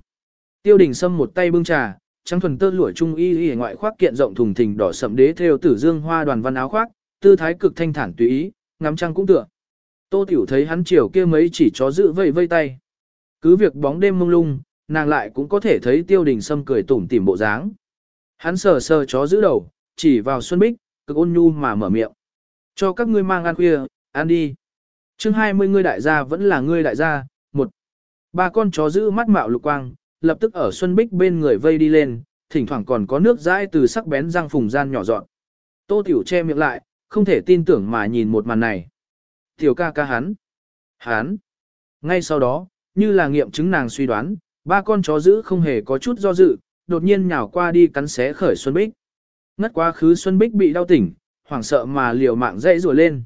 Tiêu đình xâm một tay bưng trà, trắng thuần tơ lụa trung y y ngoại khoác kiện rộng thùng thình đỏ sậm đế theo tử dương hoa đoàn văn áo khoác, tư thái cực thanh thản tùy ý, ngắm trăng cũng tựa. Tô Tiểu thấy hắn chiều kia mấy chỉ chó giữ vây vây tay. Cứ việc bóng đêm mông lung, nàng lại cũng có thể thấy tiêu đình sâm cười tủm tỉm bộ dáng. Hắn sờ sờ chó giữ đầu, chỉ vào Xuân Bích, cực ôn nhu mà mở miệng. Cho các ngươi mang ăn khuya, ăn đi. chương 20 ngươi đại gia vẫn là ngươi đại gia, một. Ba con chó giữ mắt mạo lục quang, lập tức ở Xuân Bích bên người vây đi lên, thỉnh thoảng còn có nước dãi từ sắc bén răng phùng gian nhỏ dọn. Tô Tiểu che miệng lại, không thể tin tưởng mà nhìn một màn này. Tiểu ca ca hắn. Hắn. Ngay sau đó, như là nghiệm chứng nàng suy đoán, ba con chó giữ không hề có chút do dự, đột nhiên nhào qua đi cắn xé khởi Xuân Bích. Ngất quá khứ Xuân Bích bị đau tỉnh, hoảng sợ mà liều mạng dãy rùa lên.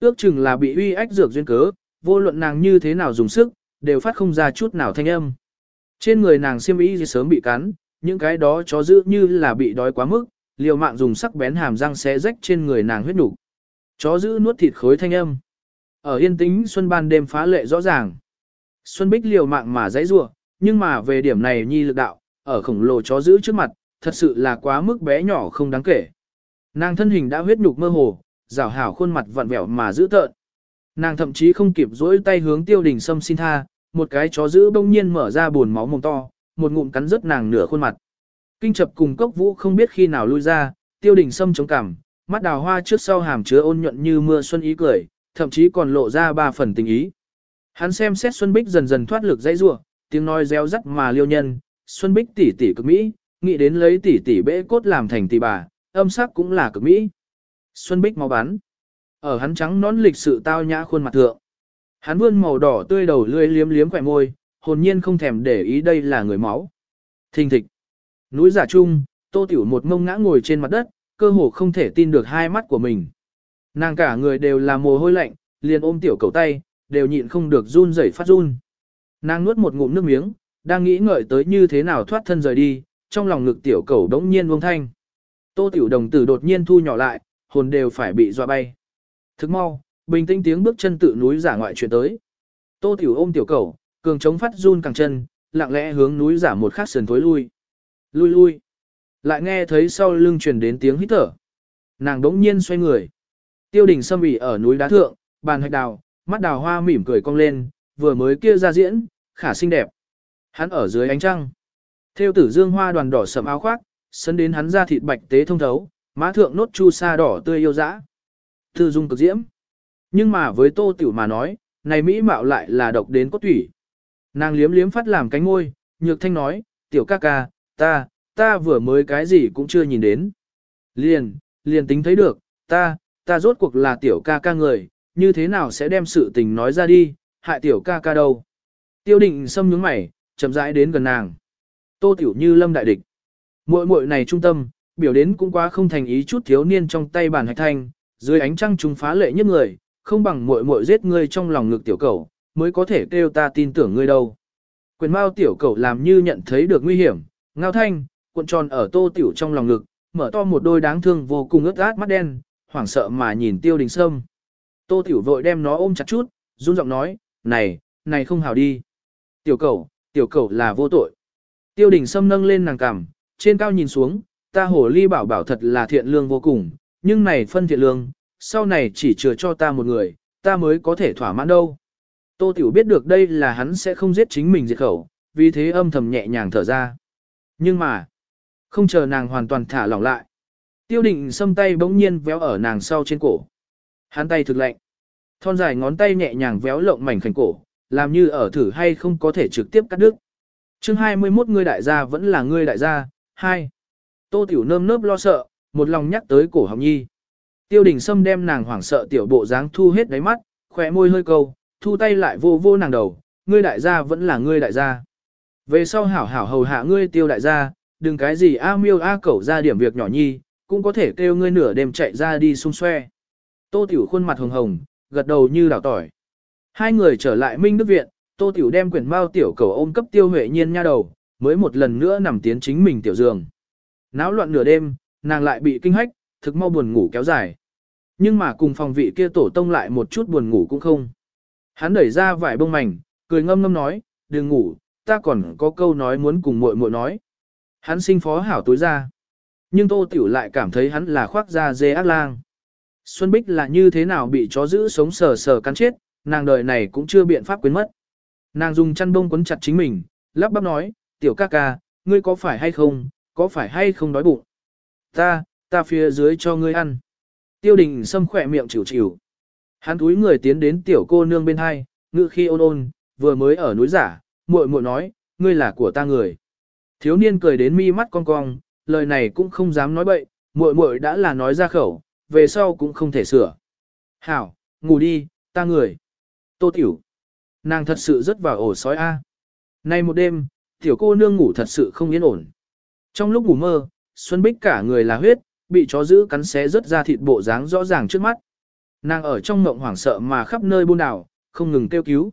Ước chừng là bị uy ách dược duyên cớ, vô luận nàng như thế nào dùng sức, đều phát không ra chút nào thanh âm. Trên người nàng xiêm y sớm bị cắn, những cái đó chó giữ như là bị đói quá mức, liều mạng dùng sắc bén hàm răng xé rách trên người nàng huyết đủ. Chó giữ nuốt thịt khối thanh âm. Ở yên tĩnh xuân ban đêm phá lệ rõ ràng. Xuân Bích liều mạng mà dãy rủa, nhưng mà về điểm này nhi lực đạo, ở khổng lồ chó giữ trước mặt, thật sự là quá mức bé nhỏ không đáng kể. Nàng thân hình đã huyết nhục mơ hồ, rảo hảo khuôn mặt vặn vẹo mà giữ tợn. Nàng thậm chí không kịp rỗi tay hướng tiêu đình sâm xin tha, một cái chó giữ bỗng nhiên mở ra buồn máu mồm to, một ngụm cắn rớt nàng nửa khuôn mặt. Kinh chập cùng cốc vũ không biết khi nào lui ra, tiêu đình sâm chống cằm, mắt đào hoa trước sau hàm chứa ôn nhuận như mưa xuân ý cười, thậm chí còn lộ ra ba phần tình ý. Hắn xem xét Xuân Bích dần dần thoát lực dãy rủa, tiếng nói reo rắt mà liêu nhân, Xuân Bích tỷ tỷ cực mỹ, nghĩ đến lấy tỷ tỷ bễ cốt làm thành tỷ bà, âm sắc cũng là cực mỹ. Xuân Bích máu bắn. Ở hắn trắng nón lịch sự tao nhã khuôn mặt thượng. Hắn vươn màu đỏ tươi đầu lươi liếm liếm khỏe môi, hồn nhiên không thèm để ý đây là người máu. Thình thịch. Núi giả trung, tô tiểu một ngông ngã ngồi trên mặt đất, cơ hồ không thể tin được hai mắt của mình. Nàng cả người đều là mồ hôi lạnh, liền ôm tiểu cầu tay, đều nhịn không được run rẩy phát run. Nàng nuốt một ngụm nước miếng, đang nghĩ ngợi tới như thế nào thoát thân rời đi, trong lòng ngực tiểu cầu đống nhiên buông thanh. Tô tiểu đồng tử đột nhiên thu nhỏ lại, hồn đều phải bị dọa bay. Thức mau, bình tĩnh tiếng bước chân tự núi giả ngoại chuyển tới. Tô tiểu ôm tiểu cầu, cường chống phát run càng chân, lặng lẽ hướng núi giả một khắc sườn thối lui. Lui lui. Lại nghe thấy sau lưng truyền đến tiếng hít thở. Nàng đống nhiên xoay người. Tiêu đình xâm bị ở núi đá thượng, bàn hạch đào, mắt đào hoa mỉm cười cong lên, vừa mới kia ra diễn, khả xinh đẹp. Hắn ở dưới ánh trăng. Theo tử dương hoa đoàn đỏ sầm áo khoác, sân đến hắn ra thịt bạch tế thông thấu, má thượng nốt chu sa đỏ tươi yêu dã. Thư dung cực diễm. Nhưng mà với tô tiểu mà nói, này mỹ mạo lại là độc đến cốt thủy. Nàng liếm liếm phát làm cánh môi, nhược thanh nói, tiểu ca ca, ta, ta vừa mới cái gì cũng chưa nhìn đến. Liền, liền tính thấy được, ta, ta rốt cuộc là tiểu ca ca người, như thế nào sẽ đem sự tình nói ra đi, hại tiểu ca ca đâu. Tiêu định xâm nhướng mày, chậm rãi đến gần nàng. Tô tiểu như lâm đại địch. Muội muội này trung tâm, biểu đến cũng quá không thành ý chút thiếu niên trong tay bàn hạch thanh, dưới ánh trăng chúng phá lệ nhất người, không bằng muội muội giết ngươi trong lòng ngực tiểu cầu, mới có thể kêu ta tin tưởng ngươi đâu. Quyền mao tiểu cầu làm như nhận thấy được nguy hiểm, ngao thanh, cuộn tròn ở tô tiểu trong lòng ngực, mở to một đôi đáng thương vô cùng ướt át mắt đen, hoảng sợ mà nhìn tiêu đình sâm. Tô tiểu vội đem nó ôm chặt chút, run giọng nói, này, này không hào đi. Tiểu cầu, tiểu cầu là vô tội. Tiêu đình sâm nâng lên nàng cằm, trên cao nhìn xuống, ta hồ ly bảo bảo thật là thiện lương vô cùng, nhưng này phân thiện lương, sau này chỉ chừa cho ta một người, ta mới có thể thỏa mãn đâu. Tô Tiểu biết được đây là hắn sẽ không giết chính mình diệt khẩu, vì thế âm thầm nhẹ nhàng thở ra. Nhưng mà, không chờ nàng hoàn toàn thả lỏng lại. Tiêu định xâm tay bỗng nhiên véo ở nàng sau trên cổ. Hắn tay thực lạnh. Thon dài ngón tay nhẹ nhàng véo lộng mảnh khảnh cổ, làm như ở thử hay không có thể trực tiếp cắt đứt. chương 21 ngươi đại gia vẫn là ngươi đại gia, 2. Tô Tiểu nơm nớp lo sợ, một lòng nhắc tới cổ hồng nhi. Tiêu đình Sâm đem nàng hoảng sợ tiểu bộ dáng thu hết đáy mắt, khỏe môi hơi câu, thu tay lại vô vô nàng đầu, ngươi đại gia vẫn là ngươi đại gia. Về sau hảo hảo hầu hạ ngươi tiêu đại gia, đừng cái gì a miêu a cẩu ra điểm việc nhỏ nhi, cũng có thể kêu ngươi nửa đêm chạy ra đi xung xoe. Tô Tiểu khuôn mặt hồng hồng, gật đầu như đảo tỏi. Hai người trở lại Minh Đức Viện, Tô Tiểu đem quyển mao tiểu cầu ôm cấp tiêu huệ nhiên nha đầu, mới một lần nữa nằm tiến chính mình tiểu giường. Náo loạn nửa đêm, nàng lại bị kinh hách, thực mau buồn ngủ kéo dài. Nhưng mà cùng phòng vị kia tổ tông lại một chút buồn ngủ cũng không. Hắn đẩy ra vải bông mảnh, cười ngâm ngâm nói, đừng ngủ, ta còn có câu nói muốn cùng muội muội nói. Hắn sinh phó hảo tối ra. Nhưng Tô Tiểu lại cảm thấy hắn là khoác da dê ác lang. Xuân Bích là như thế nào bị chó giữ sống sờ sờ cắn chết, nàng đời này cũng chưa biện pháp quên mất. Nàng dùng chăn bông quấn chặt chính mình, lắp bắp nói, tiểu ca ca, ngươi có phải hay không, có phải hay không đói bụng? Ta, ta phía dưới cho ngươi ăn. Tiêu đình xâm khỏe miệng chịu chịu. Hắn túi người tiến đến tiểu cô nương bên hai, ngự khi ôn ôn, vừa mới ở núi giả, muội muội nói, ngươi là của ta người. Thiếu niên cười đến mi mắt cong cong, lời này cũng không dám nói bậy, muội muội đã là nói ra khẩu, về sau cũng không thể sửa. Hảo, ngủ đi, ta người. Tô tiểu. Nàng thật sự rất vào ổ sói A. Nay một đêm, tiểu cô nương ngủ thật sự không yên ổn. Trong lúc ngủ mơ, Xuân Bích cả người là huyết, bị chó giữ cắn xé rất ra thịt bộ dáng rõ ràng trước mắt. Nàng ở trong mộng hoảng sợ mà khắp nơi buôn đảo, không ngừng kêu cứu.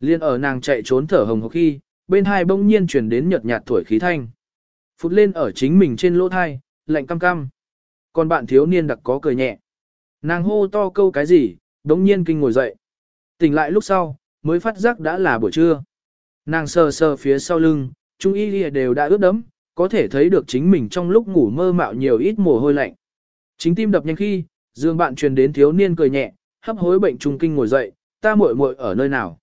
Liên ở nàng chạy trốn thở hồng hộc khi, bên hai bỗng nhiên chuyển đến nhợt nhạt thổi khí thanh. Phút lên ở chính mình trên lỗ thai, lạnh cam cam. Còn bạn thiếu niên đặc có cười nhẹ. Nàng hô to câu cái gì, đống nhiên kinh ngồi dậy. Tỉnh lại lúc sau, mới phát giác đã là buổi trưa. Nàng sờ sờ phía sau lưng, trung y lìa đều đã ướt đẫm, có thể thấy được chính mình trong lúc ngủ mơ mạo nhiều ít mồ hôi lạnh. Chính tim đập nhanh khi, dương bạn truyền đến thiếu niên cười nhẹ, hấp hối bệnh trung kinh ngồi dậy, ta muội muội ở nơi nào.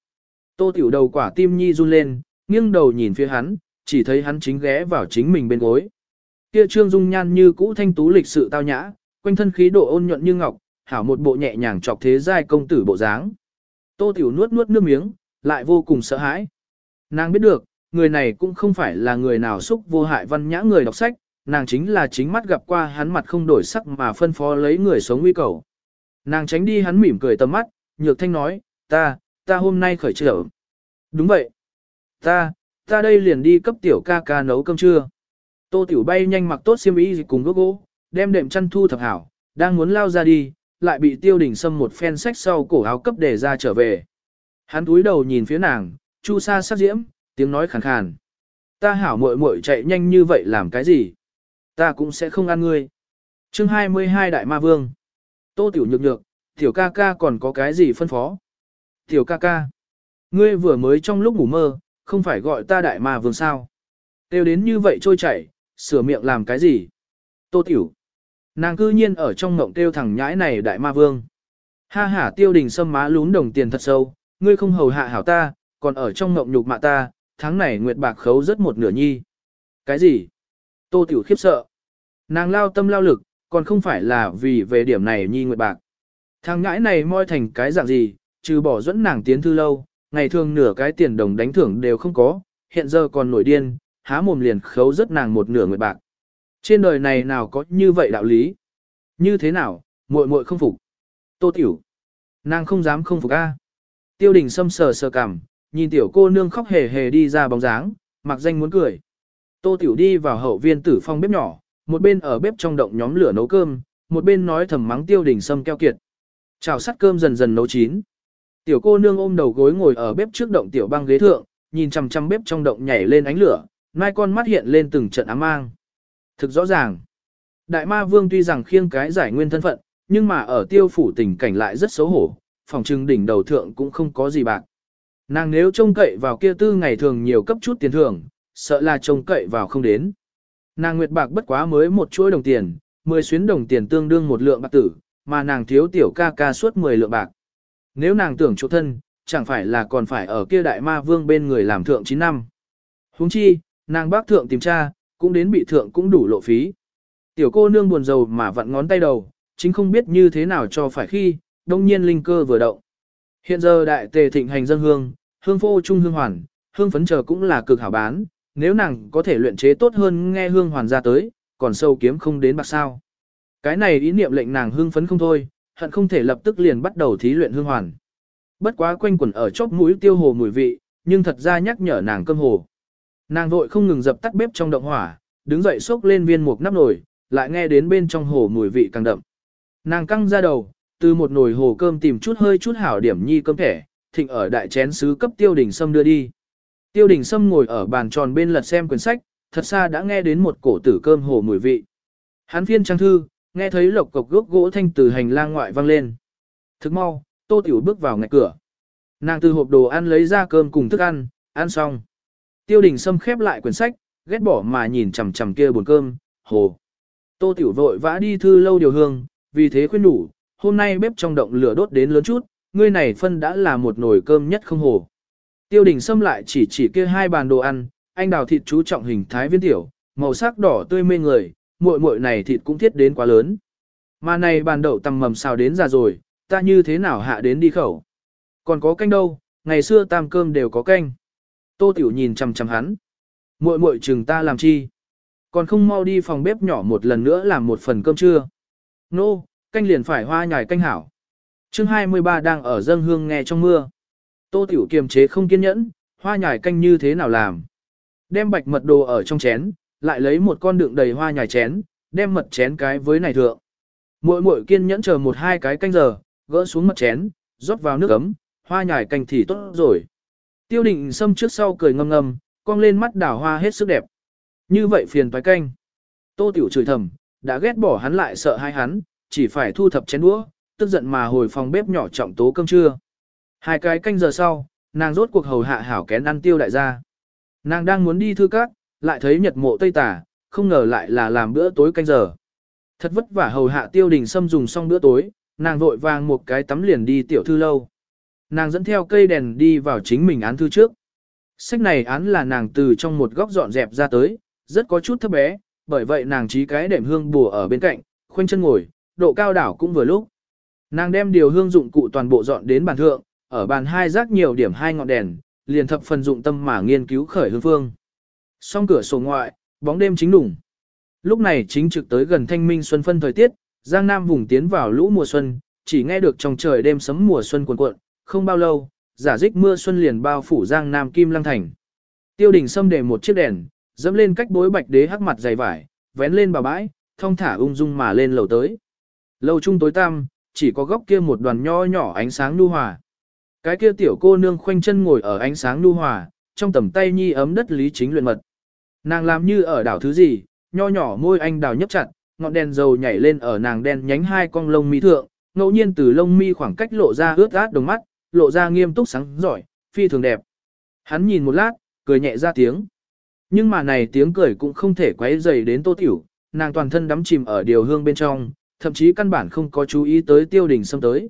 Tô tiểu đầu quả tim nhi run lên, nghiêng đầu nhìn phía hắn, chỉ thấy hắn chính ghé vào chính mình bên gối. Kia trương dung nhan như cũ thanh tú lịch sự tao nhã, quanh thân khí độ ôn nhuận như ngọc, hảo một bộ nhẹ nhàng chọc thế giai công tử bộ dáng. Tô tiểu nuốt nuốt nước miếng, lại vô cùng sợ hãi. Nàng biết được, người này cũng không phải là người nào xúc vô hại văn nhã người đọc sách, nàng chính là chính mắt gặp qua hắn mặt không đổi sắc mà phân phó lấy người sống nguy cầu. Nàng tránh đi hắn mỉm cười tầm mắt, nhược thanh nói, ta, ta hôm nay khởi trở. Đúng vậy. Ta, ta đây liền đi cấp tiểu ca ca nấu cơm trưa. Tô tiểu bay nhanh mặc tốt xiêm y cùng gốc gỗ, đem đệm chăn thu thập hảo, đang muốn lao ra đi, lại bị tiêu đình xâm một phen sách sau cổ áo cấp để ra trở về. Hắn túi đầu nhìn phía nàng, chu sa sắc diễm, tiếng nói khàn khàn. Ta hảo muội muội chạy nhanh như vậy làm cái gì? Ta cũng sẽ không ăn ngươi. chương 22 Đại Ma Vương. Tô tiểu nhược nhược, tiểu ca ca còn có cái gì phân phó? Tiểu ca ca. Ngươi vừa mới trong lúc ngủ mơ, không phải gọi ta Đại Ma Vương sao? Tiêu đến như vậy trôi chảy, sửa miệng làm cái gì? Tô tiểu. Nàng cư nhiên ở trong ngộng tiêu thẳng nhãi này Đại Ma Vương. Ha ha tiêu đình sâm má lún đồng tiền thật sâu, ngươi không hầu hạ hảo ta, còn ở trong ngộng nhục mạ ta, tháng này nguyệt bạc khấu rất một nửa nhi. Cái gì? Tô Tiểu khiếp sợ. Nàng lao tâm lao lực, còn không phải là vì về điểm này nhi nguyệt bạc. Thằng ngãi này moi thành cái dạng gì, trừ bỏ dẫn nàng tiến thư lâu, ngày thường nửa cái tiền đồng đánh thưởng đều không có, hiện giờ còn nổi điên, há mồm liền khấu rất nàng một nửa người bạc. Trên đời này nào có như vậy đạo lý? Như thế nào, muội muội không phục? Tô Tiểu. Nàng không dám không phục a. Tiêu đình sâm sờ sờ cằm, nhìn tiểu cô nương khóc hề hề đi ra bóng dáng, mặc danh muốn cười. Tô Tiểu đi vào hậu viên tử phong bếp nhỏ, một bên ở bếp trong động nhóm lửa nấu cơm, một bên nói thầm mắng tiêu đình sâm keo kiệt. Chảo sắt cơm dần dần nấu chín. Tiểu cô nương ôm đầu gối ngồi ở bếp trước động tiểu băng ghế thượng, nhìn chằm chằm bếp trong động nhảy lên ánh lửa, mai con mắt hiện lên từng trận ám mang. Thực rõ ràng, đại ma vương tuy rằng khiêng cái giải nguyên thân phận, nhưng mà ở tiêu phủ tình cảnh lại rất xấu hổ, phòng trưng đỉnh đầu thượng cũng không có gì bạc. Nàng nếu trông cậy vào kia tư ngày thường nhiều cấp chút tiền thưởng, sợ là trông cậy vào không đến. Nàng nguyệt bạc bất quá mới một chuỗi đồng tiền, 10 xuyến đồng tiền tương đương một lượng bạc tử, mà nàng thiếu tiểu ca ca suốt 10 lượng bạc. Nếu nàng tưởng chỗ thân, chẳng phải là còn phải ở kia đại ma vương bên người làm thượng 9 năm. Huống chi, nàng bác thượng tìm cha cũng đến bị thượng cũng đủ lộ phí. Tiểu cô nương buồn rầu mà vặn ngón tay đầu, chính không biết như thế nào cho phải khi, đông nhiên linh cơ vừa động. Hiện giờ đại tề thịnh hành dân hương, hương phô trung hương hoàn, hương phấn chờ cũng là cực hảo bán, nếu nàng có thể luyện chế tốt hơn nghe hương hoàn ra tới, còn sâu kiếm không đến bạc sao. Cái này ý niệm lệnh nàng hương phấn không thôi, hận không thể lập tức liền bắt đầu thí luyện hương hoàn. Bất quá quanh quẩn ở chóp mũi tiêu hồ mùi vị, nhưng thật ra nhắc nhở nàng cơm hồ. Nàng vội không ngừng dập tắt bếp trong động hỏa, đứng dậy xốc lên viên mục nắp nồi, lại nghe đến bên trong hồ mùi vị càng đậm. Nàng căng ra đầu, từ một nồi hồ cơm tìm chút hơi chút hảo điểm nhi cơm thẻ, thịnh ở đại chén sứ cấp tiêu đình sâm đưa đi. Tiêu đình sâm ngồi ở bàn tròn bên lật xem quyển sách, thật xa đã nghe đến một cổ tử cơm hồ mùi vị. Hán phiên trang thư, nghe thấy lộc cộc gốc gỗ thanh từ hành lang ngoại vang lên. Thức mau, tô tiểu bước vào ngạch cửa. Nàng từ hộp đồ ăn lấy ra cơm cùng thức ăn, ăn xong. Tiêu đình sâm khép lại quyển sách, ghét bỏ mà nhìn chằm chằm kia buồn cơm, hồ. Tô Tiểu vội vã đi thư lâu điều hương, vì thế khuyên đủ, hôm nay bếp trong động lửa đốt đến lớn chút, ngươi này phân đã là một nồi cơm nhất không hồ. Tiêu đình xâm lại chỉ chỉ kia hai bàn đồ ăn, anh đào thịt chú trọng hình thái viên tiểu, màu sắc đỏ tươi mê người, muội muội này thịt cũng thiết đến quá lớn. Mà này bàn đậu tầm mầm xào đến già rồi, ta như thế nào hạ đến đi khẩu. Còn có canh đâu, ngày xưa tam cơm đều có canh. Tô Tiểu nhìn chằm chằm hắn. Muội muội chừng ta làm chi? Còn không mau đi phòng bếp nhỏ một lần nữa làm một phần cơm trưa. Nô, no, canh liền phải hoa nhài canh hảo. chương 23 đang ở dân hương nghe trong mưa. Tô Tiểu kiềm chế không kiên nhẫn, hoa nhài canh như thế nào làm. Đem bạch mật đồ ở trong chén, lại lấy một con đựng đầy hoa nhài chén, đem mật chén cái với này thượng. Muội muội kiên nhẫn chờ một hai cái canh giờ, gỡ xuống mật chén, rót vào nước ấm, hoa nhài canh thì tốt rồi. Tiêu định xâm trước sau cười ngâm ngâm, cong lên mắt đảo hoa hết sức đẹp. Như vậy phiền toái canh. Tô tiểu chửi thầm, đã ghét bỏ hắn lại sợ hai hắn, chỉ phải thu thập chén đũa, tức giận mà hồi phòng bếp nhỏ trọng tố cơm trưa. Hai cái canh giờ sau, nàng rốt cuộc hầu hạ hảo kén ăn tiêu đại gia. Nàng đang muốn đi thư cát, lại thấy nhật mộ tây tả, không ngờ lại là làm bữa tối canh giờ. Thật vất vả hầu hạ tiêu đình xâm dùng xong bữa tối, nàng vội vàng một cái tắm liền đi tiểu thư lâu. Nàng dẫn theo cây đèn đi vào chính mình án thư trước. Sách này án là nàng từ trong một góc dọn dẹp ra tới, rất có chút thấp bé, bởi vậy nàng trí cái đệm hương bùa ở bên cạnh, khoanh chân ngồi, độ cao đảo cũng vừa lúc. Nàng đem điều hương dụng cụ toàn bộ dọn đến bàn thượng, ở bàn hai rác nhiều điểm hai ngọn đèn, liền thập phần dụng tâm mà nghiên cứu khởi hương phương. Song cửa sổ ngoại, bóng đêm chính đủng. Lúc này chính trực tới gần thanh minh xuân phân thời tiết, Giang Nam vùng tiến vào lũ mùa xuân, chỉ nghe được trong trời đêm sấm mùa xuân cuồn cuộn, không bao lâu, giả dích mưa xuân liền bao phủ Giang Nam Kim Lăng Thành. Tiêu đình xâm để một chiếc đèn, dẫm lên cách bối bạch đế hắc mặt dày vải, vén lên bà bãi, thong thả ung dung mà lên lầu tới. Lầu trung tối tăm, chỉ có góc kia một đoàn nho nhỏ ánh sáng nu hòa. Cái kia tiểu cô nương khoanh chân ngồi ở ánh sáng nu hòa, trong tầm tay nhi ấm đất lý chính luyện mật. Nàng làm như ở đảo thứ gì, nho nhỏ môi anh đào nhấp chặt, ngọn đèn dầu nhảy lên ở nàng đen nhánh hai con lông mi thượng, ngẫu nhiên từ lông mi khoảng cách lộ ra ướt át đồng mắt, lộ ra nghiêm túc sáng giỏi, phi thường đẹp. Hắn nhìn một lát, cười nhẹ ra tiếng. Nhưng mà này tiếng cười cũng không thể quấy dày đến tô tiểu, nàng toàn thân đắm chìm ở điều hương bên trong, thậm chí căn bản không có chú ý tới tiêu đình sâm tới.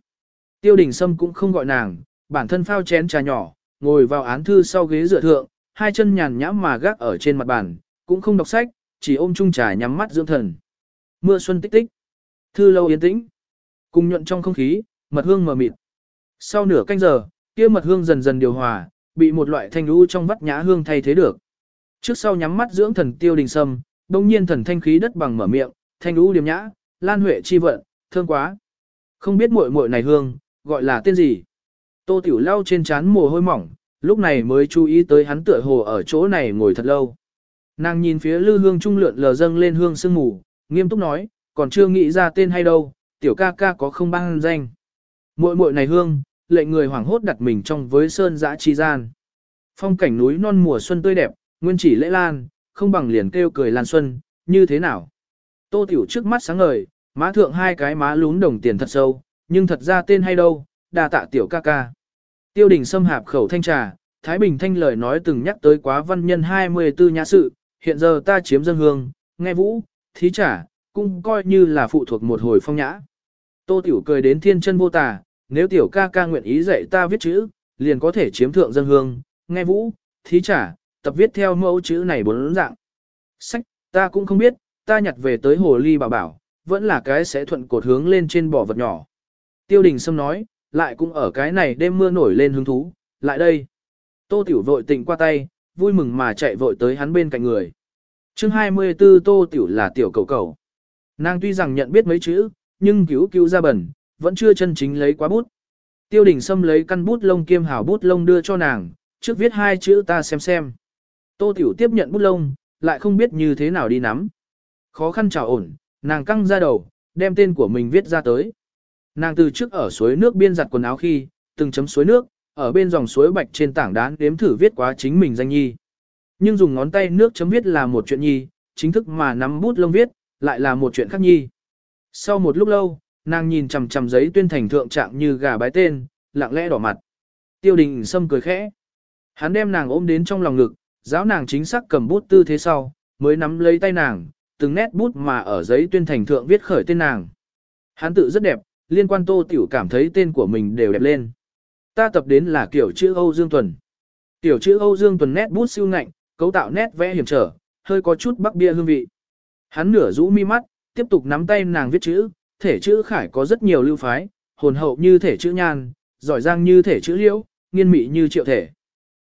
Tiêu đình sâm cũng không gọi nàng, bản thân phao chén trà nhỏ, ngồi vào án thư sau ghế dựa thượng, hai chân nhàn nhãm mà gác ở trên mặt bàn, cũng không đọc sách, chỉ ôm chung trà nhắm mắt dưỡng thần. Mưa xuân tích tích, thư lâu yên tĩnh, cùng nhuận trong không khí, mật hương mờ mịt. Sau nửa canh giờ, kia mật hương dần dần điều hòa, bị một loại thanh lũ trong vắt nhã hương thay thế được. Trước sau nhắm mắt dưỡng thần tiêu đình sâm, đông nhiên thần thanh khí đất bằng mở miệng, thanh lũ điềm nhã, lan huệ chi vận, thương quá. Không biết muội muội này hương, gọi là tên gì? Tô Tiểu lau trên trán mồ hôi mỏng, lúc này mới chú ý tới hắn tựa hồ ở chỗ này ngồi thật lâu. Nàng nhìn phía lư hương trung lượn lờ dâng lên hương sương mù, nghiêm túc nói, còn chưa nghĩ ra tên hay đâu, tiểu ca ca có không băng danh. Muội muội này hương, lệ người hoảng hốt đặt mình trong với sơn dã chi gian. Phong cảnh núi non mùa xuân tươi đẹp, nguyên chỉ lễ lan, không bằng liền kêu cười lan xuân, như thế nào. Tô tiểu trước mắt sáng ngời, má thượng hai cái má lún đồng tiền thật sâu, nhưng thật ra tên hay đâu, đà tạ tiểu ca ca. Tiêu đình xâm hạp khẩu thanh trà, Thái Bình thanh lời nói từng nhắc tới quá văn nhân 24 nhã sự, hiện giờ ta chiếm dân hương, nghe vũ, thí trả, cũng coi như là phụ thuộc một hồi phong nhã. Tô Tiểu cười đến thiên chân vô tà, nếu Tiểu ca ca nguyện ý dạy ta viết chữ, liền có thể chiếm thượng dân hương, nghe vũ, thí trả, tập viết theo mẫu chữ này bốn dạng. Sách, ta cũng không biết, ta nhặt về tới hồ ly bảo bảo, vẫn là cái sẽ thuận cột hướng lên trên bỏ vật nhỏ. Tiêu đình Sâm nói, lại cũng ở cái này đêm mưa nổi lên hứng thú, lại đây. Tô Tiểu vội tỉnh qua tay, vui mừng mà chạy vội tới hắn bên cạnh người. chương 24 Tô Tiểu là tiểu cầu cầu. Nàng tuy rằng nhận biết mấy chữ, nhưng cứu cứu ra bẩn, vẫn chưa chân chính lấy quá bút. Tiêu đình Sâm lấy căn bút lông kiêm hảo bút lông đưa cho nàng, trước viết hai chữ ta xem xem. Tô Tiểu tiếp nhận bút lông, lại không biết như thế nào đi nắm. Khó khăn trào ổn, nàng căng ra đầu, đem tên của mình viết ra tới. Nàng từ trước ở suối nước biên giặt quần áo khi, từng chấm suối nước, ở bên dòng suối bạch trên tảng đá đếm thử viết quá chính mình danh nhi. Nhưng dùng ngón tay nước chấm viết là một chuyện nhi, chính thức mà nắm bút lông viết, lại là một chuyện khác nhi. Sau một lúc lâu, nàng nhìn chằm chằm giấy tuyên thành thượng trạng như gà bái tên, lặng lẽ đỏ mặt. Tiêu đình sâm cười khẽ. Hắn đem nàng ôm đến trong lòng ngực, giáo nàng chính xác cầm bút tư thế sau, mới nắm lấy tay nàng, từng nét bút mà ở giấy tuyên thành thượng viết khởi tên nàng. Hắn tự rất đẹp, liên quan Tô Tiểu cảm thấy tên của mình đều đẹp lên. Ta tập đến là kiểu chữ Âu Dương Tuần. Tiểu chữ Âu Dương Tuần nét bút siêu ngạnh, cấu tạo nét vẽ hiểm trở, hơi có chút bắc bia hương vị. Hắn nửa rũ mi mắt, tiếp tục nắm tay nàng viết chữ, thể chữ khải có rất nhiều lưu phái, hồn hậu như thể chữ nhan, giỏi giang như thể chữ liễu, nghiên mị như triệu thể.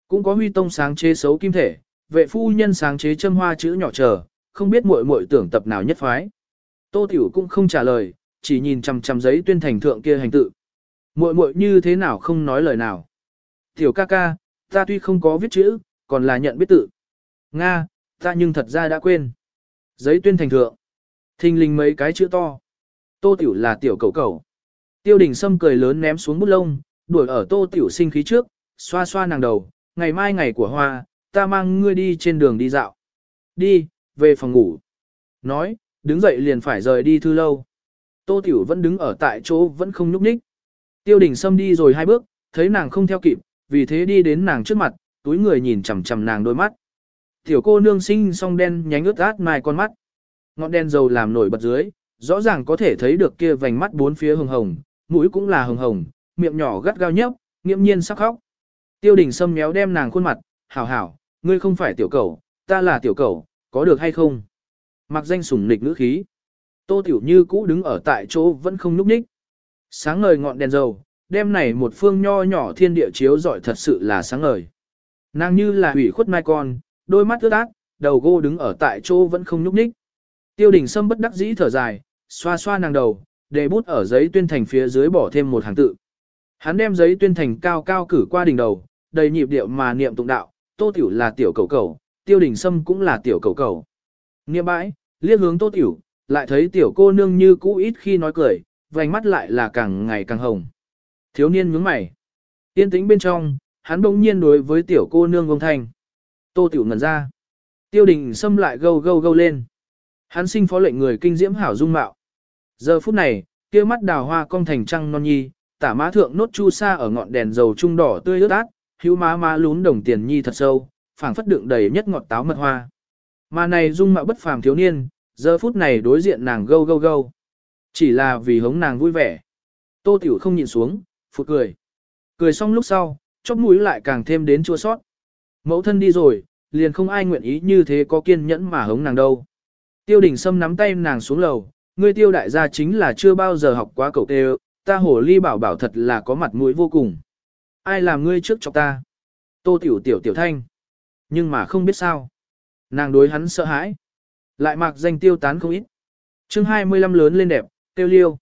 Cũng có huy tông sáng chế xấu kim thể, vệ phu nhân sáng chế châm hoa chữ nhỏ chờ, không biết muội muội tưởng tập nào nhất phái. Tô Tiểu cũng không trả lời, chỉ nhìn chằm chằm giấy tuyên thành thượng kia hành tự. Muội muội như thế nào không nói lời nào. Tiểu ca ca, ta tuy không có viết chữ, còn là nhận biết tự. Nga, ta nhưng thật ra đã quên. Giấy tuyên thành thượng. Thình linh mấy cái chữ to. Tô Tiểu là tiểu cầu cầu. Tiêu đình Sâm cười lớn ném xuống bút lông, đuổi ở Tô Tiểu sinh khí trước, xoa xoa nàng đầu. Ngày mai ngày của hoa, ta mang ngươi đi trên đường đi dạo. Đi, về phòng ngủ. Nói, đứng dậy liền phải rời đi thư lâu. Tô Tiểu vẫn đứng ở tại chỗ vẫn không nhúc nhích. Tiêu đình Sâm đi rồi hai bước, thấy nàng không theo kịp, vì thế đi đến nàng trước mặt, túi người nhìn chằm chằm nàng đôi mắt. Tiểu cô nương sinh song đen nhánh ướt át mai con mắt. Ngọn đen dầu làm nổi bật dưới, rõ ràng có thể thấy được kia vành mắt bốn phía hồng hồng, mũi cũng là hồng hồng, miệng nhỏ gắt gao nhấp, nghiêm nhiên sắp khóc. Tiêu đình Sâm méo đem nàng khuôn mặt, hảo hảo, ngươi không phải tiểu cầu, ta là tiểu cầu, có được hay không? Mặc danh sủng nịch ngữ khí. Tô Tiểu Như cũ đứng ở tại chỗ vẫn không núp ních. Sáng ngời ngọn đèn dầu, đêm này một phương nho nhỏ thiên địa chiếu giỏi thật sự là sáng ngời. Nàng như là hủy khuất mai con, đôi mắt ướt át, đầu gô đứng ở tại chỗ vẫn không nhúc nhích. Tiêu đình Sâm bất đắc dĩ thở dài, xoa xoa nàng đầu, để bút ở giấy tuyên thành phía dưới bỏ thêm một hàng tự. Hắn đem giấy tuyên thành cao cao cử qua đỉnh đầu, đầy nhịp điệu mà niệm tụng đạo, tô tiểu là tiểu cầu cầu, tiêu đình Sâm cũng là tiểu cầu cầu. Niệm bãi, liếc hướng tô tiểu, lại thấy tiểu cô nương như cũ ít khi nói cười, vành mắt lại là càng ngày càng hồng. Thiếu niên nhướng mày. Yên tĩnh bên trong, hắn bỗng nhiên đối với tiểu cô nương vông thanh. Tô tiểu ngẩn ra. Tiêu đình Sâm lại gâu gâu gâu lên. Hắn sinh phó lệnh người kinh diễm hảo dung mạo. Giờ phút này, kia mắt đào hoa cong thành trăng non nhi, tả má thượng nốt chu sa ở ngọn đèn dầu trung đỏ tươi ướt át, hữu má má lún đồng tiền nhi thật sâu, phảng phất đựng đầy nhất ngọt táo mật hoa. Mà này dung mạo bất phàm thiếu niên, giờ phút này đối diện nàng gâu gâu gâu. Chỉ là vì hống nàng vui vẻ. Tô Tiểu không nhìn xuống, phụt cười. Cười xong lúc sau, chóp mũi lại càng thêm đến chua sót. Mẫu thân đi rồi, liền không ai nguyện ý như thế có kiên nhẫn mà hống nàng đâu. Tiêu đình Sâm nắm tay nàng xuống lầu, ngươi tiêu đại gia chính là chưa bao giờ học quá cậu tê ta hổ ly bảo bảo thật là có mặt mũi vô cùng. Ai làm ngươi trước cho ta? Tô tiểu tiểu tiểu thanh. Nhưng mà không biết sao. Nàng đối hắn sợ hãi. Lại mặc danh tiêu tán không ít. chương 25 lớn lên đẹp, tiêu liêu.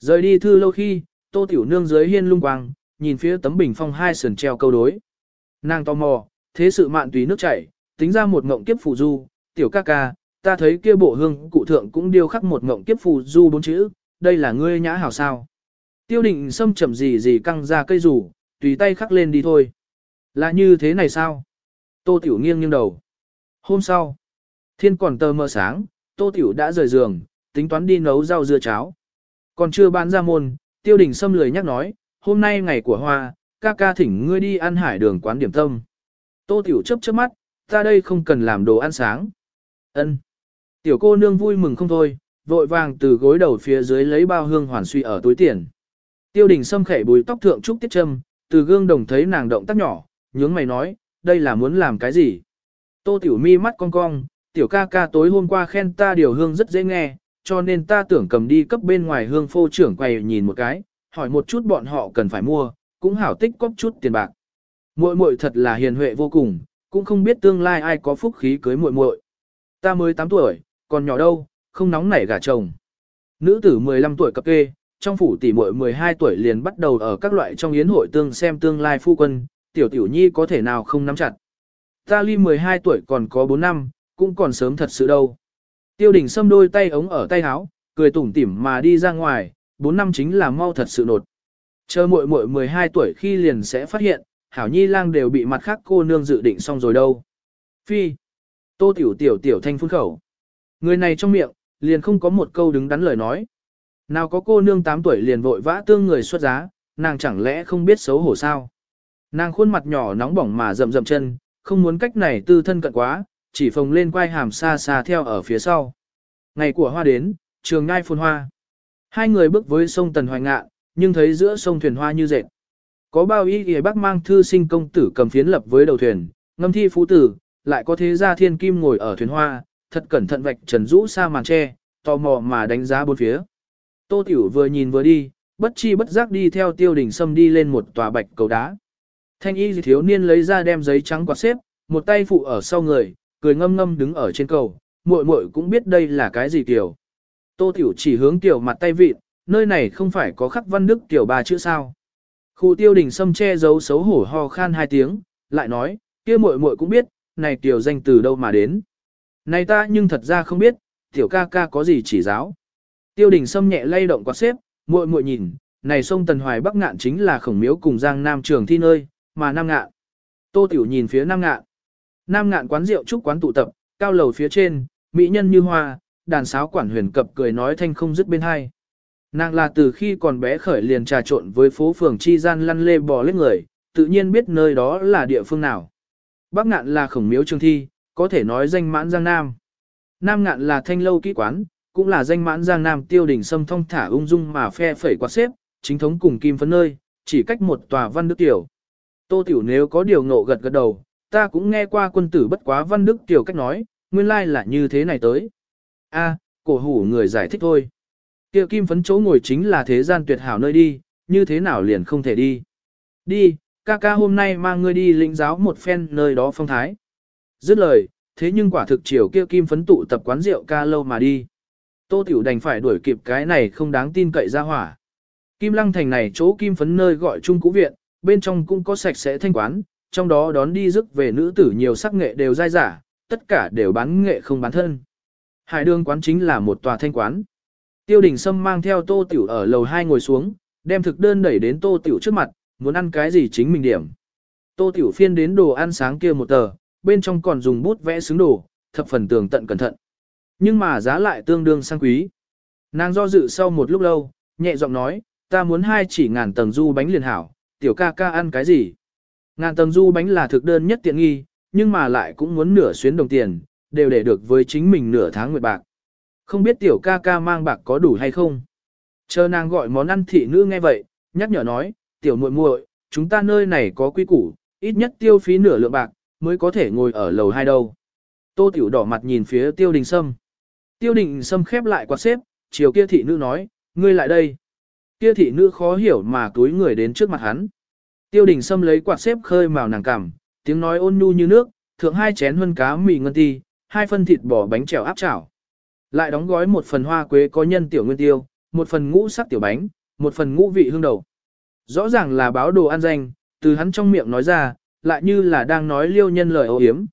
Rời đi thư lâu khi, tô tiểu nương dưới hiên lung quang, nhìn phía tấm bình phong hai sườn treo câu đối. Nàng tò mò, thế sự mạn tùy nước chảy, tính ra một ngộng kiếp phù du, tiểu ca ca, ta thấy kia bộ hương cụ thượng cũng điêu khắc một ngộng kiếp phù du bốn chữ, đây là ngươi nhã hảo sao. Tiêu định xâm chậm gì gì căng ra cây rủ, tùy tay khắc lên đi thôi. Là như thế này sao? Tô tiểu nghiêng nghiêng đầu. Hôm sau, thiên còn tờ mờ sáng, tô tiểu đã rời giường, tính toán đi nấu rau dưa cháo. Còn chưa bán ra môn, tiêu đình xâm lười nhắc nói, hôm nay ngày của hoa, ca ca thỉnh ngươi đi ăn hải đường quán điểm tâm. Tô Tiểu chấp chớp mắt, ta đây không cần làm đồ ăn sáng. Ân. Tiểu cô nương vui mừng không thôi, vội vàng từ gối đầu phía dưới lấy bao hương hoàn suy ở túi tiền. Tiêu đình xâm khẽ bùi tóc thượng trúc tiết châm, từ gương đồng thấy nàng động tác nhỏ, nhướng mày nói, đây là muốn làm cái gì? Tô Tiểu mi mắt cong cong, tiểu ca ca tối hôm qua khen ta điều hương rất dễ nghe, cho nên ta tưởng cầm đi cấp bên ngoài hương phô trưởng quầy nhìn một cái, hỏi một chút bọn họ cần phải mua, cũng hảo tích cóp chút tiền bạc. Muội muội thật là hiền huệ vô cùng, cũng không biết tương lai ai có phúc khí cưới muội muội. Ta mới 8 tuổi, còn nhỏ đâu, không nóng nảy gả chồng. Nữ tử 15 tuổi cập kê, trong phủ tỷ muội 12 tuổi liền bắt đầu ở các loại trong yến hội tương xem tương lai phu quân, tiểu tiểu nhi có thể nào không nắm chặt. Ta ly 12 tuổi còn có 4 năm, cũng còn sớm thật sự đâu. Tiêu đình xâm đôi tay ống ở tay áo, cười tủm tỉm mà đi ra ngoài, 4 năm chính là mau thật sự nột. Chờ muội muội 12 tuổi khi liền sẽ phát hiện, hảo nhi lang đều bị mặt khác cô nương dự định xong rồi đâu. Phi. Tô tiểu tiểu tiểu thanh phun khẩu. Người này trong miệng, liền không có một câu đứng đắn lời nói. Nào có cô nương 8 tuổi liền vội vã tương người xuất giá, nàng chẳng lẽ không biết xấu hổ sao. Nàng khuôn mặt nhỏ nóng bỏng mà rậm rậm chân, không muốn cách này tư thân cận quá, chỉ phồng lên quai hàm xa xa theo ở phía sau. Ngày của hoa đến, trường ngai phun hoa. Hai người bước với sông Tần Hoài Ngạ, nhưng thấy giữa sông thuyền hoa như dệt. Có bao ý ghề bác mang thư sinh công tử cầm phiến lập với đầu thuyền, ngâm thi phú tử, lại có thế gia thiên kim ngồi ở thuyền hoa, thật cẩn thận vạch trần rũ xa màn tre, tò mò mà đánh giá bốn phía. Tô Tiểu vừa nhìn vừa đi, bất chi bất giác đi theo tiêu đình sâm đi lên một tòa bạch cầu đá. Thanh y thiếu niên lấy ra đem giấy trắng quạt xếp, một tay phụ ở sau người, cười ngâm ngâm đứng ở trên cầu, muội muội cũng biết đây là cái gì tiểu. Tô Tiểu chỉ hướng tiểu mặt tay vịt, nơi này không phải có khắc văn đức tiểu ba chữ sao. Khu tiêu đình sâm che giấu xấu hổ ho khan hai tiếng, lại nói, kia muội muội cũng biết, này tiểu danh từ đâu mà đến. Này ta nhưng thật ra không biết, tiểu ca ca có gì chỉ giáo. Tiêu đình sâm nhẹ lay động quạt xếp, muội muội nhìn, này sông Tần Hoài Bắc ngạn chính là khổng miếu cùng giang nam trường thi nơi, mà nam ngạn. Tô tiểu nhìn phía nam ngạn. Nam ngạn quán rượu trúc quán tụ tập, cao lầu phía trên, mỹ nhân như hoa, đàn sáo quản huyền cập cười nói thanh không dứt bên hai. Nàng là từ khi còn bé khởi liền trà trộn với phố phường chi gian lăn lê bò lên người, tự nhiên biết nơi đó là địa phương nào. Bắc ngạn là khổng miếu trường thi, có thể nói danh mãn giang nam. Nam ngạn là thanh lâu kỹ quán, cũng là danh mãn giang nam tiêu đỉnh sâm thông thả ung dung mà phe phẩy quạt xếp, chính thống cùng kim phấn nơi, chỉ cách một tòa văn đức tiểu. Tô tiểu nếu có điều ngộ gật gật đầu, ta cũng nghe qua quân tử bất quá văn đức tiểu cách nói, nguyên lai là như thế này tới. A, cổ hủ người giải thích thôi. Kia kim phấn chỗ ngồi chính là thế gian tuyệt hảo nơi đi, như thế nào liền không thể đi. Đi, ca ca hôm nay mang ngươi đi lĩnh giáo một phen nơi đó phong thái. Dứt lời, thế nhưng quả thực chiều kia kim phấn tụ tập quán rượu ca lâu mà đi. Tô Tiểu đành phải đuổi kịp cái này không đáng tin cậy ra hỏa. Kim Lăng Thành này chỗ kim phấn nơi gọi chung cũ viện, bên trong cũng có sạch sẽ thanh quán, trong đó đón đi rước về nữ tử nhiều sắc nghệ đều dai giả, tất cả đều bán nghệ không bán thân. Hải đường quán chính là một tòa thanh quán. Tiêu đình Sâm mang theo tô tiểu ở lầu 2 ngồi xuống, đem thực đơn đẩy đến tô tiểu trước mặt, muốn ăn cái gì chính mình điểm. Tô tiểu phiên đến đồ ăn sáng kia một tờ, bên trong còn dùng bút vẽ xứng đồ, thập phần tường tận cẩn thận. Nhưng mà giá lại tương đương sang quý. Nàng do dự sau một lúc lâu, nhẹ giọng nói, ta muốn hai chỉ ngàn tầng du bánh liền hảo, tiểu ca ca ăn cái gì? Ngàn tầng du bánh là thực đơn nhất tiện nghi, nhưng mà lại cũng muốn nửa xuyến đồng tiền, đều để được với chính mình nửa tháng nguyệt bạc. Không biết tiểu ca ca mang bạc có đủ hay không? Chờ nàng gọi món ăn thị nữ nghe vậy, nhắc nhở nói, tiểu muội muội, chúng ta nơi này có quy củ, ít nhất tiêu phí nửa lượng bạc, mới có thể ngồi ở lầu hai đâu. Tô tiểu đỏ mặt nhìn phía tiêu đình sâm. Tiêu đình sâm khép lại quạt xếp, chiều kia thị nữ nói, ngươi lại đây. Kia thị nữ khó hiểu mà túi người đến trước mặt hắn. Tiêu đình sâm lấy quạt xếp khơi màu nàng cằm, tiếng nói ôn nhu như nước, thượng hai chén hơn cá mì ngân ti, hai phân thịt bò bánh trèo áp chảo. Lại đóng gói một phần hoa quế có nhân tiểu nguyên tiêu, một phần ngũ sắc tiểu bánh, một phần ngũ vị hương đầu. Rõ ràng là báo đồ ăn danh, từ hắn trong miệng nói ra, lại như là đang nói liêu nhân lời ấu hiếm.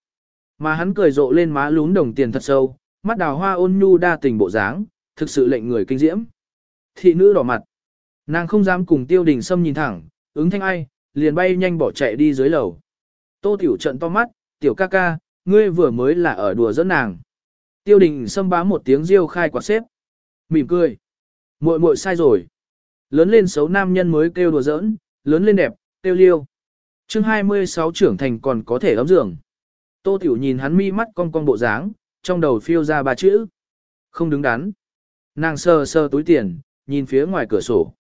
Mà hắn cười rộ lên má lún đồng tiền thật sâu, mắt đào hoa ôn nhu đa tình bộ dáng, thực sự lệnh người kinh diễm. Thị nữ đỏ mặt. Nàng không dám cùng tiêu đình sâm nhìn thẳng, ứng thanh ai, liền bay nhanh bỏ chạy đi dưới lầu. Tô tiểu trận to mắt, tiểu ca ca, ngươi vừa mới là ở đùa dẫn nàng. Tiêu đình sâm bá một tiếng riêu khai quả xếp. Mỉm cười. muội muội sai rồi. Lớn lên xấu nam nhân mới kêu đùa giỡn, lớn lên đẹp, kêu liêu chương 26 trưởng thành còn có thể ấm giường. Tô tiểu nhìn hắn mi mắt cong cong bộ dáng, trong đầu phiêu ra ba chữ. Không đứng đắn. Nàng sơ sơ túi tiền, nhìn phía ngoài cửa sổ.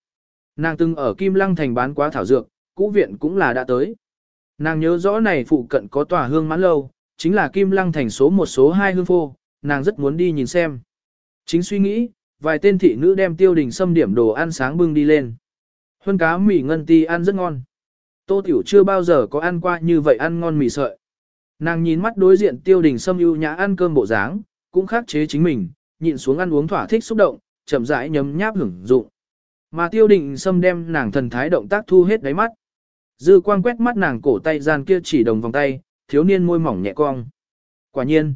Nàng từng ở Kim Lăng thành bán quá thảo dược, cũ viện cũng là đã tới. Nàng nhớ rõ này phụ cận có tòa hương mãn lâu, chính là Kim Lăng thành số một số hai hương phô, nàng rất muốn đi nhìn xem. Chính suy nghĩ, vài tên thị nữ đem tiêu đình xâm điểm đồ ăn sáng bưng đi lên. Huân cá mì ngân ti ăn rất ngon. Tô Tiểu chưa bao giờ có ăn qua như vậy ăn ngon mì sợi. Nàng nhìn mắt đối diện tiêu đình Sâm ưu nhã ăn cơm bộ dáng, cũng khắc chế chính mình, nhịn xuống ăn uống thỏa thích xúc động, chậm rãi nhấm nháp hưởng dụng. Mà tiêu đình Sâm đem nàng thần thái động tác thu hết đáy mắt. Dư quang quét mắt nàng cổ tay gian kia chỉ đồng vòng tay, thiếu niên môi mỏng nhẹ cong. Quả nhiên,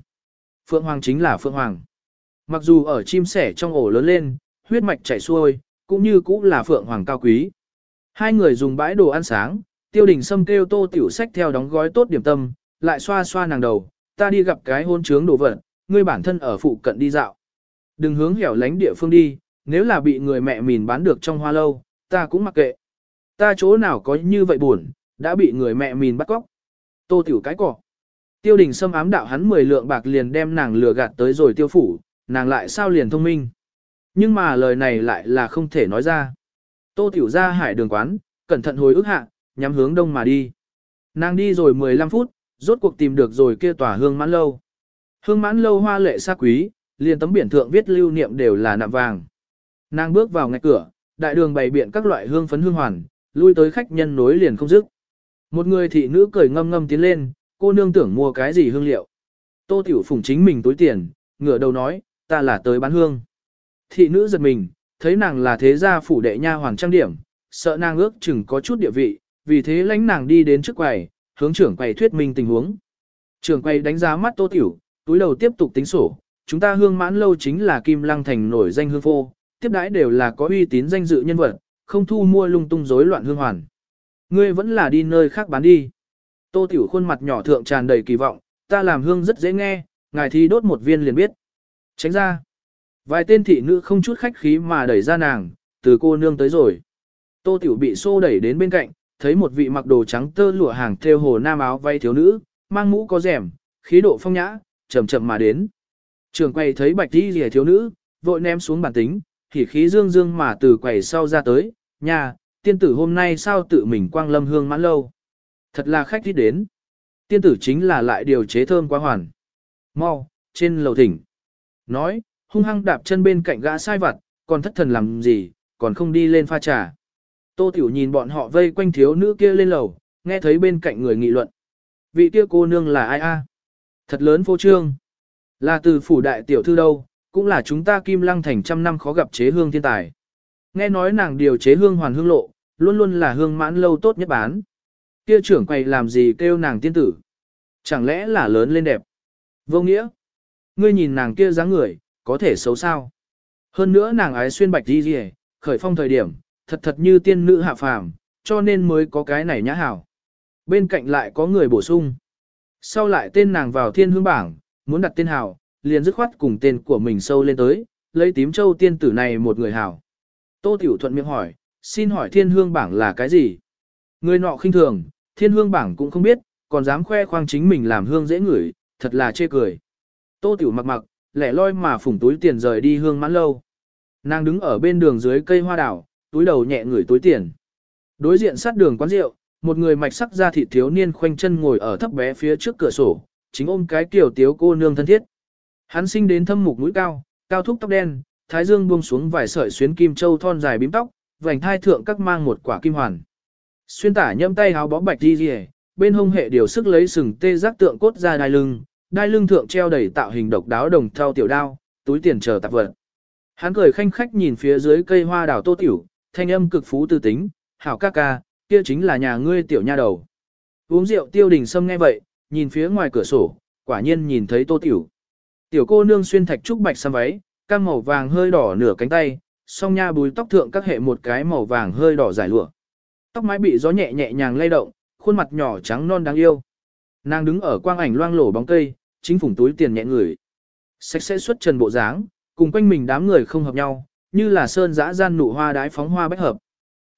Phượng Hoàng chính là Phượng Hoàng. Mặc dù ở chim sẻ trong ổ lớn lên, huyết mạch chảy xuôi, cũng như cũng là Phượng Hoàng cao quý. Hai người dùng bãi đồ ăn sáng, tiêu đình sâm kêu tô tiểu sách theo đóng gói tốt điểm tâm, lại xoa xoa nàng đầu, ta đi gặp cái hôn trướng đồ vật, ngươi bản thân ở phụ cận đi dạo. Đừng hướng hẻo lánh địa phương đi, nếu là bị người mẹ mìn bán được trong hoa lâu, ta cũng mặc kệ. Ta chỗ nào có như vậy buồn, đã bị người mẹ mìn bắt cóc. Tô tiểu cái cỏ. Tiêu đình Sâm ám đạo hắn 10 lượng bạc liền đem nàng lừa gạt tới rồi tiêu phủ, nàng lại sao liền thông minh. Nhưng mà lời này lại là không thể nói ra. Tô tiểu ra hải đường quán, cẩn thận hồi ức hạ, nhắm hướng đông mà đi. Nàng đi rồi 15 phút, rốt cuộc tìm được rồi kia tòa hương mãn lâu. Hương mãn lâu hoa lệ xa quý, liền tấm biển thượng viết lưu niệm đều là nạm vàng. Nàng bước vào ngay cửa, đại đường bày biện các loại hương phấn hương hoàn, lui tới khách nhân nối liền không dứt. Một người thị nữ cười ngâm ngâm tiến lên, cô nương tưởng mua cái gì hương liệu. Tô Tiểu Phùng chính mình túi tiền, ngửa đầu nói, ta là tới bán hương. Thị nữ giật mình, thấy nàng là thế gia phủ đệ nha hoàng trang điểm, sợ nàng ước chừng có chút địa vị, vì thế lãnh nàng đi đến trước quầy, hướng trưởng quầy thuyết minh tình huống. Trưởng quầy đánh giá mắt Tô Tiểu, túi đầu tiếp tục tính sổ, chúng ta hương mãn lâu chính là Kim Lăng Thành nổi danh hương phô, tiếp đãi đều là có uy tín danh dự nhân vật, không thu mua lung tung rối loạn hương hoàn. Ngươi vẫn là đi nơi khác bán đi. Tô Tiểu khuôn mặt nhỏ thượng tràn đầy kỳ vọng, ta làm hương rất dễ nghe, ngài thi đốt một viên liền biết. Tránh ra. Vài tên thị nữ không chút khách khí mà đẩy ra nàng, từ cô nương tới rồi. Tô Tiểu bị xô đẩy đến bên cạnh, thấy một vị mặc đồ trắng tơ lụa hàng theo hồ nam áo vay thiếu nữ, mang mũ có rèm, khí độ phong nhã, chậm chậm mà đến. Trường quầy thấy bạch đi rìa thiếu nữ, vội ném xuống bản tính, thì khí dương dương mà từ quầy sau ra tới, nhà, tiên tử hôm nay sao tự mình quang lâm hương mãn lâu. Thật là khách đi đến. Tiên tử chính là lại điều chế thơm quá hoàn. Mau, trên lầu thỉnh. Nói, hung hăng đạp chân bên cạnh gã sai vặt, còn thất thần làm gì, còn không đi lên pha trà. Tô Tiểu nhìn bọn họ vây quanh thiếu nữ kia lên lầu, nghe thấy bên cạnh người nghị luận. Vị kia cô nương là ai a? Thật lớn phô trương. Là từ phủ đại tiểu thư đâu, cũng là chúng ta kim lăng thành trăm năm khó gặp chế hương thiên tài. Nghe nói nàng điều chế hương hoàn hương lộ, luôn luôn là hương mãn lâu tốt nhất bán. Kia trưởng quầy làm gì kêu nàng tiên tử? Chẳng lẽ là lớn lên đẹp? Vô nghĩa. Ngươi nhìn nàng kia dáng người, có thể xấu sao? Hơn nữa nàng ái xuyên bạch đi gì, khởi phong thời điểm, thật thật như tiên nữ hạ phàm, cho nên mới có cái này nhã hảo. Bên cạnh lại có người bổ sung. Sau lại tên nàng vào thiên hương bảng, muốn đặt tên hảo, liền dứt khoát cùng tên của mình sâu lên tới, lấy tím châu tiên tử này một người hảo. Tô Tiểu Thuận miệng hỏi, xin hỏi thiên hương bảng là cái gì? Người nọ khinh thường, thiên hương bảng cũng không biết, còn dám khoe khoang chính mình làm hương dễ ngửi, thật là chê cười. Tô Tiểu mặc mặc, lẻ loi mà phủng túi tiền rời đi hương mãn lâu. Nàng đứng ở bên đường dưới cây hoa đảo, túi đầu nhẹ ngửi túi tiền. Đối diện sát đường quán rượu, một người mạch sắc da thịt thiếu niên khoanh chân ngồi ở thấp bé phía trước cửa sổ, chính ôm cái kiểu tiếu cô nương thân thiết. Hắn sinh đến thâm mục mũi cao, cao thúc tóc đen, thái dương buông xuống vài sợi xuyến kim châu thon dài bím tóc, vành thai thượng các mang một quả kim hoàn. Xuyên tả nhâm tay áo bó bạch đi rìa, bên hông hệ điều sức lấy sừng tê giác tượng cốt ra đai lưng, đai lưng thượng treo đầy tạo hình độc đáo đồng thau tiểu đao, túi tiền chờ tạp vật. Hắn cười khanh khách nhìn phía dưới cây hoa đào tô tiểu, thanh âm cực phú tư tính, hảo ca ca, kia chính là nhà ngươi tiểu nha đầu. Uống rượu tiêu đình sâm nghe vậy, nhìn phía ngoài cửa sổ, quả nhiên nhìn thấy tô tiểu. Tiểu cô nương xuyên thạch trúc bạch xăm váy, cam màu vàng hơi đỏ nửa cánh tay, song nha bùi tóc thượng các hệ một cái màu vàng hơi đỏ dài lụa. Tóc mái bị gió nhẹ nhẹ nhàng lay động, khuôn mặt nhỏ trắng non đáng yêu. Nàng đứng ở quang ảnh loang lổ bóng cây, chính phủng túi tiền nhẹ người. Sạch sẽ xuất trần bộ dáng, cùng quanh mình đám người không hợp nhau, như là sơn dã gian nụ hoa đái phóng hoa bách hợp.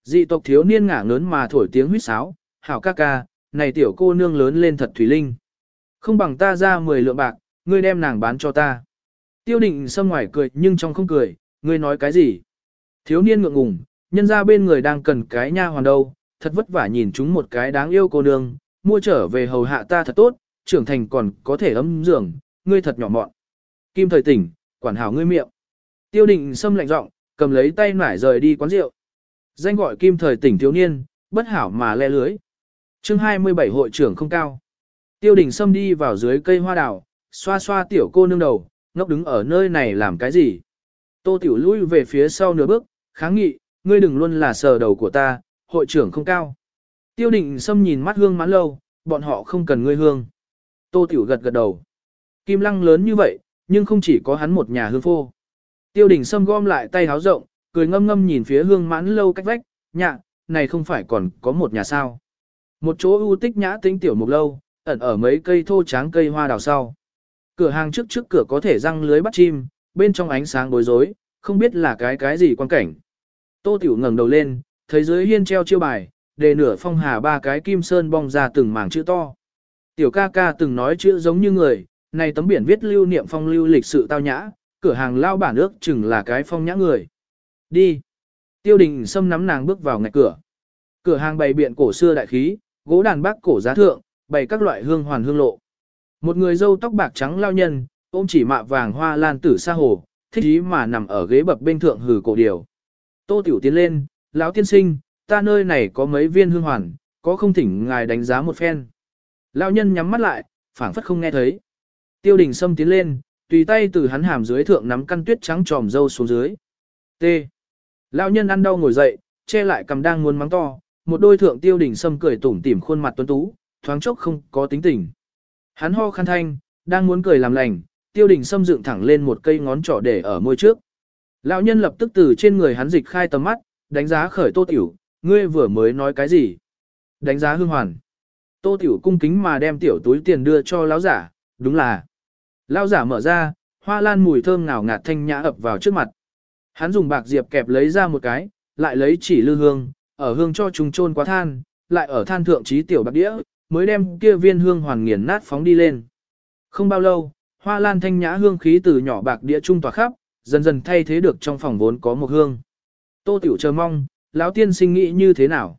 Dị tộc thiếu niên ngả ngớn mà thổi tiếng huýt sáo, hảo ca ca, này tiểu cô nương lớn lên thật thủy linh. Không bằng ta ra 10 lượng bạc, ngươi đem nàng bán cho ta. Tiêu định sâm ngoài cười nhưng trong không cười, ngươi nói cái gì? Thiếu niên ngượng ngùng, nhân ra bên người đang cần cái nha hoàn đâu, thật vất vả nhìn chúng một cái đáng yêu cô nương, mua trở về hầu hạ ta thật tốt, trưởng thành còn có thể ấm giường, ngươi thật nhỏ mọn. Kim thời tỉnh, quản hảo ngươi miệng. Tiêu định sâm lạnh giọng, cầm lấy tay nải rời đi quán rượu. Danh gọi kim thời tỉnh thiếu niên, bất hảo mà le lưới. chương 27 hội trưởng không cao. Tiêu đình sâm đi vào dưới cây hoa đào, xoa xoa tiểu cô nương đầu, ngốc đứng ở nơi này làm cái gì. Tô tiểu lui về phía sau nửa bước, kháng nghị, ngươi đừng luôn là sờ đầu của ta, hội trưởng không cao. Tiêu định sâm nhìn mắt hương mãn lâu, bọn họ không cần ngươi hương. Tô tiểu gật gật đầu. Kim lăng lớn như vậy, nhưng không chỉ có hắn một nhà hương phô. Tiêu đình sâm gom lại tay háo rộng, cười ngâm ngâm nhìn phía hương mãn lâu cách vách, nhạ, này không phải còn có một nhà sao. Một chỗ ưu tích nhã tính tiểu mục lâu, ẩn ở mấy cây thô tráng cây hoa đào sau. Cửa hàng trước trước cửa có thể răng lưới bắt chim, bên trong ánh sáng bối rối, không biết là cái cái gì quan cảnh. Tô Tiểu ngẩng đầu lên, thấy dưới hiên treo chiêu bài, đề nửa phong hà ba cái kim sơn bong ra từng mảng chữ to. Tiểu ca ca từng nói chữ giống như người, này tấm biển viết lưu niệm phong lưu lịch sự tao nhã, cửa hàng lao bản ước chừng là cái phong nhã người. Đi. Tiêu đình xâm nắm nàng bước vào ngạch cửa. Cửa hàng bày biện cổ xưa đại khí, gỗ đàn bác cổ giá thượng, bày các loại hương hoàn hương lộ. Một người dâu tóc bạc trắng lao nhân, ôm chỉ mạ vàng hoa lan tử sa hồ, thích ý mà nằm ở ghế bập bên thượng hử cổ điều. Tô Tiểu tiến lên, lão tiên sinh, ta nơi này có mấy viên hương hoàn, có không thỉnh ngài đánh giá một phen. Lão nhân nhắm mắt lại, phảng phất không nghe thấy. Tiêu đình Sâm tiến lên, tùy tay từ hắn hàm dưới thượng nắm căn tuyết trắng tròm dâu xuống dưới. T. Lão nhân ăn đau ngồi dậy, che lại cầm đang muốn mắng to, một đôi thượng tiêu đỉnh Sâm cười tủm tỉm khuôn mặt tuấn tú, thoáng chốc không có tính tình. Hắn ho khăn thanh, đang muốn cười làm lành, tiêu đỉnh Sâm dựng thẳng lên một cây ngón trỏ để ở môi trước. Lão nhân lập tức từ trên người hắn dịch khai tầm mắt, đánh giá khởi tô tiểu, ngươi vừa mới nói cái gì? Đánh giá hương hoàn. Tô tiểu cung kính mà đem tiểu túi tiền đưa cho lão giả, đúng là. Lao giả mở ra, hoa lan mùi thơm ngào ngạt thanh nhã ập vào trước mặt. Hắn dùng bạc diệp kẹp lấy ra một cái, lại lấy chỉ lư hương, ở hương cho trùng trôn quá than, lại ở than thượng trí tiểu bạc đĩa, mới đem kia viên hương hoàn nghiền nát phóng đi lên. Không bao lâu, hoa lan thanh nhã hương khí từ nhỏ bạc đĩa trung tỏa khắp, dần dần thay thế được trong phòng vốn có một hương. Tô Tiểu chờ mong, lão tiên sinh nghĩ như thế nào?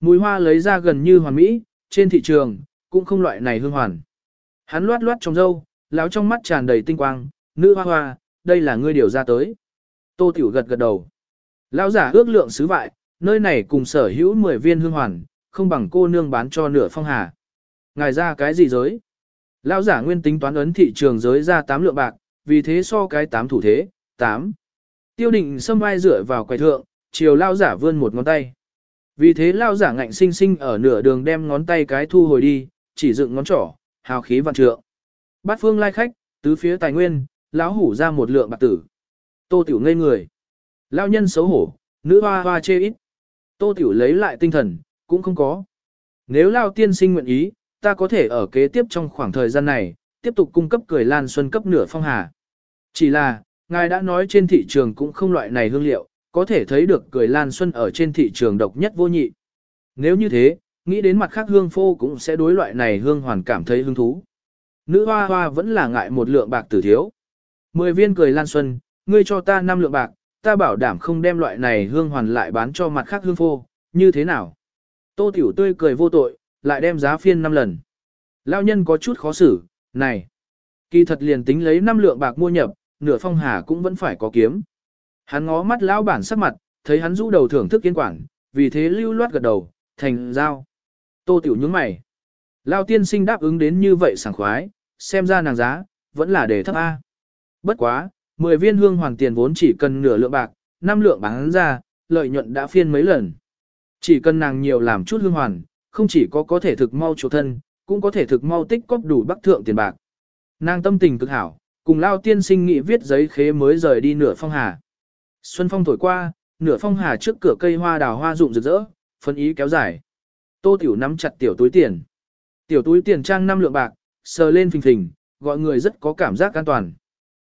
Mùi hoa lấy ra gần như hoàn mỹ, trên thị trường, cũng không loại này hương hoàn. Hắn loát loát trong dâu, lão trong mắt tràn đầy tinh quang, nữ hoa hoa, đây là ngươi điều ra tới. Tô Tiểu gật gật đầu. Lão giả ước lượng sứ vại, nơi này cùng sở hữu 10 viên hương hoàn, không bằng cô nương bán cho nửa phong hà. Ngài ra cái gì giới? Lão giả nguyên tính toán ấn thị trường giới ra 8 lượng bạc, vì thế so cái 8 thủ thế, 8. Tiêu định xâm vai dựa vào quầy thượng, chiều lao giả vươn một ngón tay. Vì thế lao giả ngạnh sinh sinh ở nửa đường đem ngón tay cái thu hồi đi, chỉ dựng ngón trỏ, hào khí vạn trượng. Bát phương lai khách, tứ phía tài nguyên, lão hủ ra một lượng bạc tử. Tô tiểu ngây người. Lao nhân xấu hổ, nữ hoa hoa chê ít. Tô tiểu lấy lại tinh thần, cũng không có. Nếu lao tiên sinh nguyện ý, ta có thể ở kế tiếp trong khoảng thời gian này, tiếp tục cung cấp cười lan xuân cấp nửa phong hà. Chỉ là, ngài đã nói trên thị trường cũng không loại này hương liệu, có thể thấy được cười lan xuân ở trên thị trường độc nhất vô nhị. Nếu như thế, nghĩ đến mặt khác hương phô cũng sẽ đối loại này hương hoàn cảm thấy hứng thú. Nữ hoa hoa vẫn là ngại một lượng bạc tử thiếu. Mười viên cười lan xuân, ngươi cho ta năm lượng bạc, ta bảo đảm không đem loại này hương hoàn lại bán cho mặt khác hương phô, như thế nào? Tô tiểu tươi cười vô tội, lại đem giá phiên năm lần. Lao nhân có chút khó xử, này. Kỳ thật liền tính lấy năm lượng bạc mua nhập, nửa phong hà cũng vẫn phải có kiếm. Hắn ngó mắt lão bản sắc mặt, thấy hắn rũ đầu thưởng thức kiên quản, vì thế lưu loát gật đầu, thành giao. Tô tiểu nhướng mày. Lao tiên sinh đáp ứng đến như vậy sảng khoái, xem ra nàng giá, vẫn là để thấp A. Bất quá, 10 viên hương hoàng tiền vốn chỉ cần nửa lượng bạc, 5 lượng bán ra, lợi nhuận đã phiên mấy lần. Chỉ cần nàng nhiều làm chút hương hoàn, không chỉ có có thể thực mau chỗ thân, cũng có thể thực mau tích cóp đủ bắc thượng tiền bạc. Nàng tâm tình cực hảo, cùng lao tiên sinh nghị viết giấy khế mới rời đi nửa phong hà. Xuân phong thổi qua, nửa phong hà trước cửa cây hoa đào hoa rụng rực rỡ, phân ý kéo dài. Tô tiểu nắm chặt tiểu túi tiền. Tiểu túi tiền trang năm lượng bạc, sờ lên phình phình, gọi người rất có cảm giác an toàn.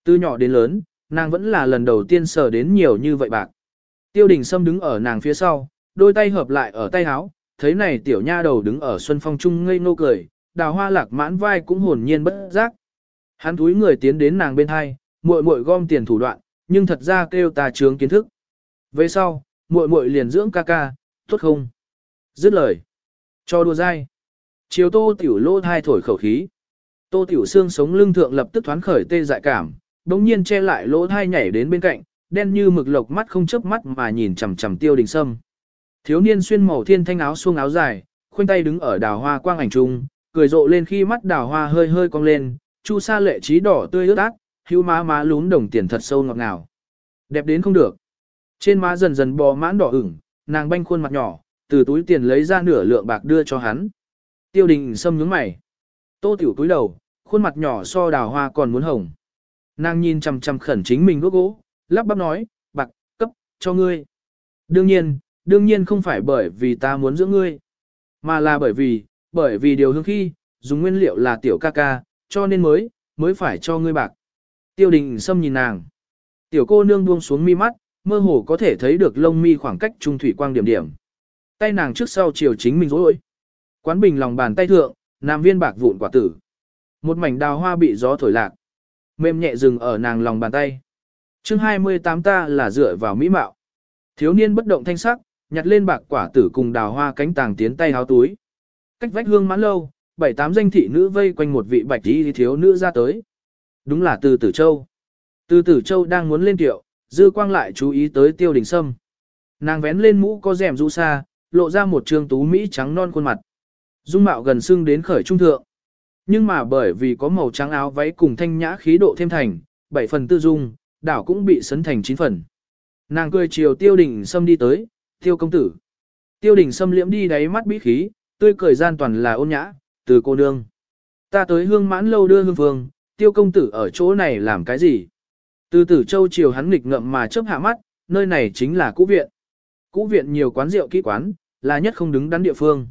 Từ nhỏ đến lớn, nàng vẫn là lần đầu tiên sờ đến nhiều như vậy bạc. Tiêu đình Sâm đứng ở nàng phía sau, đôi tay hợp lại ở tay háo. thấy này tiểu nha đầu đứng ở xuân phong trung ngây ngô cười, đào hoa lạc mãn vai cũng hồn nhiên bất giác. Hắn túi người tiến đến nàng bên hai, muội muội gom tiền thủ đoạn, nhưng thật ra kêu ta trướng kiến thức. Về sau, muội muội liền dưỡng ca ca, tốt không? Dứt lời. Cho đùa dai. Chiều tô tiểu lô thai thổi khẩu khí. Tô tiểu Sương sống lưng thượng lập tức thoáng khởi tê dại cảm, đống nhiên che lại lỗ thai nhảy đến bên cạnh, đen như mực lộc mắt không chớp mắt mà nhìn chằm chằm tiêu đình sâm. Thiếu niên xuyên màu thiên thanh áo xuông áo dài, khoanh tay đứng ở đào hoa quang ảnh trung, cười rộ lên khi mắt đào hoa hơi hơi cong lên, chu sa lệ trí đỏ tươi ướt át, hưu má má lún đồng tiền thật sâu ngọt ngào. Đẹp đến không được. Trên má dần dần bò mãn đỏ ửng, nàng banh khuôn mặt nhỏ, từ túi tiền lấy ra nửa lượng bạc đưa cho hắn. Tiêu đình sâm nhướng mày. Tô tiểu túi đầu, khuôn mặt nhỏ so đào hoa còn muốn hồng. Nàng nhìn chằm chằm khẩn chính mình đuốc gỗ, lắp bắp nói, bạc, cấp, cho ngươi. Đương nhiên, đương nhiên không phải bởi vì ta muốn giữ ngươi, mà là bởi vì, bởi vì điều hương khi, dùng nguyên liệu là tiểu ca ca, cho nên mới, mới phải cho ngươi bạc. Tiêu đình Sâm nhìn nàng. Tiểu cô nương buông xuống mi mắt, mơ hồ có thể thấy được lông mi khoảng cách trung thủy quang điểm điểm. Tay nàng trước sau chiều chính mình rối. Quán bình lòng bàn tay thượng, nam viên bạc vụn quả tử. Một mảnh đào hoa bị gió thổi lạc. Mềm nhẹ dừng ở nàng lòng bàn tay. chương 28 ta là dựa vào mỹ mạo. Thiếu niên bất động thanh sắc, nhặt lên bạc quả tử cùng đào hoa cánh tàng tiến tay háo túi. Cách vách hương mãn lâu, bảy tám danh thị nữ vây quanh một vị bạch y thiếu nữ ra tới. Đúng là từ tử châu. Từ tử châu đang muốn lên tiệu, dư quang lại chú ý tới tiêu đình sâm. Nàng vén lên mũ có rèm rũ xa, lộ ra một trương tú Mỹ trắng non khuôn mặt. Dung mạo gần xưng đến khởi trung thượng. Nhưng mà bởi vì có màu trắng áo váy cùng thanh nhã khí độ thêm thành, bảy phần tư dung, đảo cũng bị sấn thành chín phần. Nàng cười chiều tiêu đình sâm đi tới, tiêu công tử. Tiêu đình sâm liễm đi đáy mắt bí khí, tươi cười gian toàn là ôn nhã, từ cô nương. Ta tới hương mãn lâu đưa hương phương, tiêu công tử ở chỗ này làm cái gì? Từ tử châu chiều hắn nghịch ngậm mà chớp hạ mắt, nơi này chính là cũ viện. Cũ viện nhiều quán rượu kỹ quán, là nhất không đứng đắn địa phương.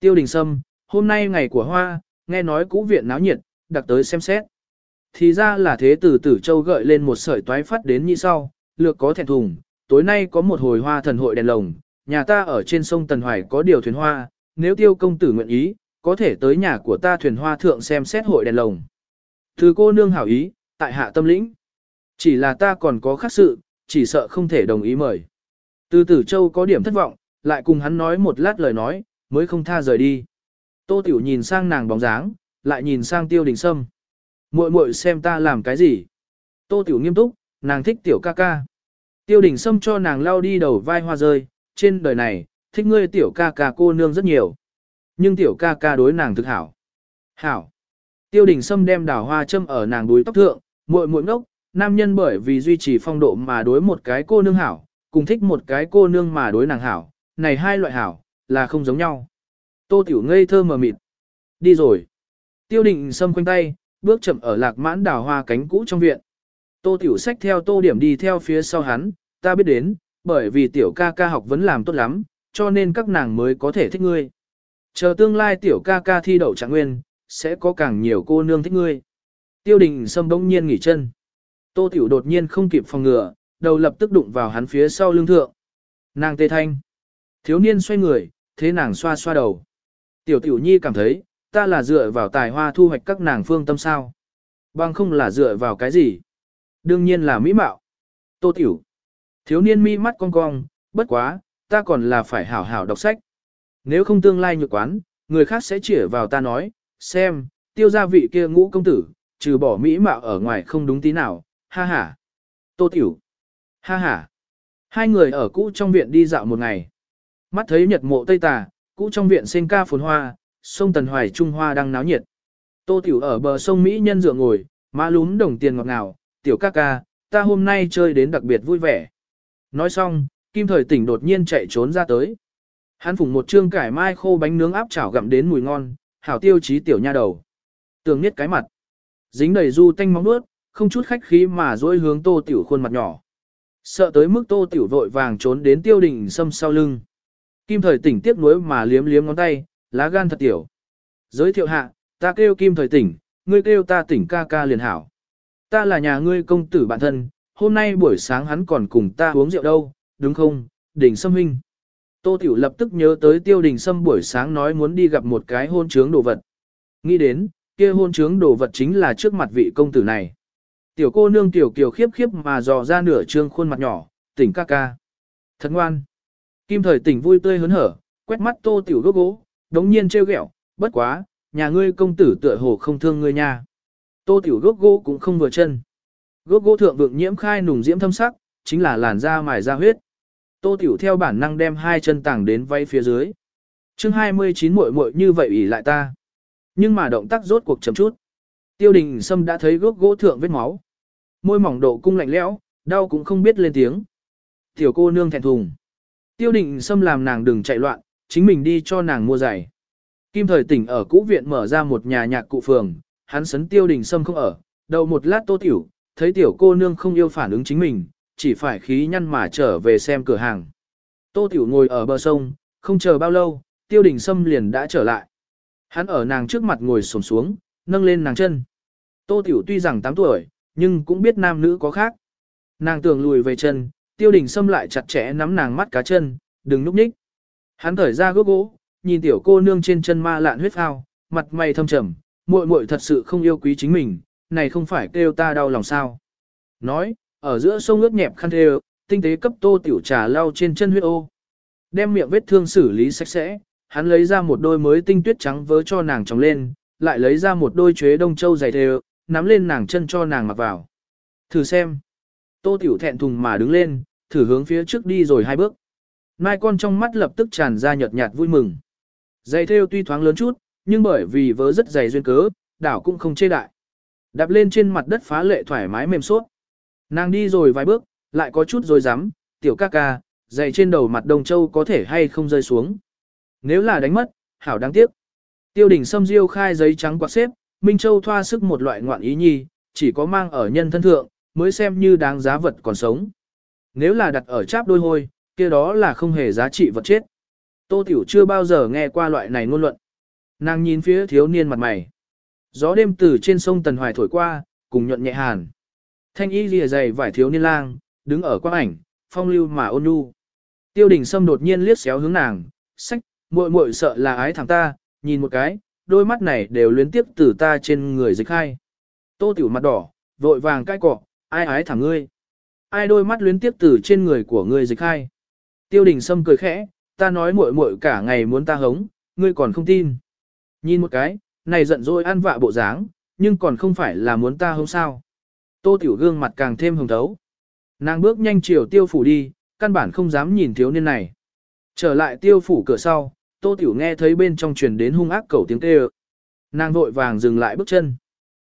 Tiêu đình sâm, hôm nay ngày của hoa, nghe nói cũ viện náo nhiệt, đặc tới xem xét. Thì ra là thế tử tử châu gợi lên một sợi toái phát đến như sau, lược có thẹn thùng, tối nay có một hồi hoa thần hội đèn lồng, nhà ta ở trên sông Tần Hoài có điều thuyền hoa, nếu tiêu công tử nguyện ý, có thể tới nhà của ta thuyền hoa thượng xem xét hội đèn lồng. Từ cô nương hảo ý, tại hạ tâm lĩnh. Chỉ là ta còn có khác sự, chỉ sợ không thể đồng ý mời. Từ tử châu có điểm thất vọng, lại cùng hắn nói một lát lời nói, mới không tha rời đi. Tô tiểu nhìn sang nàng bóng dáng, lại nhìn sang tiêu đình sâm. muội muội xem ta làm cái gì. Tô tiểu nghiêm túc, nàng thích tiểu ca ca. Tiêu đình sâm cho nàng lau đi đầu vai hoa rơi, trên đời này, thích ngươi tiểu ca ca cô nương rất nhiều. Nhưng tiểu ca ca đối nàng thực hảo. Hảo. Tiêu đình sâm đem đào hoa châm ở nàng đuôi tóc thượng, muội muội ngốc, nam nhân bởi vì duy trì phong độ mà đối một cái cô nương hảo, cùng thích một cái cô nương mà đối nàng hảo, này hai loại hảo, là không giống nhau. Tô tiểu ngây thơ mờ mịt. Đi rồi. Tiêu đình sâm quanh tay, bước chậm ở lạc mãn đào hoa cánh cũ trong viện. Tô tiểu sách theo tô điểm đi theo phía sau hắn, ta biết đến, bởi vì tiểu ca ca học vẫn làm tốt lắm, cho nên các nàng mới có thể thích ngươi. Chờ tương lai tiểu ca ca thi đậu trạng nguyên, sẽ có càng nhiều cô nương thích ngươi. Tiêu đình sâm bỗng nhiên nghỉ chân. Tô tiểu đột nhiên không kịp phòng ngừa, đầu lập tức đụng vào hắn phía sau lưng thượng. Nàng tê thanh. Thiếu niên xoay người, thế nàng xoa xoa đầu. Tiểu tiểu nhi cảm thấy, ta là dựa vào tài hoa thu hoạch các nàng phương tâm sao. Bằng không là dựa vào cái gì. Đương nhiên là mỹ mạo. Tô tiểu. Thiếu niên mi mắt cong cong, bất quá, ta còn là phải hảo hảo đọc sách. Nếu không tương lai nhược quán, người khác sẽ chỉ vào ta nói, xem, tiêu gia vị kia ngũ công tử, trừ bỏ mỹ mạo ở ngoài không đúng tí nào, ha ha. Tô tiểu. Ha ha. Hai người ở cũ trong viện đi dạo một ngày. Mắt thấy nhật mộ tây tà, cũ trong viện sen ca phồn hoa, sông Tần Hoài Trung Hoa đang náo nhiệt. Tô Tiểu ở bờ sông Mỹ nhân dựa ngồi, má lún đồng tiền ngọt ngào, tiểu ca ca, ta hôm nay chơi đến đặc biệt vui vẻ. Nói xong, Kim Thời tỉnh đột nhiên chạy trốn ra tới. Hắn phùng một trương cải mai khô bánh nướng áp chảo gặm đến mùi ngon, hảo tiêu chí tiểu nha đầu. Tường nhất cái mặt. Dính đầy du tanh móng nuốt, không chút khách khí mà dỗi hướng tô tiểu khuôn mặt nhỏ. Sợ tới mức tô tiểu vội vàng trốn đến tiêu đình sâm sau lưng. Kim thời tỉnh tiếc nuối mà liếm liếm ngón tay, lá gan thật tiểu. Giới thiệu hạ, ta kêu kim thời tỉnh, ngươi kêu ta tỉnh ca ca liền hảo. Ta là nhà ngươi công tử bạn thân, hôm nay buổi sáng hắn còn cùng ta uống rượu đâu, đúng không, đình sâm huynh. Tô Tiểu lập tức nhớ tới tiêu đình sâm buổi sáng nói muốn đi gặp một cái hôn trướng đồ vật. Nghĩ đến, kia hôn trướng đồ vật chính là trước mặt vị công tử này. Tiểu cô nương tiểu kiều khiếp khiếp mà dò ra nửa trương khuôn mặt nhỏ, tỉnh ca ca. Thật ngoan. Kim thời tỉnh vui tươi hớn hở, quét mắt tô tiểu gốc gỗ, đống nhiên trêu ghẹo, bất quá, nhà ngươi công tử tựa hồ không thương ngươi nha. Tô tiểu gốc gỗ cũng không vừa chân. Gốc gỗ thượng vượng nhiễm khai nùng diễm thâm sắc, chính là làn da mài da huyết. Tô tiểu theo bản năng đem hai chân tảng đến vay phía dưới. chương 29 muội muội như vậy ủy lại ta. Nhưng mà động tác rốt cuộc chậm chút. Tiêu đình Sâm đã thấy gốc gỗ thượng vết máu. Môi mỏng độ cung lạnh lẽo, đau cũng không biết lên tiếng. Tiểu cô nương thẹn thùng. Tiêu định Sâm làm nàng đừng chạy loạn, chính mình đi cho nàng mua giày. Kim thời tỉnh ở cũ viện mở ra một nhà nhạc cụ phường, hắn sấn tiêu đình sâm không ở, đầu một lát tô tiểu, thấy tiểu cô nương không yêu phản ứng chính mình, chỉ phải khí nhăn mà trở về xem cửa hàng. Tô tiểu ngồi ở bờ sông, không chờ bao lâu, tiêu đình sâm liền đã trở lại. Hắn ở nàng trước mặt ngồi sổm xuống, nâng lên nàng chân. Tô tiểu tuy rằng 8 tuổi, nhưng cũng biết nam nữ có khác. Nàng tưởng lùi về chân, tiêu đình xâm lại chặt chẽ nắm nàng mắt cá chân, đừng núp nhích. Hắn thở ra gốc gỗ, nhìn tiểu cô nương trên chân ma lạn huyết ao, mặt mày thâm trầm, muội muội thật sự không yêu quý chính mình, này không phải kêu ta đau lòng sao. Nói, ở giữa sông ướt nhẹp khăn thê tinh tế cấp tô tiểu trà lau trên chân huyết ô. Đem miệng vết thương xử lý sạch sẽ, hắn lấy ra một đôi mới tinh tuyết trắng vớ cho nàng trồng lên, lại lấy ra một đôi chuế đông châu dày thề, nắm lên nàng chân cho nàng mặc vào. Thử xem. Tô tiểu thẹn thùng mà đứng lên, thử hướng phía trước đi rồi hai bước. Mai con trong mắt lập tức tràn ra nhợt nhạt vui mừng. dây thêu tuy thoáng lớn chút, nhưng bởi vì vớ rất dày duyên cớ, đảo cũng không chê đại. Đạp lên trên mặt đất phá lệ thoải mái mềm suốt. Nàng đi rồi vài bước, lại có chút rồi dám, tiểu ca ca, dày trên đầu mặt đồng châu có thể hay không rơi xuống. Nếu là đánh mất, hảo đáng tiếc. Tiêu đỉnh xâm diêu khai giấy trắng quạt xếp, Minh Châu thoa sức một loại ngoạn ý nhi, chỉ có mang ở nhân thân thượng, mới xem như đáng giá vật còn sống. Nếu là đặt ở cháp đôi hôi, kia đó là không hề giá trị vật chết. Tô Tiểu chưa bao giờ nghe qua loại này ngôn luận. Nàng nhìn phía thiếu niên mặt mày. Gió đêm từ trên sông Tần Hoài thổi qua, cùng nhuận nhẹ hàn. Thanh y lìa dày vải thiếu niên lang, đứng ở quang ảnh, phong lưu mà ôn nhu. Tiêu đình Sâm đột nhiên liếc xéo hướng nàng, sách, muội muội sợ là ái thằng ta, nhìn một cái, đôi mắt này đều luyến tiếp từ ta trên người dịch hai. Tô tiểu mặt đỏ, vội vàng cãi cọ, ai ái thằng ngươi. Ai đôi mắt luyến tiếp từ trên người của ngươi dịch khai. Tiêu đình Sâm cười khẽ, ta nói muội muội cả ngày muốn ta hống, ngươi còn không tin. Nhìn một cái, này giận dỗi ăn vạ bộ dáng, nhưng còn không phải là muốn ta hống sao. Tô tiểu gương mặt càng thêm hồng thấu. Nàng bước nhanh chiều tiêu phủ đi, căn bản không dám nhìn thiếu niên này. Trở lại tiêu phủ cửa sau, tô tiểu nghe thấy bên trong truyền đến hung ác cầu tiếng kêu. Nàng vội vàng dừng lại bước chân.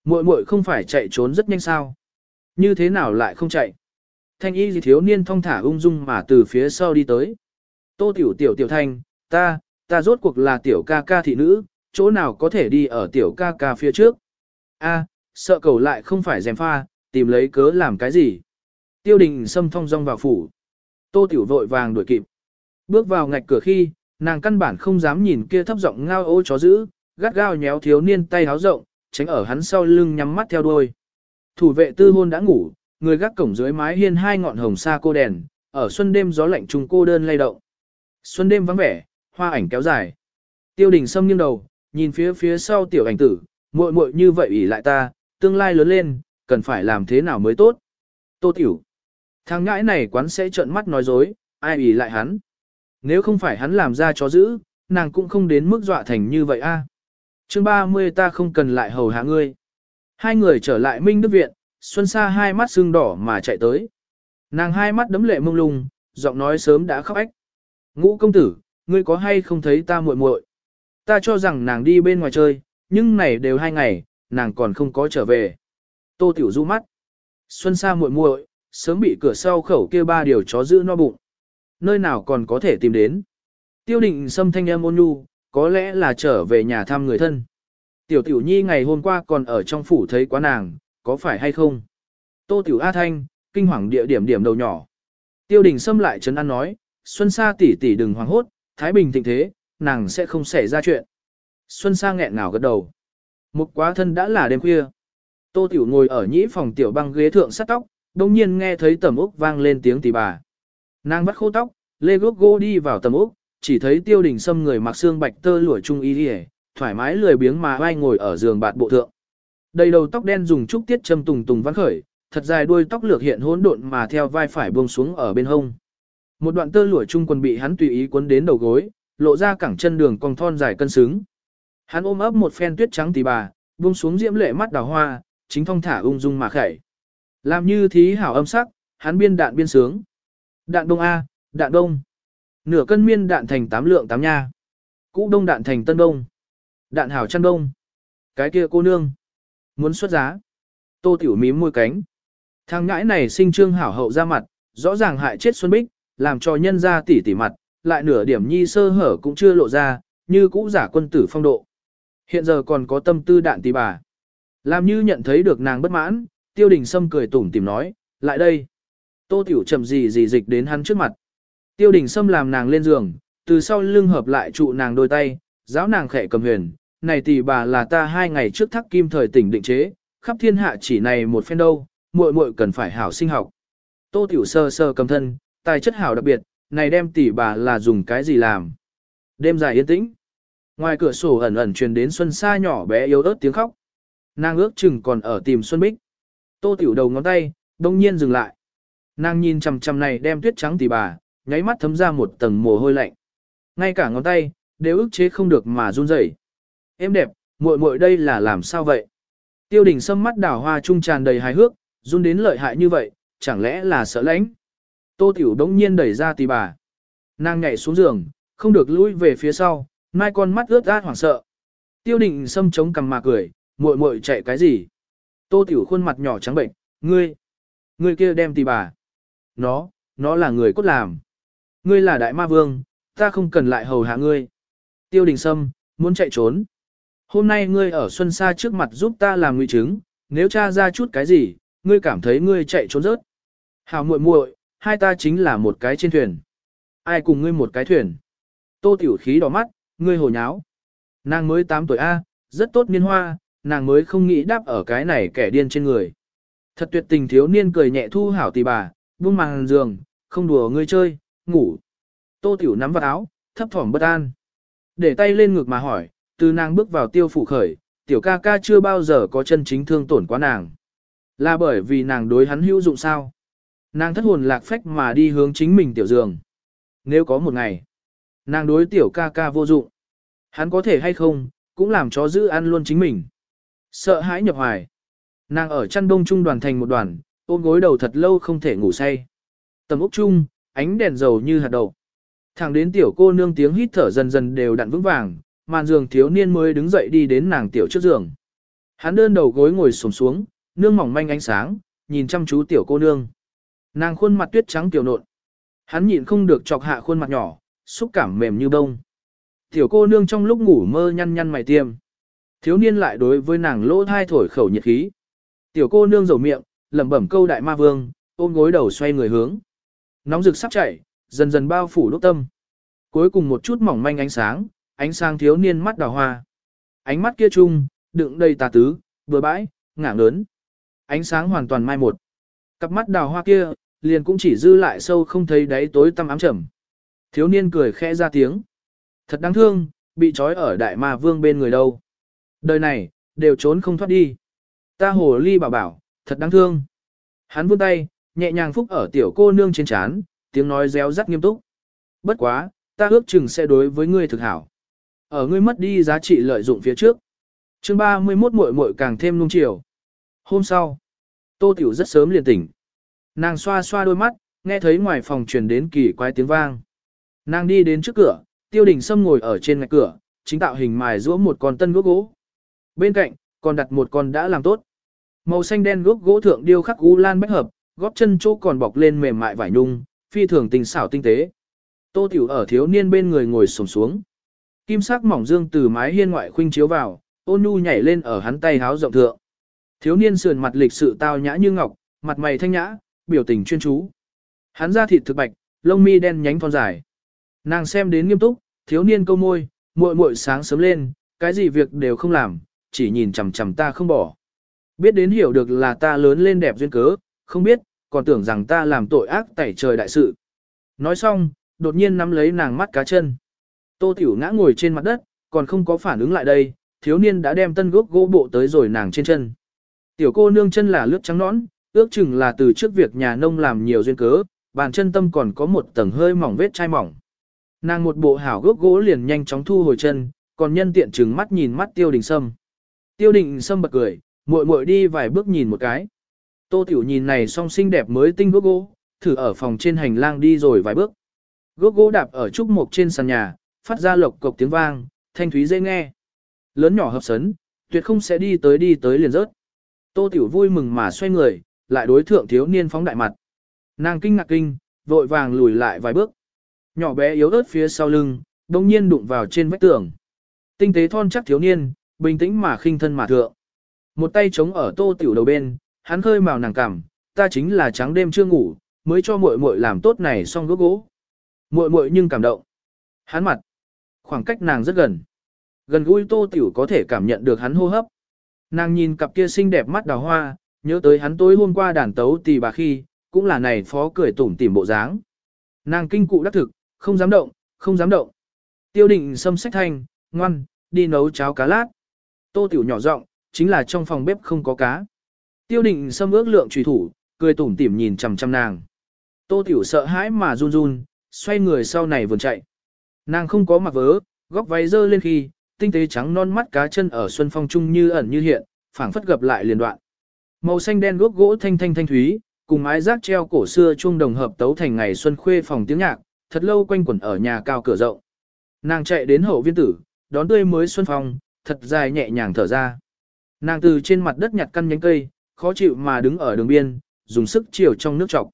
Muội muội không phải chạy trốn rất nhanh sao? Như thế nào lại không chạy? Thanh y gì thiếu niên thong thả ung dung mà từ phía sau đi tới. Tô tiểu tiểu tiểu thanh, ta, ta rốt cuộc là tiểu ca ca thị nữ, chỗ nào có thể đi ở tiểu ca ca phía trước. A, sợ cầu lại không phải dèm pha, tìm lấy cớ làm cái gì. Tiêu đình xâm thong dong vào phủ. Tô tiểu vội vàng đuổi kịp. Bước vào ngạch cửa khi, nàng căn bản không dám nhìn kia thấp giọng ngao ô chó dữ, gắt gao nhéo thiếu niên tay háo rộng, tránh ở hắn sau lưng nhắm mắt theo đuôi. Thủ vệ tư hôn đã ngủ, người gác cổng dưới mái hiên hai ngọn hồng sa cô đèn, ở xuân đêm gió lạnh trùng cô đơn lay động. Xuân đêm vắng vẻ, hoa ảnh kéo dài. Tiêu đình sâm nghiêng đầu, nhìn phía phía sau tiểu ảnh tử, muội muội như vậy ủy lại ta, tương lai lớn lên, cần phải làm thế nào mới tốt. Tô tiểu. Thằng ngãi này quán sẽ trợn mắt nói dối, ai ủy lại hắn. Nếu không phải hắn làm ra chó dữ, nàng cũng không đến mức dọa thành như vậy a. À. Chương 30 ta không cần lại hầu hạ ngươi. Hai người trở lại Minh Đức Viện, Xuân Sa hai mắt sưng đỏ mà chạy tới. Nàng hai mắt đấm lệ mông lung, giọng nói sớm đã khóc ách. Ngũ công tử, ngươi có hay không thấy ta muội muội? Ta cho rằng nàng đi bên ngoài chơi, nhưng này đều hai ngày, nàng còn không có trở về. Tô Tiểu du mắt. Xuân Sa muội muội, sớm bị cửa sau khẩu kia ba điều chó giữ no bụng. Nơi nào còn có thể tìm đến. Tiêu định xâm thanh em ôn nhu, có lẽ là trở về nhà thăm người thân. Tiểu Tiểu Nhi ngày hôm qua còn ở trong phủ thấy quá nàng, có phải hay không? Tô Tiểu A Thanh, kinh hoàng địa điểm điểm đầu nhỏ. Tiêu đình xâm lại chấn an nói, Xuân Sa tỷ tỷ đừng hoảng hốt, Thái Bình thịnh thế, nàng sẽ không xảy ra chuyện. Xuân Sa nghẹn ngào gật đầu. Một quá thân đã là đêm khuya. Tô Tiểu ngồi ở nhĩ phòng tiểu băng ghế thượng sắt tóc, đồng nhiên nghe thấy tầm úc vang lên tiếng tỷ bà. Nàng bắt khô tóc, lê gốc gô đi vào tầm úc, chỉ thấy tiêu đình xâm người mặc xương bạch tơ lụa trung y thoải mái lười biếng mà vai ngồi ở giường bạt bộ thượng. Đầy đầu tóc đen dùng trúc tiết châm tùng tùng văn khởi, thật dài đuôi tóc lược hiện hỗn độn mà theo vai phải buông xuống ở bên hông. Một đoạn tơ lụa trung quần bị hắn tùy ý cuốn đến đầu gối, lộ ra cẳng chân đường cong thon dài cân xứng. Hắn ôm ấp một phen tuyết trắng tỉ bà, buông xuống diễm lệ mắt đào hoa, chính thong thả ung dung mà khẩy. Làm như thí hảo âm sắc, hắn biên đạn biên sướng. Đạn đông A, đạn đông. Nửa cân miên đạn thành tám lượng tám nha. Cũ đông đạn thành tân đông. Đạn hảo chăn đông. Cái kia cô nương. Muốn xuất giá. Tô tiểu mím môi cánh. Thằng ngãi này sinh trương hảo hậu ra mặt, rõ ràng hại chết Xuân Bích, làm cho nhân ra tỉ tỉ mặt, lại nửa điểm nhi sơ hở cũng chưa lộ ra, như cũ giả quân tử phong độ. Hiện giờ còn có tâm tư đạn tỷ bà. Làm như nhận thấy được nàng bất mãn, tiêu đình sâm cười tủm tìm nói, lại đây. Tô tiểu chậm gì gì dịch đến hắn trước mặt. Tiêu đình sâm làm nàng lên giường, từ sau lưng hợp lại trụ nàng đôi tay, giáo nàng khẽ cầm huyền. Này tỷ bà là ta hai ngày trước thắc kim thời tỉnh định chế, khắp thiên hạ chỉ này một phen đâu, muội muội cần phải hảo sinh học. Tô tiểu sơ sơ cầm thân, tài chất hảo đặc biệt, này đem tỷ bà là dùng cái gì làm. Đêm dài yên tĩnh. Ngoài cửa sổ ẩn ẩn truyền đến Xuân Sa nhỏ bé yếu ớt tiếng khóc. Nàng ước chừng còn ở tìm Xuân Bích. Tô Tiểu đầu ngón tay, đông nhiên dừng lại. Nàng nhìn chằm chằm này đem tuyết trắng tỷ bà, nháy mắt thấm ra một tầng mồ hôi lạnh. Ngay cả ngón tay, đều ức chế không được mà run rẩy. Em đẹp, muội muội đây là làm sao vậy? Tiêu đình sâm mắt đảo hoa trung tràn đầy hài hước, run đến lợi hại như vậy, chẳng lẽ là sợ lãnh? Tô Tiểu đống nhiên đẩy ra tỷ bà. Nàng nhảy xuống giường, không được lùi về phía sau, mai con mắt ướt át hoảng sợ. Tiêu đình sâm chống cằm mà cười, muội muội chạy cái gì? Tô Tiểu khuôn mặt nhỏ trắng bệnh, ngươi, ngươi kia đem tỷ bà. Nó, nó là người cốt làm. Ngươi là đại ma vương, ta không cần lại hầu hạ ngươi. Tiêu đình sâm, muốn chạy trốn. Hôm nay ngươi ở Xuân Sa trước mặt giúp ta làm nguy chứng, nếu tra ra chút cái gì, ngươi cảm thấy ngươi chạy trốn rớt. Hào muội muội, hai ta chính là một cái trên thuyền. Ai cùng ngươi một cái thuyền? Tô tiểu khí đỏ mắt, ngươi hồ nháo. Nàng mới 8 tuổi A, rất tốt niên hoa, nàng mới không nghĩ đáp ở cái này kẻ điên trên người. Thật tuyệt tình thiếu niên cười nhẹ thu hảo tỷ bà, buông màn giường, không đùa ngươi chơi, ngủ. Tô tiểu nắm vào áo, thấp thỏm bất an. Để tay lên ngực mà hỏi, từ nàng bước vào tiêu phủ khởi, tiểu ca ca chưa bao giờ có chân chính thương tổn quá nàng. Là bởi vì nàng đối hắn hữu dụng sao? Nàng thất hồn lạc phách mà đi hướng chính mình tiểu giường. Nếu có một ngày, nàng đối tiểu ca ca vô dụng. Hắn có thể hay không, cũng làm cho giữ ăn luôn chính mình. Sợ hãi nhập hoài. Nàng ở chăn đông trung đoàn thành một đoàn, ôm gối đầu thật lâu không thể ngủ say. Tầm ốc trung, ánh đèn dầu như hạt đậu. Thẳng đến tiểu cô nương tiếng hít thở dần dần đều đặn vững vàng, màn giường thiếu niên mới đứng dậy đi đến nàng tiểu trước giường. Hắn đơn đầu gối ngồi xổm xuống, nương mỏng manh ánh sáng, nhìn chăm chú tiểu cô nương. Nàng khuôn mặt tuyết trắng tiểu nộn. Hắn nhịn không được chọc hạ khuôn mặt nhỏ, xúc cảm mềm như bông. Tiểu cô nương trong lúc ngủ mơ nhăn nhăn mày tiêm. Thiếu niên lại đối với nàng lỗ thai thổi khẩu nhiệt khí. Tiểu cô nương rầu miệng, lẩm bẩm câu đại ma vương, ôm gối đầu xoay người hướng. Nóng rực sắp chảy, dần dần bao phủ đốt tâm. Cuối cùng một chút mỏng manh ánh sáng, ánh sáng thiếu niên mắt đào hoa. Ánh mắt kia chung, đựng đầy tà tứ, bừa bãi, ngả lớn. Ánh sáng hoàn toàn mai một. Cặp mắt đào hoa kia, liền cũng chỉ dư lại sâu không thấy đáy tối tăm ám trầm. Thiếu niên cười khẽ ra tiếng. Thật đáng thương, bị trói ở đại ma vương bên người đâu. Đời này, đều trốn không thoát đi. Ta hồ ly bảo bảo, thật đáng thương. Hắn vươn tay, nhẹ nhàng phúc ở tiểu cô nương trên chán, tiếng nói réo rắt nghiêm túc. Bất quá, ta ước chừng sẽ đối với ngươi thực hảo. Ở ngươi mất đi giá trị lợi dụng phía trước. chương 31 muội muội càng thêm nung chiều. Hôm sau, Tô Tiểu rất sớm liền tỉnh. Nàng xoa xoa đôi mắt, nghe thấy ngoài phòng truyền đến kỳ quái tiếng vang. Nàng đi đến trước cửa, tiêu đình sâm ngồi ở trên ngạch cửa, chính tạo hình mài giũa một con tân gốc gỗ. Bên cạnh, còn đặt một con đã làm tốt. Màu xanh đen gốc gỗ thượng điêu khắc u lan bách hợp, góp chân chỗ còn bọc lên mềm mại vải nhung, phi thường tình xảo tinh tế. Tô Tiểu ở thiếu niên bên người ngồi xổm xuống. Kim sắc mỏng dương từ mái hiên ngoại khuynh chiếu vào, ôn nhu nhảy lên ở hắn tay háo rộng thượng. Thiếu niên sườn mặt lịch sự tao nhã như ngọc, mặt mày thanh nhã, biểu tình chuyên chú. Hắn da thịt thực bạch, lông mi đen nhánh thon dài. Nàng xem đến nghiêm túc, thiếu niên câu môi, muội muội sáng sớm lên, cái gì việc đều không làm, chỉ nhìn chằm chằm ta không bỏ. Biết đến hiểu được là ta lớn lên đẹp duyên cớ, không biết, còn tưởng rằng ta làm tội ác tẩy trời đại sự. Nói xong, đột nhiên nắm lấy nàng mắt cá chân. Tô Tiểu ngã ngồi trên mặt đất, còn không có phản ứng lại đây, thiếu niên đã đem tân gốc gỗ bộ tới rồi nàng trên chân. Tiểu cô nương chân là lướt trắng nõn, ước chừng là từ trước việc nhà nông làm nhiều duyên cớ, bàn chân tâm còn có một tầng hơi mỏng vết chai mỏng. Nàng một bộ hảo gốc gỗ liền nhanh chóng thu hồi chân, còn nhân tiện trừng mắt nhìn mắt tiêu đình sâm. Tiêu đình sâm bật cười, muội muội đi vài bước nhìn một cái. Tô tiểu nhìn này song xinh đẹp mới tinh gốc gỗ, thử ở phòng trên hành lang đi rồi vài bước. Gốc gỗ đạp ở trúc mộc trên sàn nhà, phát ra lộc cộc tiếng vang, thanh thúy dễ nghe. Lớn nhỏ hợp sấn, tuyệt không sẽ đi tới đi tới liền rớt. Tô Tiểu vui mừng mà xoay người, lại đối thượng thiếu niên phóng đại mặt. Nàng kinh ngạc kinh, vội vàng lùi lại vài bước. Nhỏ bé yếu ớt phía sau lưng, đồng nhiên đụng vào trên vách tường. Tinh tế thon chắc thiếu niên, bình tĩnh mà khinh thân mà thượng. Một tay chống ở Tô Tiểu đầu bên, hắn khơi màu nàng cảm, ta chính là trắng đêm chưa ngủ, mới cho muội muội làm tốt này xong gốc gỗ. Muội muội nhưng cảm động. Hắn mặt, khoảng cách nàng rất gần. Gần gũi Tô Tiểu có thể cảm nhận được hắn hô hấp. Nàng nhìn cặp kia xinh đẹp mắt đào hoa, nhớ tới hắn tối hôm qua đàn tấu tì bà khi, cũng là này phó cười tủm tỉm bộ dáng. Nàng kinh cụ đắc thực, không dám động, không dám động. Tiêu định xâm sách thanh, ngoan, đi nấu cháo cá lát. Tô Tiểu nhỏ giọng, chính là trong phòng bếp không có cá. Tiêu định xâm ước lượng trùy thủ, cười tủm tỉm nhìn chằm chằm nàng. Tô Tiểu sợ hãi mà run run, xoay người sau này vườn chạy. Nàng không có mặc vớ, góc váy dơ lên khi, tinh tế trắng non mắt cá chân ở xuân phong trung như ẩn như hiện, phảng phất gặp lại liền đoạn. Màu xanh đen gốc gỗ thanh thanh thanh thúy, cùng mái rác treo cổ xưa chuông đồng hợp tấu thành ngày xuân khuê phòng tiếng nhạc, thật lâu quanh quẩn ở nhà cao cửa rộng. Nàng chạy đến hậu viên tử, đón tươi mới xuân phong, thật dài nhẹ nhàng thở ra. Nàng từ trên mặt đất nhặt căn nhánh cây, khó chịu mà đứng ở đường biên, dùng sức chiều trong nước trọc.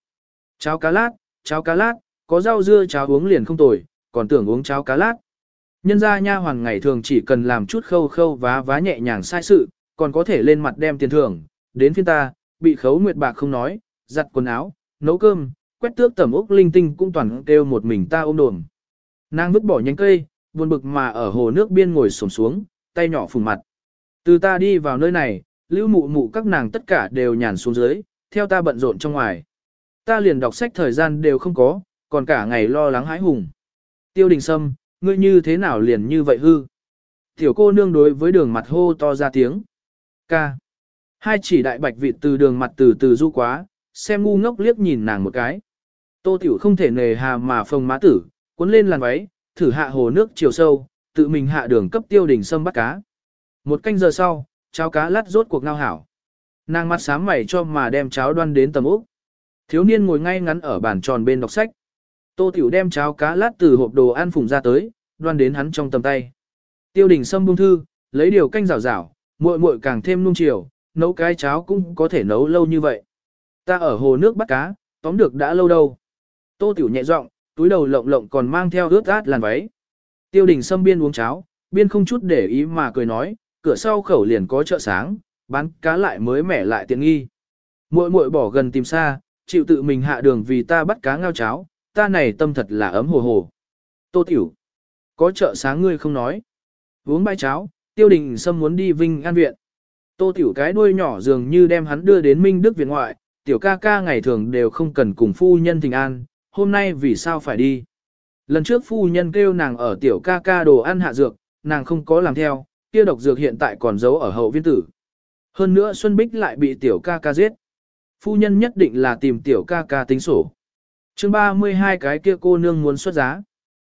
Cháo cá lát, cháo cá lát, có rau dưa cháo uống liền không tồi, còn tưởng uống cháo cá lát. Nhân ra nha hoàng ngày thường chỉ cần làm chút khâu khâu vá vá nhẹ nhàng sai sự, còn có thể lên mặt đem tiền thưởng, đến phiên ta, bị khấu nguyệt bạc không nói, giặt quần áo, nấu cơm, quét tước tẩm ốc linh tinh cũng toàn kêu một mình ta ôm đồm. Nàng vứt bỏ nhánh cây, buồn bực mà ở hồ nước biên ngồi sổm xuống, tay nhỏ phùng mặt. Từ ta đi vào nơi này, lưu mụ mụ các nàng tất cả đều nhàn xuống dưới, theo ta bận rộn trong ngoài. Ta liền đọc sách thời gian đều không có, còn cả ngày lo lắng hãi hùng. Tiêu đình sâm, ngươi như thế nào liền như vậy hư? Tiểu cô nương đối với đường mặt hô to ra tiếng. Ca. Hai chỉ đại bạch vịt từ đường mặt từ từ du quá, xem ngu ngốc liếc nhìn nàng một cái. Tô tiểu không thể nề hà mà phồng má tử, cuốn lên làn váy, thử hạ hồ nước chiều sâu, tự mình hạ đường cấp tiêu đình sâm bắt cá. Một canh giờ sau, cháo cá lát rốt cuộc ngao hảo. Nàng mắt sáng mày cho mà đem cháo đoan đến tầm úp. Thiếu niên ngồi ngay ngắn ở bàn tròn bên đọc sách. Tô Tiểu đem cháo cá lát từ hộp đồ ăn phùng ra tới, đoan đến hắn trong tầm tay. Tiêu đình sâm buông thư, lấy điều canh rào rào, muội muội càng thêm nung chiều, nấu cái cháo cũng có thể nấu lâu như vậy. Ta ở hồ nước bắt cá, tóm được đã lâu đâu. Tô Tiểu nhẹ giọng, túi đầu lộng lộng còn mang theo ướt át làn váy. Tiêu đình sâm biên uống cháo, biên không chút để ý mà cười nói, cửa sau khẩu liền có chợ sáng, bán cá lại mới mẻ lại tiện nghi. Muội muội bỏ gần tìm xa, chịu tự mình hạ đường vì ta bắt cá ngao cháo, ta này tâm thật là ấm hồ hồ. Tô Tiểu, có chợ sáng ngươi không nói. Uống bãi cháo, tiêu đình sâm muốn đi Vinh An Viện. Tô Tiểu cái đuôi nhỏ dường như đem hắn đưa đến Minh Đức Viện ngoại, tiểu ca ca ngày thường đều không cần cùng phu nhân tình an, hôm nay vì sao phải đi. Lần trước phu nhân kêu nàng ở tiểu ca ca đồ ăn hạ dược, nàng không có làm theo, kia độc dược hiện tại còn giấu ở hậu viên tử. Hơn nữa Xuân Bích lại bị tiểu ca ca giết. Phu nhân nhất định là tìm tiểu ca ca tính sổ chương 32 cái kia cô nương muốn xuất giá.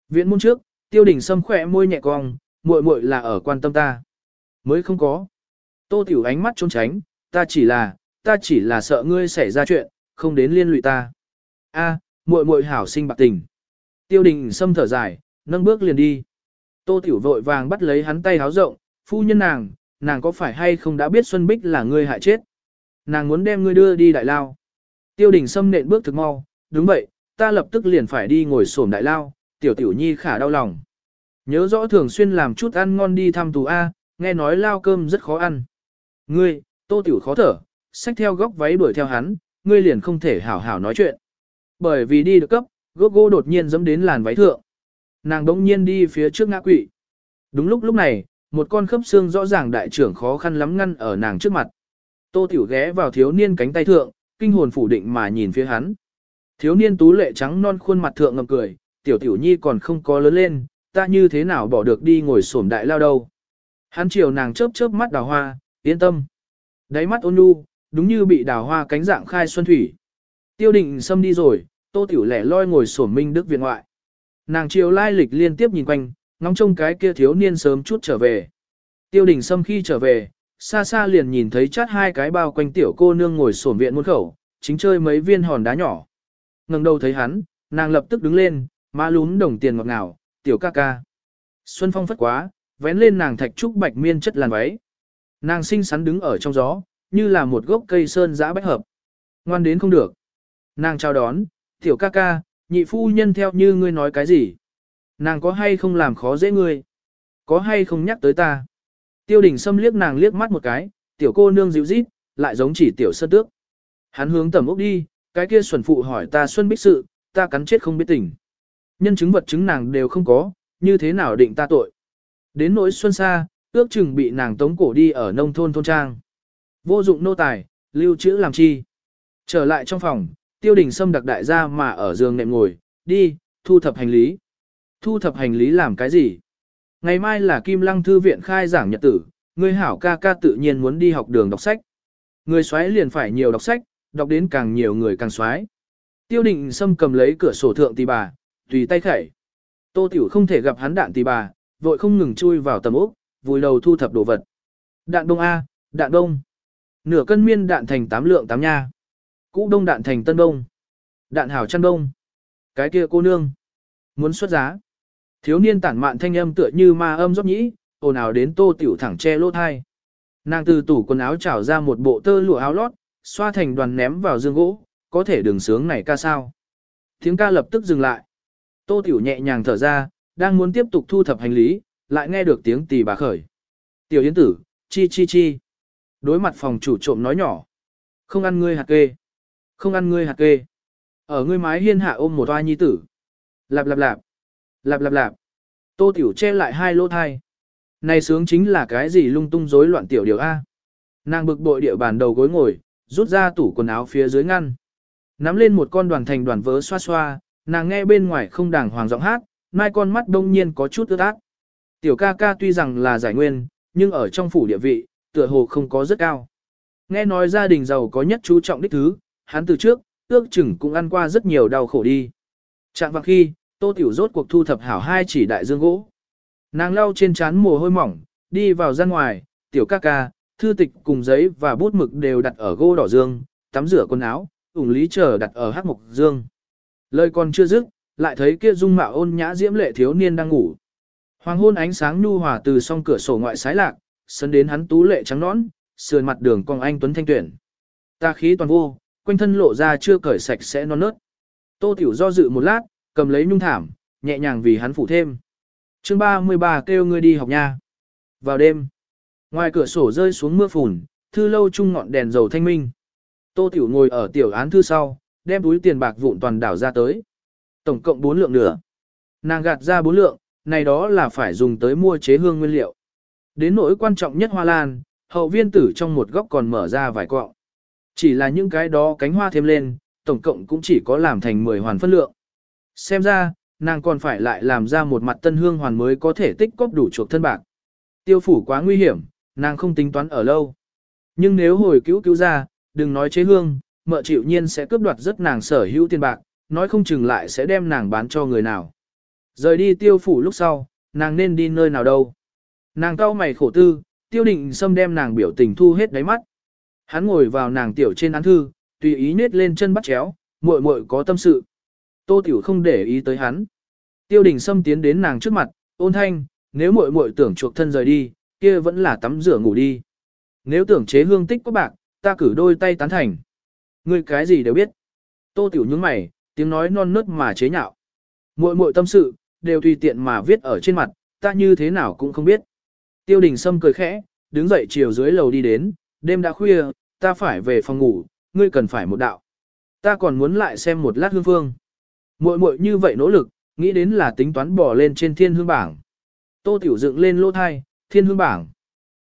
Viện môn trước, tiêu đỉnh sâm khỏe môi nhẹ cong, muội muội là ở quan tâm ta. Mới không có. Tô tiểu ánh mắt trốn tránh, ta chỉ là, ta chỉ là sợ ngươi xảy ra chuyện, không đến liên lụy ta. A, muội muội hảo sinh bạc tình. Tiêu đình sâm thở dài, nâng bước liền đi. Tô tiểu vội vàng bắt lấy hắn tay háo rộng, phu nhân nàng, nàng có phải hay không đã biết Xuân Bích là ngươi hại chết. Nàng muốn đem ngươi đưa đi đại lao. Tiêu đình sâm nện bước thực mau, đúng vậy, ta lập tức liền phải đi ngồi xổm đại lao, tiểu tiểu nhi khả đau lòng. Nhớ rõ thường xuyên làm chút ăn ngon đi thăm tù A, nghe nói lao cơm rất khó ăn. Ngươi, tô tiểu khó thở, xách theo góc váy đuổi theo hắn, ngươi liền không thể hảo hảo nói chuyện. Bởi vì đi được cấp, gốc gỗ đột nhiên dẫm đến làn váy thượng. Nàng đống nhiên đi phía trước ngã quỵ. Đúng lúc lúc này, một con khớp xương rõ ràng đại trưởng khó khăn lắm ngăn ở nàng trước mặt. Tô Tiểu ghé vào thiếu niên cánh tay thượng, kinh hồn phủ định mà nhìn phía hắn. Thiếu niên tú lệ trắng non khuôn mặt thượng ngậm cười, tiểu tiểu nhi còn không có lớn lên, ta như thế nào bỏ được đi ngồi sổm đại lao đâu. Hắn chiều nàng chớp chớp mắt đào hoa, yên tâm. Đáy mắt ôn nhu, đúng như bị đào hoa cánh dạng khai xuân thủy. Tiêu định xâm đi rồi, tô tiểu lẻ loi ngồi sổm minh đức viện ngoại. Nàng chiều lai lịch liên tiếp nhìn quanh, ngóng trông cái kia thiếu niên sớm chút trở về. Tiêu đình Sâm khi trở về, xa xa liền nhìn thấy chát hai cái bao quanh tiểu cô nương ngồi sổm viện muôn khẩu, chính chơi mấy viên hòn đá nhỏ ngẩng đầu thấy hắn, nàng lập tức đứng lên, má lún đồng tiền ngọt ngào, tiểu ca ca. Xuân phong phất quá, vén lên nàng thạch trúc bạch miên chất làn váy. Nàng xinh xắn đứng ở trong gió, như là một gốc cây sơn giã bách hợp. Ngoan đến không được. Nàng chào đón, tiểu ca ca, nhị phu nhân theo như ngươi nói cái gì. Nàng có hay không làm khó dễ ngươi? Có hay không nhắc tới ta? Tiêu đình xâm liếc nàng liếc mắt một cái, tiểu cô nương dịu rít, lại giống chỉ tiểu sơn tước. Hắn hướng tầm ốc đi, cái kia xuẩn phụ hỏi ta xuân bích sự, ta cắn chết không biết tình. Nhân chứng vật chứng nàng đều không có, như thế nào định ta tội. Đến nỗi xuân xa, ước chừng bị nàng tống cổ đi ở nông thôn thôn trang. Vô dụng nô tài, lưu trữ làm chi. Trở lại trong phòng, tiêu đình xâm đặc đại gia mà ở giường nệm ngồi, đi, thu thập hành lý. Thu thập hành lý làm cái gì? Ngày mai là Kim Lăng Thư viện khai giảng nhật tử, ngươi hảo ca ca tự nhiên muốn đi học đường đọc sách. Người xoáy liền phải nhiều đọc sách, đọc đến càng nhiều người càng xoái. Tiêu định Sâm cầm lấy cửa sổ thượng tì bà, tùy tay khẩy. Tô Tiểu không thể gặp hắn đạn tì bà, vội không ngừng chui vào tầm ốc, vùi đầu thu thập đồ vật. Đạn đông A, đạn đông. Nửa cân miên đạn thành tám lượng tám nha. Cũ đông đạn thành tân đông. Đạn hảo chăn đông. Cái kia cô nương. Muốn xuất giá. Thiếu niên tản mạn thanh âm tựa như ma âm dốc nhĩ, ồn ào đến tô tiểu thẳng che lỗ thai. Nàng từ tủ quần áo trảo ra một bộ tơ lụa áo lót, xoa thành đoàn ném vào dương gỗ, có thể đường sướng này ca sao. Tiếng ca lập tức dừng lại. Tô tiểu nhẹ nhàng thở ra, đang muốn tiếp tục thu thập hành lý, lại nghe được tiếng tỳ bà khởi. Tiểu yến tử, chi chi chi. Đối mặt phòng chủ trộm nói nhỏ. Không ăn ngươi hạt kê. Không ăn ngươi hạt kê. Ở ngươi mái hiên hạ ôm một toa nhi tử. Lạp lạp lạp. Lạp lạp lạp. Tô tiểu che lại hai lỗ thai. Này sướng chính là cái gì lung tung rối loạn tiểu điều A. Nàng bực bội địa bàn đầu gối ngồi, rút ra tủ quần áo phía dưới ngăn. Nắm lên một con đoàn thành đoàn vớ xoa xoa, nàng nghe bên ngoài không đàng hoàng giọng hát, mai con mắt đông nhiên có chút ướt át. Tiểu ca ca tuy rằng là giải nguyên, nhưng ở trong phủ địa vị, tựa hồ không có rất cao. Nghe nói gia đình giàu có nhất chú trọng đích thứ, hắn từ trước, ước chừng cũng ăn qua rất nhiều đau khổ đi. Trạng vạng khi, tô tiểu rốt cuộc thu thập hảo hai chỉ đại dương gỗ. Nàng lau trên trán mồ hôi mỏng, đi vào ra ngoài, tiểu ca ca, thư tịch cùng giấy và bút mực đều đặt ở gỗ đỏ dương, tắm rửa quần áo, ủng lý chờ đặt ở hắc mục dương. Lời còn chưa dứt, lại thấy kia dung mạo ôn nhã diễm lệ thiếu niên đang ngủ. Hoàng hôn ánh sáng nhu hòa từ song cửa sổ ngoại sái lạc, sân đến hắn tú lệ trắng nõn, sườn mặt đường cong anh tuấn thanh tuyển. Ta khí toàn vô, quanh thân lộ ra chưa cởi sạch sẽ non nớt. Tô Tiểu do dự một lát, cầm lấy nhung thảm, nhẹ nhàng vì hắn phủ thêm. Chương 33 kêu ngươi đi học nha. Vào đêm, ngoài cửa sổ rơi xuống mưa phùn, thư lâu chung ngọn đèn dầu thanh minh. Tô Tiểu ngồi ở tiểu án thư sau, đem túi tiền bạc vụn toàn đảo ra tới. Tổng cộng 4 lượng nữa. Nàng gạt ra 4 lượng, này đó là phải dùng tới mua chế hương nguyên liệu. Đến nỗi quan trọng nhất hoa lan, hậu viên tử trong một góc còn mở ra vài quọng. Chỉ là những cái đó cánh hoa thêm lên, tổng cộng cũng chỉ có làm thành 10 hoàn phân lượng. Xem ra, nàng còn phải lại làm ra một mặt tân hương hoàn mới có thể tích cóp đủ chuộc thân bạc. Tiêu phủ quá nguy hiểm, nàng không tính toán ở lâu. Nhưng nếu hồi cứu cứu ra, đừng nói chế hương, mợ chịu nhiên sẽ cướp đoạt rất nàng sở hữu tiền bạc, nói không chừng lại sẽ đem nàng bán cho người nào. Rời đi tiêu phủ lúc sau, nàng nên đi nơi nào đâu. Nàng cau mày khổ tư, tiêu định xâm đem nàng biểu tình thu hết đáy mắt. Hắn ngồi vào nàng tiểu trên án thư, tùy ý nết lên chân bắt chéo, muội muội có tâm sự. Tô tiểu không để ý tới hắn. Tiêu đình xâm tiến đến nàng trước mặt, ôn thanh, nếu muội muội tưởng chuộc thân rời đi, kia vẫn là tắm rửa ngủ đi. Nếu tưởng chế hương tích có bạc, ta cử đôi tay tán thành. Ngươi cái gì đều biết. Tô tiểu nhướng mày, tiếng nói non nớt mà chế nhạo. Muội muội tâm sự, đều tùy tiện mà viết ở trên mặt, ta như thế nào cũng không biết. Tiêu đình Sâm cười khẽ, đứng dậy chiều dưới lầu đi đến, đêm đã khuya, ta phải về phòng ngủ, ngươi cần phải một đạo. Ta còn muốn lại xem một lát hương phương. Muội muội như vậy nỗ lực, nghĩ đến là tính toán bỏ lên trên thiên hương bảng. Tô tiểu dựng lên lỗ thai, thiên hương bảng.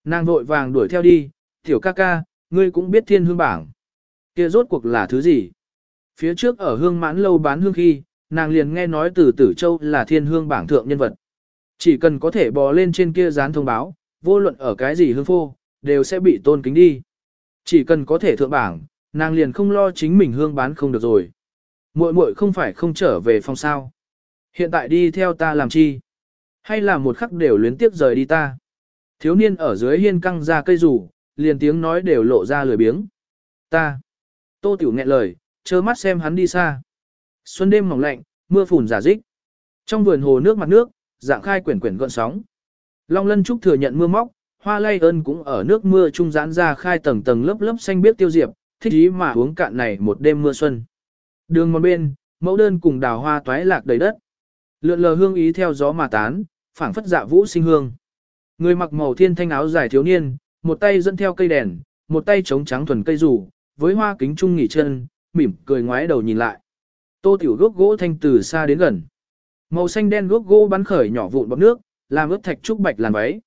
Nàng vội vàng đuổi theo đi, tiểu ca ca, ngươi cũng biết thiên hương bảng. kia rốt cuộc là thứ gì? Phía trước ở hương mãn lâu bán hương khi, nàng liền nghe nói từ tử châu là thiên hương bảng thượng nhân vật. Chỉ cần có thể bò lên trên kia dán thông báo, vô luận ở cái gì hương phô, đều sẽ bị tôn kính đi. Chỉ cần có thể thượng bảng, nàng liền không lo chính mình hương bán không được rồi. Muội muội không phải không trở về phòng sao. Hiện tại đi theo ta làm chi? Hay là một khắc đều luyến tiếp rời đi ta? Thiếu niên ở dưới hiên căng ra cây rủ, liền tiếng nói đều lộ ra lười biếng. Ta. Tô tiểu nghẹn lời, chớ mắt xem hắn đi xa. Xuân đêm mỏng lạnh, mưa phùn giả dích. Trong vườn hồ nước mặt nước, dạng khai quyển quyển gợn sóng. Long lân trúc thừa nhận mưa móc, hoa lay ơn cũng ở nước mưa trung giãn ra khai tầng tầng lớp lớp xanh biếc tiêu diệp, thích ý mà uống cạn này một đêm mưa xuân. Đường một bên, mẫu đơn cùng đào hoa toái lạc đầy đất. Lượn lờ hương ý theo gió mà tán, phảng phất dạ vũ sinh hương. Người mặc màu thiên thanh áo dài thiếu niên, một tay dẫn theo cây đèn, một tay chống trắng thuần cây rủ, với hoa kính trung nghỉ chân, mỉm cười ngoái đầu nhìn lại. Tô tiểu gốc gỗ thanh từ xa đến gần. Màu xanh đen gốc gỗ bắn khởi nhỏ vụn bọt nước, làm ướt thạch trúc bạch làn váy.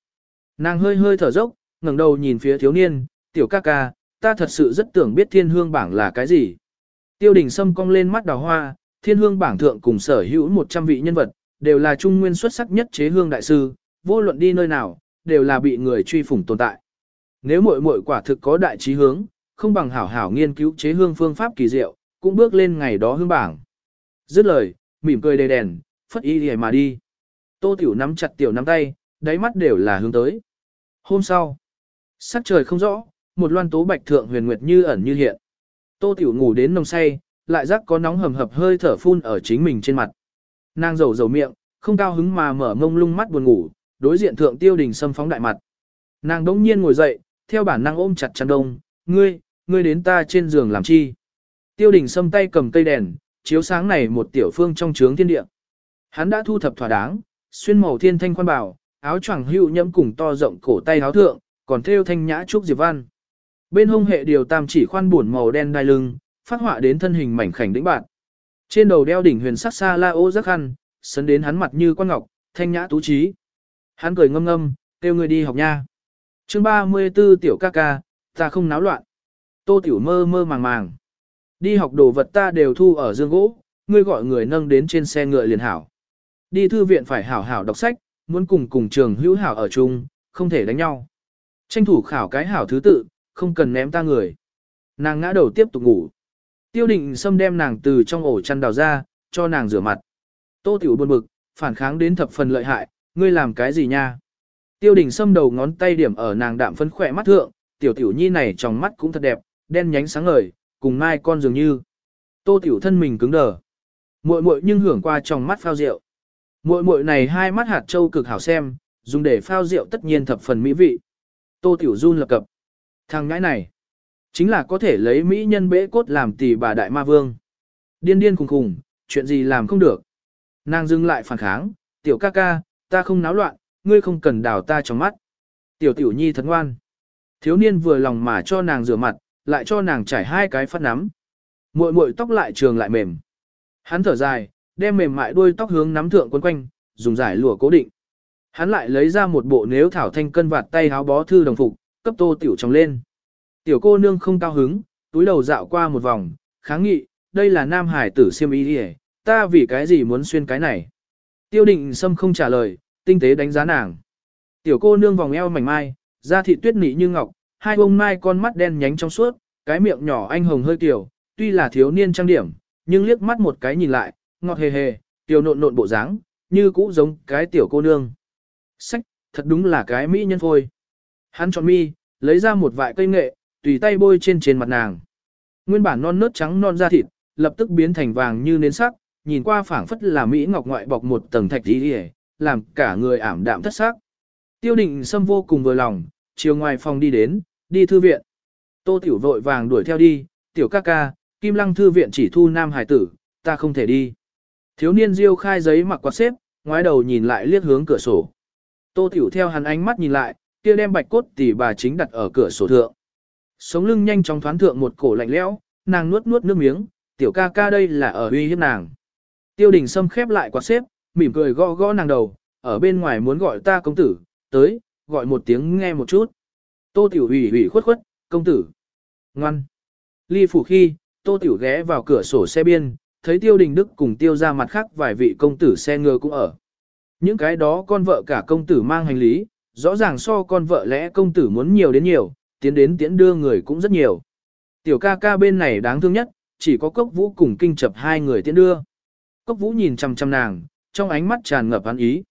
Nàng hơi hơi thở dốc, ngẩng đầu nhìn phía thiếu niên, tiểu ca ca, ta thật sự rất tưởng biết thiên hương bảng là cái gì. Tiêu đình sâm cong lên mắt đào hoa, thiên hương bảng thượng cùng sở hữu 100 vị nhân vật, đều là trung nguyên xuất sắc nhất chế hương đại sư, vô luận đi nơi nào, đều là bị người truy phủng tồn tại. Nếu muội muội quả thực có đại trí hướng, không bằng hảo hảo nghiên cứu chế hương phương pháp kỳ diệu, cũng bước lên ngày đó hương bảng. Dứt lời, mỉm cười đầy đèn, phất y đi mà đi. Tô Tiểu nắm chặt tiểu nắm tay, đáy mắt đều là hướng tới. Hôm sau, sắc trời không rõ, một loan tố bạch thượng huyền nguyệt như ẩn như hiện. Tô Tiểu ngủ đến nồng say, lại giác có nóng hầm hập hơi thở phun ở chính mình trên mặt. Nàng dầu dầu miệng, không cao hứng mà mở mông lung mắt buồn ngủ, đối diện thượng tiêu đình xâm phóng đại mặt. Nàng đống nhiên ngồi dậy, theo bản năng ôm chặt chăn đông, ngươi, ngươi đến ta trên giường làm chi. Tiêu đình xâm tay cầm cây đèn, chiếu sáng này một tiểu phương trong trướng thiên địa. Hắn đã thu thập thỏa đáng, xuyên màu thiên thanh quan bảo, áo choàng hữu nhẫm cùng to rộng cổ tay áo thượng, còn thêu thanh nhã trúc diệp văn. Bên hông hệ điều tam chỉ khoan buồn màu đen đai lưng, phát họa đến thân hình mảnh khảnh đĩnh bạn. Trên đầu đeo đỉnh huyền sắc xa la ô rất khăn, sấn đến hắn mặt như quan ngọc, thanh nhã tú trí. Hắn cười ngâm ngâm, kêu người đi học nha. chương 34 tiểu ca ca, ta không náo loạn. Tô tiểu mơ mơ màng màng. Đi học đồ vật ta đều thu ở dương gỗ, ngươi gọi người nâng đến trên xe ngựa liền hảo. Đi thư viện phải hảo hảo đọc sách, muốn cùng cùng trường hữu hảo ở chung, không thể đánh nhau. Tranh thủ khảo cái hảo thứ tự, không cần ném ta người. Nàng ngã đầu tiếp tục ngủ. Tiêu định xâm đem nàng từ trong ổ chăn đào ra, cho nàng rửa mặt. Tô tiểu buồn bực, phản kháng đến thập phần lợi hại, ngươi làm cái gì nha? Tiêu đình xâm đầu ngón tay điểm ở nàng đạm phấn khỏe mắt thượng, tiểu tiểu nhi này trong mắt cũng thật đẹp, đen nhánh sáng ngời, cùng mai con dường như. Tô tiểu thân mình cứng đờ. Muội muội nhưng hưởng qua trong mắt phao rượu. Muội muội này hai mắt hạt châu cực hảo xem, dùng để phao rượu tất nhiên thập phần mỹ vị. Tô tiểu run lập cập. Thằng ngãi này, chính là có thể lấy mỹ nhân bế cốt làm tỷ bà đại ma vương. Điên điên khùng khùng, chuyện gì làm không được. Nàng dừng lại phản kháng, tiểu ca ca, ta không náo loạn, ngươi không cần đào ta trong mắt. Tiểu tiểu nhi thật ngoan. Thiếu niên vừa lòng mà cho nàng rửa mặt, lại cho nàng trải hai cái phát nắm. Muội muội tóc lại trường lại mềm. Hắn thở dài, đem mềm mại đuôi tóc hướng nắm thượng quấn quanh, dùng giải lụa cố định. Hắn lại lấy ra một bộ nếu thảo thanh cân vạt tay háo bó thư đồng phục, cấp tô tiểu trong lên. Tiểu cô nương không cao hứng, túi đầu dạo qua một vòng, kháng nghị, đây là nam hải tử siêm ý đi ta vì cái gì muốn xuyên cái này. Tiêu định sâm không trả lời, tinh tế đánh giá nàng. Tiểu cô nương vòng eo mảnh mai, da thịt tuyết nị như ngọc, hai bông mai con mắt đen nhánh trong suốt, cái miệng nhỏ anh hồng hơi tiểu, tuy là thiếu niên trang điểm, nhưng liếc mắt một cái nhìn lại, ngọt hề hề, tiểu nộn nộn bộ dáng, như cũ giống cái tiểu cô nương. Sách, thật đúng là cái mỹ nhân phôi. Hắn chọn mi, lấy ra một vại cây nghệ, tùy tay bôi trên trên mặt nàng. Nguyên bản non nớt trắng non da thịt, lập tức biến thành vàng như nến sắc, nhìn qua phảng phất là mỹ ngọc ngoại bọc một tầng thạch tỷ đi làm cả người ảm đạm thất sắc. Tiêu định Sâm vô cùng vừa lòng, chiều ngoài phòng đi đến, đi thư viện. Tô Tiểu vội vàng đuổi theo đi, tiểu ca ca, Kim Lăng thư viện chỉ thu nam hải tử, ta không thể đi. Thiếu niên diêu khai giấy mặc quạt xếp, ngoái đầu nhìn lại liếc hướng cửa sổ. Tô Tiểu theo hắn ánh mắt nhìn lại, kia đem bạch cốt tỷ bà chính đặt ở cửa sổ thượng. Sống lưng nhanh chóng thoáng thượng một cổ lạnh lẽo, nàng nuốt nuốt nước miếng, tiểu ca ca đây là ở uy hiếp nàng. Tiêu đình Sâm khép lại quạt xếp, mỉm cười gõ gõ nàng đầu, ở bên ngoài muốn gọi ta công tử, tới, gọi một tiếng nghe một chút. Tô Tiểu ủy ủy khuất khuất, công tử. Ngoan. Ly phủ khi, Tô Tiểu ghé vào cửa sổ xe biên, thấy Tiêu Đình Đức cùng Tiêu ra mặt khác vài vị công tử xe ngựa cũng ở. Những cái đó con vợ cả công tử mang hành lý, rõ ràng so con vợ lẽ công tử muốn nhiều đến nhiều, tiến đến tiễn đưa người cũng rất nhiều. Tiểu ca ca bên này đáng thương nhất, chỉ có cốc vũ cùng kinh chập hai người tiễn đưa. Cốc vũ nhìn chăm chăm nàng, trong ánh mắt tràn ngập hắn ý.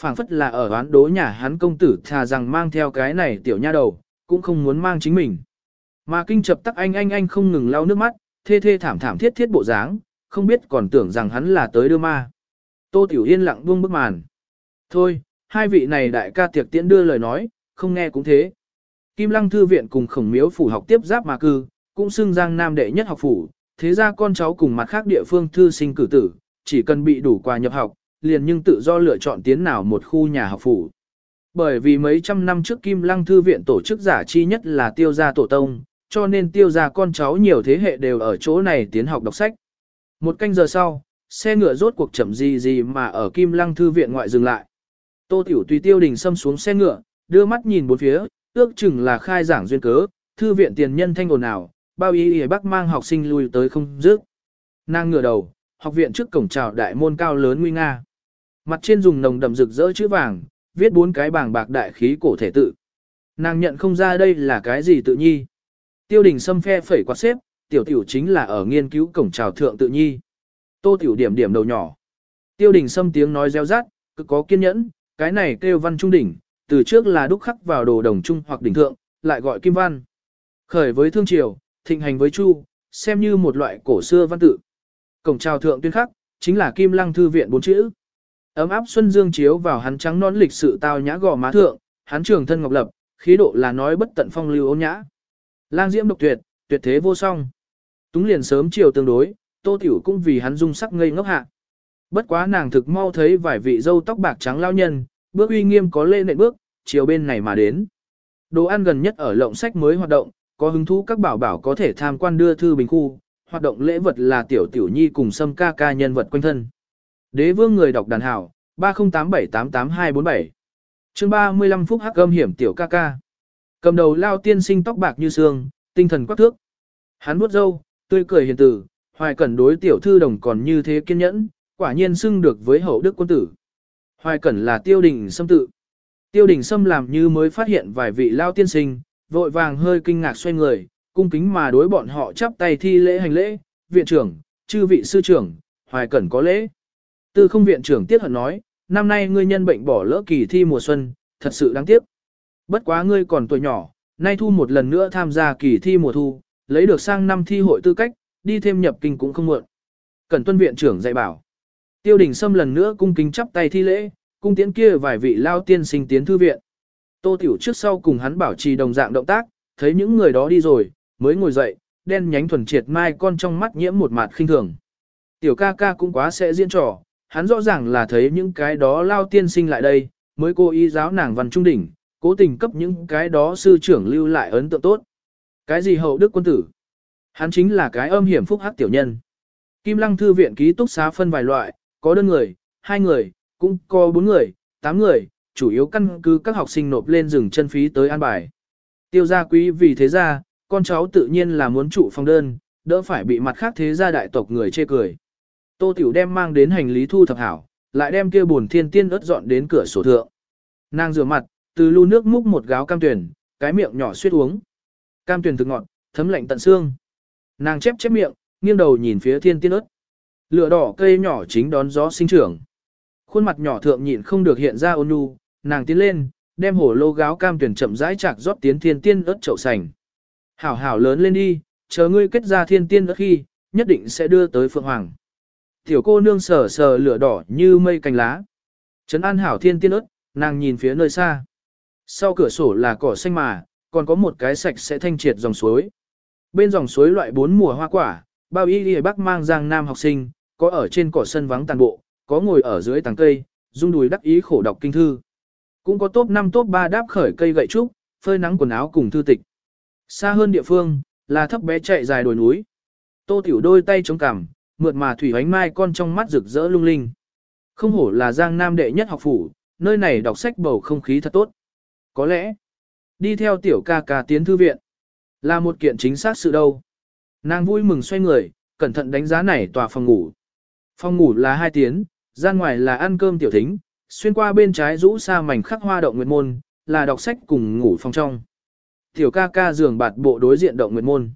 phảng phất là ở oán đố nhà hắn công tử thà rằng mang theo cái này tiểu nha đầu, cũng không muốn mang chính mình. Mà kinh chập tắc anh anh anh không ngừng lau nước mắt, thê thê thảm thảm thiết thiết bộ dáng, không biết còn tưởng rằng hắn là tới đưa ma. Tô Tiểu Yên lặng buông bức màn. Thôi, hai vị này đại ca tiệc tiễn đưa lời nói, không nghe cũng thế. Kim Lăng Thư Viện cùng khổng miếu phủ học tiếp giáp mà cư, cũng xưng giang nam đệ nhất học phủ, thế ra con cháu cùng mặt khác địa phương thư sinh cử tử, chỉ cần bị đủ quà nhập học, liền nhưng tự do lựa chọn tiến nào một khu nhà học phủ. Bởi vì mấy trăm năm trước Kim Lăng Thư Viện tổ chức giả chi nhất là tiêu gia tổ tông, cho nên tiêu gia con cháu nhiều thế hệ đều ở chỗ này tiến học đọc sách. Một canh giờ sau, xe ngựa rốt cuộc chậm gì gì mà ở Kim Lăng Thư Viện ngoại dừng lại. Tô Tiểu tùy tiêu đình xâm xuống xe ngựa, đưa mắt nhìn bốn phía, ước chừng là khai giảng duyên cớ, thư viện tiền nhân thanh ồn nào, bao ý y bác mang học sinh lui tới không dứt. Nàng ngửa đầu, học viện trước cổng chào đại môn cao lớn nguy nga. Mặt trên dùng nồng đậm rực rỡ chữ vàng, viết bốn cái bảng bạc đại khí cổ thể tự. Nàng nhận không ra đây là cái gì tự nhi. Tiêu đình xâm phe phẩy quạt xếp, tiểu tiểu chính là ở nghiên cứu cổng trào thượng tự nhi. Tô tiểu điểm điểm đầu nhỏ. Tiêu đình xâm tiếng nói reo rát, cực có kiên nhẫn, cái này kêu văn trung đỉnh, từ trước là đúc khắc vào đồ đồng trung hoặc đỉnh thượng, lại gọi kim văn. Khởi với thương triều, thịnh hành với chu, xem như một loại cổ xưa văn tự. Cổng trào thượng tuyên khắc, chính là kim lăng thư viện bốn chữ. Ấm áp xuân dương chiếu vào hắn trắng non lịch sự tao nhã gò má thượng, hắn trường thân ngọc lập, khí độ là nói bất tận phong lưu ôn nhã. Lang diễm độc tuyệt, tuyệt thế vô song. Túng liền sớm chiều tương đối, Tô Tiểu cũng vì hắn dung sắc ngây ngốc hạ. Bất quá nàng thực mau thấy vài vị dâu tóc bạc trắng lao nhân, bước uy nghiêm có lê nện bước, chiều bên này mà đến. Đồ ăn gần nhất ở lộng sách mới hoạt động, có hứng thú các bảo bảo có thể tham quan đưa thư bình khu, hoạt động lễ vật là tiểu tiểu nhi cùng sâm ca ca nhân vật quanh thân. Đế vương người đọc đàn hảo, 3087882247 chương 35 phút hắc âm hiểm tiểu ca ca. Cầm đầu lao tiên sinh tóc bạc như xương, tinh thần quắc thước. Hắn vuốt râu, tươi cười hiền tử, hoài cẩn đối tiểu thư đồng còn như thế kiên nhẫn, quả nhiên xưng được với hậu đức quân tử. Hoài cẩn là tiêu đình xâm tự. Tiêu đình xâm làm như mới phát hiện vài vị lao tiên sinh, vội vàng hơi kinh ngạc xoay người, cung kính mà đối bọn họ chắp tay thi lễ hành lễ, viện trưởng, chư vị sư trưởng, hoài cẩn có lễ. Tư không viện trưởng tiết hận nói, năm nay ngươi nhân bệnh bỏ lỡ kỳ thi mùa xuân, thật sự đáng tiếc. Bất quá ngươi còn tuổi nhỏ, nay thu một lần nữa tham gia kỳ thi mùa thu, lấy được sang năm thi hội tư cách, đi thêm nhập kinh cũng không muộn. Cẩn tuân viện trưởng dạy bảo. Tiêu đình Sâm lần nữa cung kính chắp tay thi lễ, cung tiễn kia vài vị lao tiên sinh tiến thư viện. Tô Tiểu trước sau cùng hắn bảo trì đồng dạng động tác, thấy những người đó đi rồi, mới ngồi dậy, đen nhánh thuần triệt mai con trong mắt nhiễm một mặt khinh thường. Tiểu ca ca cũng quá sẽ diễn trò, hắn rõ ràng là thấy những cái đó lao tiên sinh lại đây, mới cố ý giáo nàng văn trung đỉnh, cố tình cấp những cái đó sư trưởng lưu lại ấn tượng tốt. Cái gì hậu đức quân tử? Hắn chính là cái âm hiểm phúc hắc tiểu nhân. Kim Lăng Thư viện ký túc xá phân vài loại, có đơn người, hai người, cũng có bốn người, tám người, chủ yếu căn cứ các học sinh nộp lên rừng chân phí tới an bài. Tiêu gia quý vì thế ra, con cháu tự nhiên là muốn trụ phòng đơn, đỡ phải bị mặt khác thế gia đại tộc người chê cười. Tô Tiểu đem mang đến hành lý thu thập hảo, lại đem kia buồn thiên tiên ớt dọn đến cửa sổ thượng. Nàng rửa mặt, từ lu nước múc một gáo cam tuyển, cái miệng nhỏ suýt uống. Cam tuyển thực ngọt, thấm lạnh tận xương. Nàng chép chép miệng, nghiêng đầu nhìn phía thiên tiên ớt. Lửa đỏ cây nhỏ chính đón gió sinh trưởng. Khuôn mặt nhỏ thượng nhịn không được hiện ra ôn nhu, nàng tiến lên, đem hổ lô gáo cam tuyển chậm rãi chạc rót tiến thiên tiên ớt chậu sành. Hảo hảo lớn lên đi, chờ ngươi kết ra thiên tiên ớt khi, nhất định sẽ đưa tới Phượng Hoàng. Tiểu cô nương sờ sờ lửa đỏ như mây cành lá. Trấn an hảo thiên tiên ớt, nàng nhìn phía nơi xa. Sau cửa sổ là cỏ xanh mà, còn có một cái sạch sẽ thanh triệt dòng suối. Bên dòng suối loại bốn mùa hoa quả, bao y đi bắc mang giang nam học sinh, có ở trên cỏ sân vắng tàn bộ, có ngồi ở dưới tàng cây, rung đùi đắc ý khổ đọc kinh thư. Cũng có top 5 top 3 đáp khởi cây gậy trúc, phơi nắng quần áo cùng thư tịch. Xa hơn địa phương, là thấp bé chạy dài đồi núi. Tô tiểu đôi tay chống cằm, mượt mà thủy ánh mai con trong mắt rực rỡ lung linh. Không hổ là giang nam đệ nhất học phủ, nơi này đọc sách bầu không khí thật tốt. Có lẽ, đi theo tiểu ca ca tiến thư viện, là một kiện chính xác sự đâu. Nàng vui mừng xoay người, cẩn thận đánh giá này tòa phòng ngủ. Phòng ngủ là hai tiến, gian ngoài là ăn cơm tiểu thính, xuyên qua bên trái rũ xa mảnh khắc hoa động nguyệt môn, là đọc sách cùng ngủ phòng trong. Tiểu ca ca giường bạt bộ đối diện động nguyệt môn.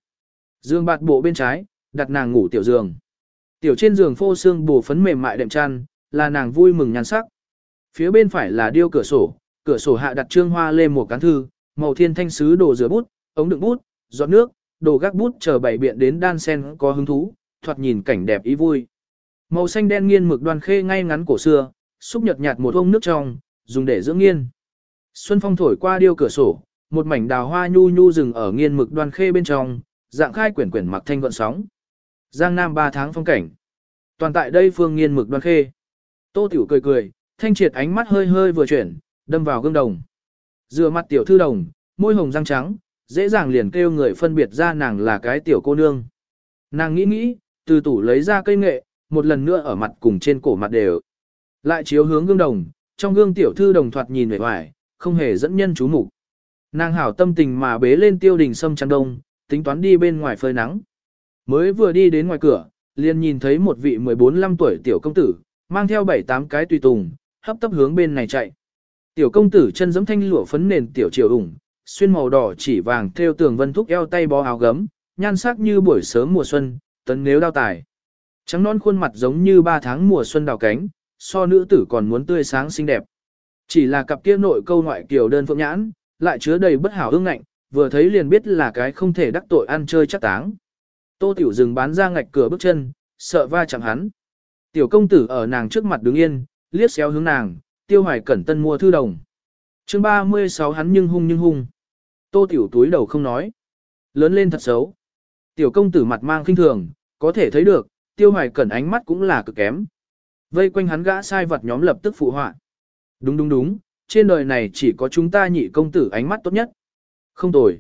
Giường bạt bộ bên trái, đặt nàng ngủ tiểu giường. Tiểu trên giường phô xương bù phấn mềm mại đệm chăn, là nàng vui mừng nhan sắc. Phía bên phải là điêu cửa sổ, cửa sổ hạ đặt trương hoa lê một cán thư, màu thiên thanh sứ đồ rửa bút, ống đựng bút, giọt nước, đồ gác bút chờ bảy biện đến đan sen có hứng thú, thoạt nhìn cảnh đẹp ý vui. Màu xanh đen nghiên mực đoan khê ngay ngắn cổ xưa, xúc nhật nhạt một ông nước trong, dùng để dưỡng nghiên. Xuân phong thổi qua điêu cửa sổ, một mảnh đào hoa nhu nhu rừng ở nghiên mực đoan khê bên trong, dạng khai quyển quyển mặc thanh gọn sóng. Giang Nam ba tháng phong cảnh. Toàn tại đây phương nghiên mực đoan khê. Tô Tiểu cười cười, thanh triệt ánh mắt hơi hơi vừa chuyển, đâm vào gương đồng. Dựa mặt tiểu thư đồng, môi hồng răng trắng, dễ dàng liền kêu người phân biệt ra nàng là cái tiểu cô nương. Nàng nghĩ nghĩ, từ tủ lấy ra cây nghệ, một lần nữa ở mặt cùng trên cổ mặt đều. Lại chiếu hướng gương đồng, trong gương tiểu thư đồng thoạt nhìn vẻ hoài, không hề dẫn nhân chú mục. Nàng hảo tâm tình mà bế lên tiêu đình sâm trăng đông, tính toán đi bên ngoài phơi nắng. Mới vừa đi đến ngoài cửa, liền nhìn thấy một vị 14-15 tuổi tiểu công tử, mang theo 7-8 cái tùy tùng, hấp tấp hướng bên này chạy. Tiểu công tử chân giẫm thanh lụa phấn nền tiểu triều ủng, xuyên màu đỏ chỉ vàng theo tường vân thúc eo tay bó áo gấm, nhan sắc như buổi sớm mùa xuân, tấn nếu đao tài. Trắng non khuôn mặt giống như ba tháng mùa xuân đào cánh, so nữ tử còn muốn tươi sáng xinh đẹp. Chỉ là cặp kia nội câu ngoại kiều đơn phượng nhãn, lại chứa đầy bất hảo ương ngạnh, vừa thấy liền biết là cái không thể đắc tội ăn chơi chắc táng. Tô Tiểu dừng bán ra ngạch cửa bước chân, sợ va chạm hắn. Tiểu công tử ở nàng trước mặt đứng yên, liếc xéo hướng nàng, tiêu hoài cẩn tân mua thư đồng. chương 36 hắn nhưng hung nhưng hung. Tô Tiểu túi đầu không nói. Lớn lên thật xấu. Tiểu công tử mặt mang khinh thường, có thể thấy được, tiêu hoài cẩn ánh mắt cũng là cực kém. Vây quanh hắn gã sai vật nhóm lập tức phụ họa. Đúng đúng đúng, trên đời này chỉ có chúng ta nhị công tử ánh mắt tốt nhất. Không tồi.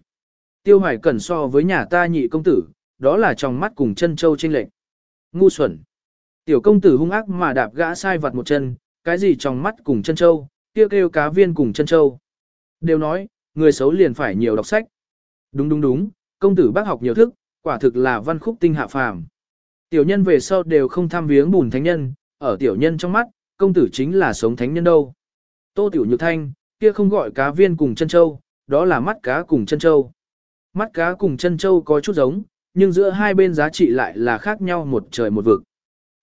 Tiêu hoài cẩn so với nhà ta nhị công tử, đó là trong mắt cùng chân châu trên lệnh. Ngu xuẩn. Tiểu công tử hung ác mà đạp gã sai vặt một chân, cái gì trong mắt cùng chân châu, kêu kêu cá viên cùng chân châu. Đều nói, người xấu liền phải nhiều đọc sách. Đúng đúng đúng, công tử bác học nhiều thức, quả thực là văn khúc tinh hạ phàm. Tiểu nhân về sau đều không tham viếng bùn thánh nhân, ở tiểu nhân trong mắt, công tử chính là sống thánh nhân đâu. Tô tiểu nhược thanh, kia không gọi cá viên cùng chân châu, đó là mắt cá cùng chân châu. Mắt cá cùng chân châu có chút giống, nhưng giữa hai bên giá trị lại là khác nhau một trời một vực.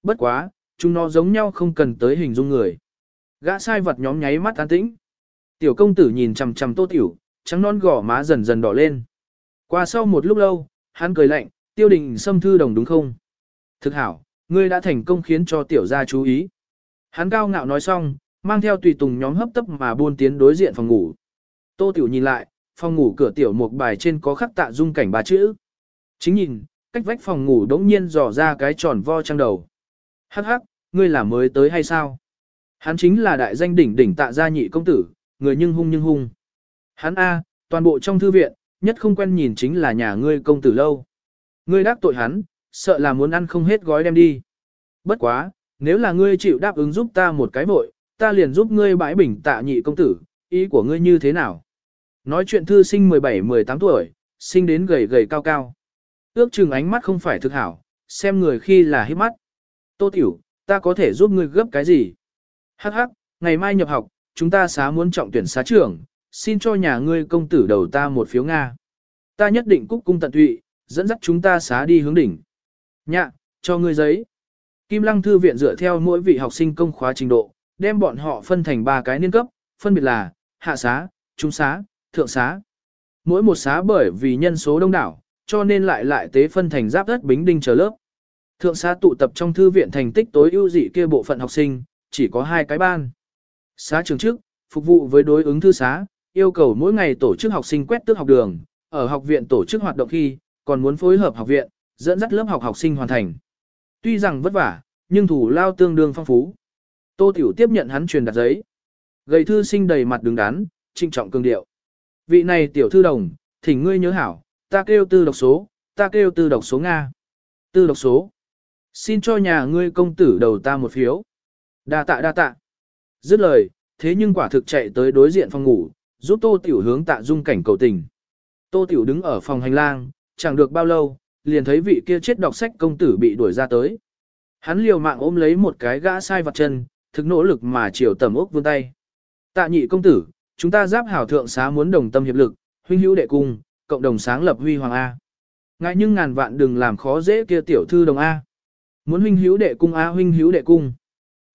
Bất quá, chúng nó giống nhau không cần tới hình dung người. Gã sai vật nhóm nháy mắt an tĩnh. Tiểu công tử nhìn chằm chằm tô tiểu, trắng non gò má dần dần đỏ lên. Qua sau một lúc lâu, hắn cười lạnh, tiêu đình xâm thư đồng đúng không? Thực hảo, ngươi đã thành công khiến cho tiểu gia chú ý. Hắn cao ngạo nói xong, mang theo tùy tùng nhóm hấp tấp mà buôn tiến đối diện phòng ngủ. Tô tiểu nhìn lại, phòng ngủ cửa tiểu một bài trên có khắc tạ dung cảnh ba chữ. Chính nhìn, cách vách phòng ngủ đống nhiên dò ra cái tròn vo trang đầu. Hắc hắc, ngươi là mới tới hay sao? Hắn chính là đại danh đỉnh đỉnh tạ gia nhị công tử, người nhưng hung nhưng hung. Hắn A, toàn bộ trong thư viện, nhất không quen nhìn chính là nhà ngươi công tử lâu. Ngươi đáp tội hắn, sợ là muốn ăn không hết gói đem đi. Bất quá, nếu là ngươi chịu đáp ứng giúp ta một cái vội, ta liền giúp ngươi bãi bình tạ nhị công tử, ý của ngươi như thế nào? Nói chuyện thư sinh 17-18 tuổi, sinh đến gầy gầy cao cao. Ước chừng ánh mắt không phải thực hảo, xem người khi là hiếp mắt. Tô tiểu, ta có thể giúp ngươi gấp cái gì? Hắc hắc, ngày mai nhập học, chúng ta xá muốn trọng tuyển xá trưởng, xin cho nhà ngươi công tử đầu ta một phiếu Nga. Ta nhất định cúc cung tận tụy, dẫn dắt chúng ta xá đi hướng đỉnh. Nhạ, cho ngươi giấy. Kim Lăng Thư viện dựa theo mỗi vị học sinh công khóa trình độ, đem bọn họ phân thành ba cái niên cấp, phân biệt là hạ xá, trung xá, thượng xá. Mỗi một xá bởi vì nhân số đông đảo, cho nên lại lại tế phân thành giáp đất bính đinh chờ lớp. Thượng xá tụ tập trong thư viện thành tích tối ưu dị kia bộ phận học sinh, chỉ có hai cái ban. Xá trường trước, phục vụ với đối ứng thư xá, yêu cầu mỗi ngày tổ chức học sinh quét tước học đường, ở học viện tổ chức hoạt động khi, còn muốn phối hợp học viện, dẫn dắt lớp học học sinh hoàn thành. Tuy rằng vất vả, nhưng thủ lao tương đương phong phú. Tô Tiểu tiếp nhận hắn truyền đặt giấy. Gầy thư sinh đầy mặt đứng đắn, trinh trọng cường điệu. Vị này tiểu thư đồng, thỉnh ngươi nhớ hảo, ta kêu tư độc số, ta kêu tư độc số Nga. Tư độc số. Xin cho nhà ngươi công tử đầu ta một phiếu. Đa tạ đa tạ. Dứt lời, thế nhưng quả thực chạy tới đối diện phòng ngủ, giúp Tô Tiểu hướng tạ dung cảnh cầu tình. Tô Tiểu đứng ở phòng hành lang, chẳng được bao lâu, liền thấy vị kia chết đọc sách công tử bị đuổi ra tới. Hắn liều mạng ôm lấy một cái gã sai vặt chân, thực nỗ lực mà chiều tầm ốc vươn tay. Tạ nhị công tử, chúng ta giáp hảo thượng xá muốn đồng tâm hiệp lực, huynh hữu đệ cung, cộng đồng sáng lập huy hoàng A. Ngại nhưng ngàn vạn đừng làm khó dễ kia tiểu thư đồng A. Muốn huynh hữu đệ cung A huynh hữu đệ cung.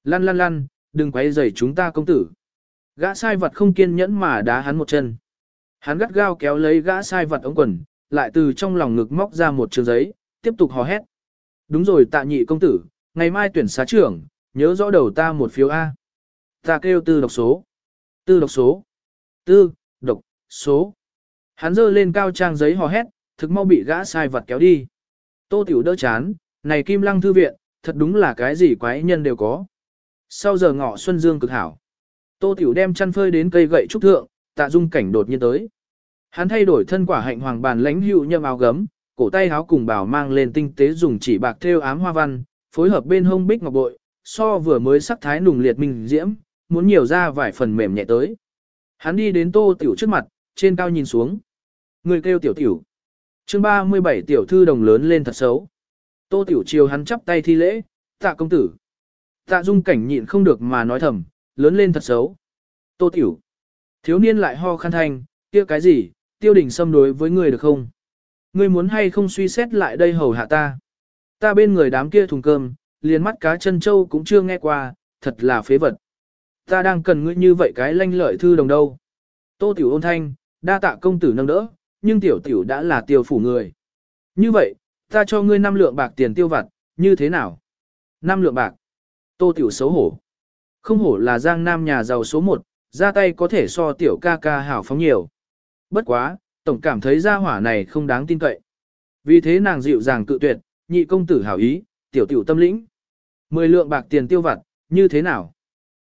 Lăn lăn lăn, đừng quay rầy chúng ta công tử. Gã sai vật không kiên nhẫn mà đá hắn một chân. Hắn gắt gao kéo lấy gã sai vật ống quần, lại từ trong lòng ngực móc ra một trường giấy, tiếp tục hò hét. Đúng rồi tạ nhị công tử, ngày mai tuyển xá trưởng, nhớ rõ đầu ta một phiếu A. Ta kêu tư độc số. Tư độc số. Tư, độc, số. Hắn giơ lên cao trang giấy hò hét, thực mau bị gã sai vật kéo đi. Tô tiểu đỡ chán, này kim lăng thư viện, thật đúng là cái gì quái nhân đều có. Sau giờ ngọ xuân dương cực hảo. Tô tiểu đem chăn phơi đến cây gậy trúc thượng, tạ dung cảnh đột nhiên tới. Hắn thay đổi thân quả hạnh hoàng bàn lãnh hữu nhâm áo gấm, cổ tay áo cùng bảo mang lên tinh tế dùng chỉ bạc thêu ám hoa văn, phối hợp bên hông bích ngọc bội, so vừa mới sắc thái nùng liệt minh diễm, muốn nhiều ra vài phần mềm nhẹ tới. Hắn đi đến tô tiểu trước mặt, trên cao nhìn xuống. Người kêu tiểu tiểu. chương 37 tiểu thư đồng lớn lên thật xấu. Tô tiểu chiều hắn chắp tay thi lễ, tạ công tử. Tạ dung cảnh nhịn không được mà nói thầm, lớn lên thật xấu. Tô Tiểu. Thiếu niên lại ho khăn thanh, kia cái gì, tiêu đình xâm đối với người được không? Ngươi muốn hay không suy xét lại đây hầu hạ ta? Ta bên người đám kia thùng cơm, liền mắt cá chân châu cũng chưa nghe qua, thật là phế vật. Ta đang cần ngươi như vậy cái lanh lợi thư đồng đâu. Tô Tiểu ôn thanh, đa tạ công tử nâng đỡ, nhưng Tiểu Tiểu đã là tiêu phủ người. Như vậy, ta cho ngươi năm lượng bạc tiền tiêu vặt, như thế nào? Năm lượng bạc. Tô Tiểu xấu hổ. Không hổ là giang nam nhà giàu số một, ra tay có thể so Tiểu ca ca hảo phóng nhiều. Bất quá, tổng cảm thấy gia hỏa này không đáng tin cậy. Vì thế nàng dịu dàng cự tuyệt, nhị công tử hảo ý, tiểu tiểu tâm lĩnh. Mười lượng bạc tiền tiêu vặt, như thế nào?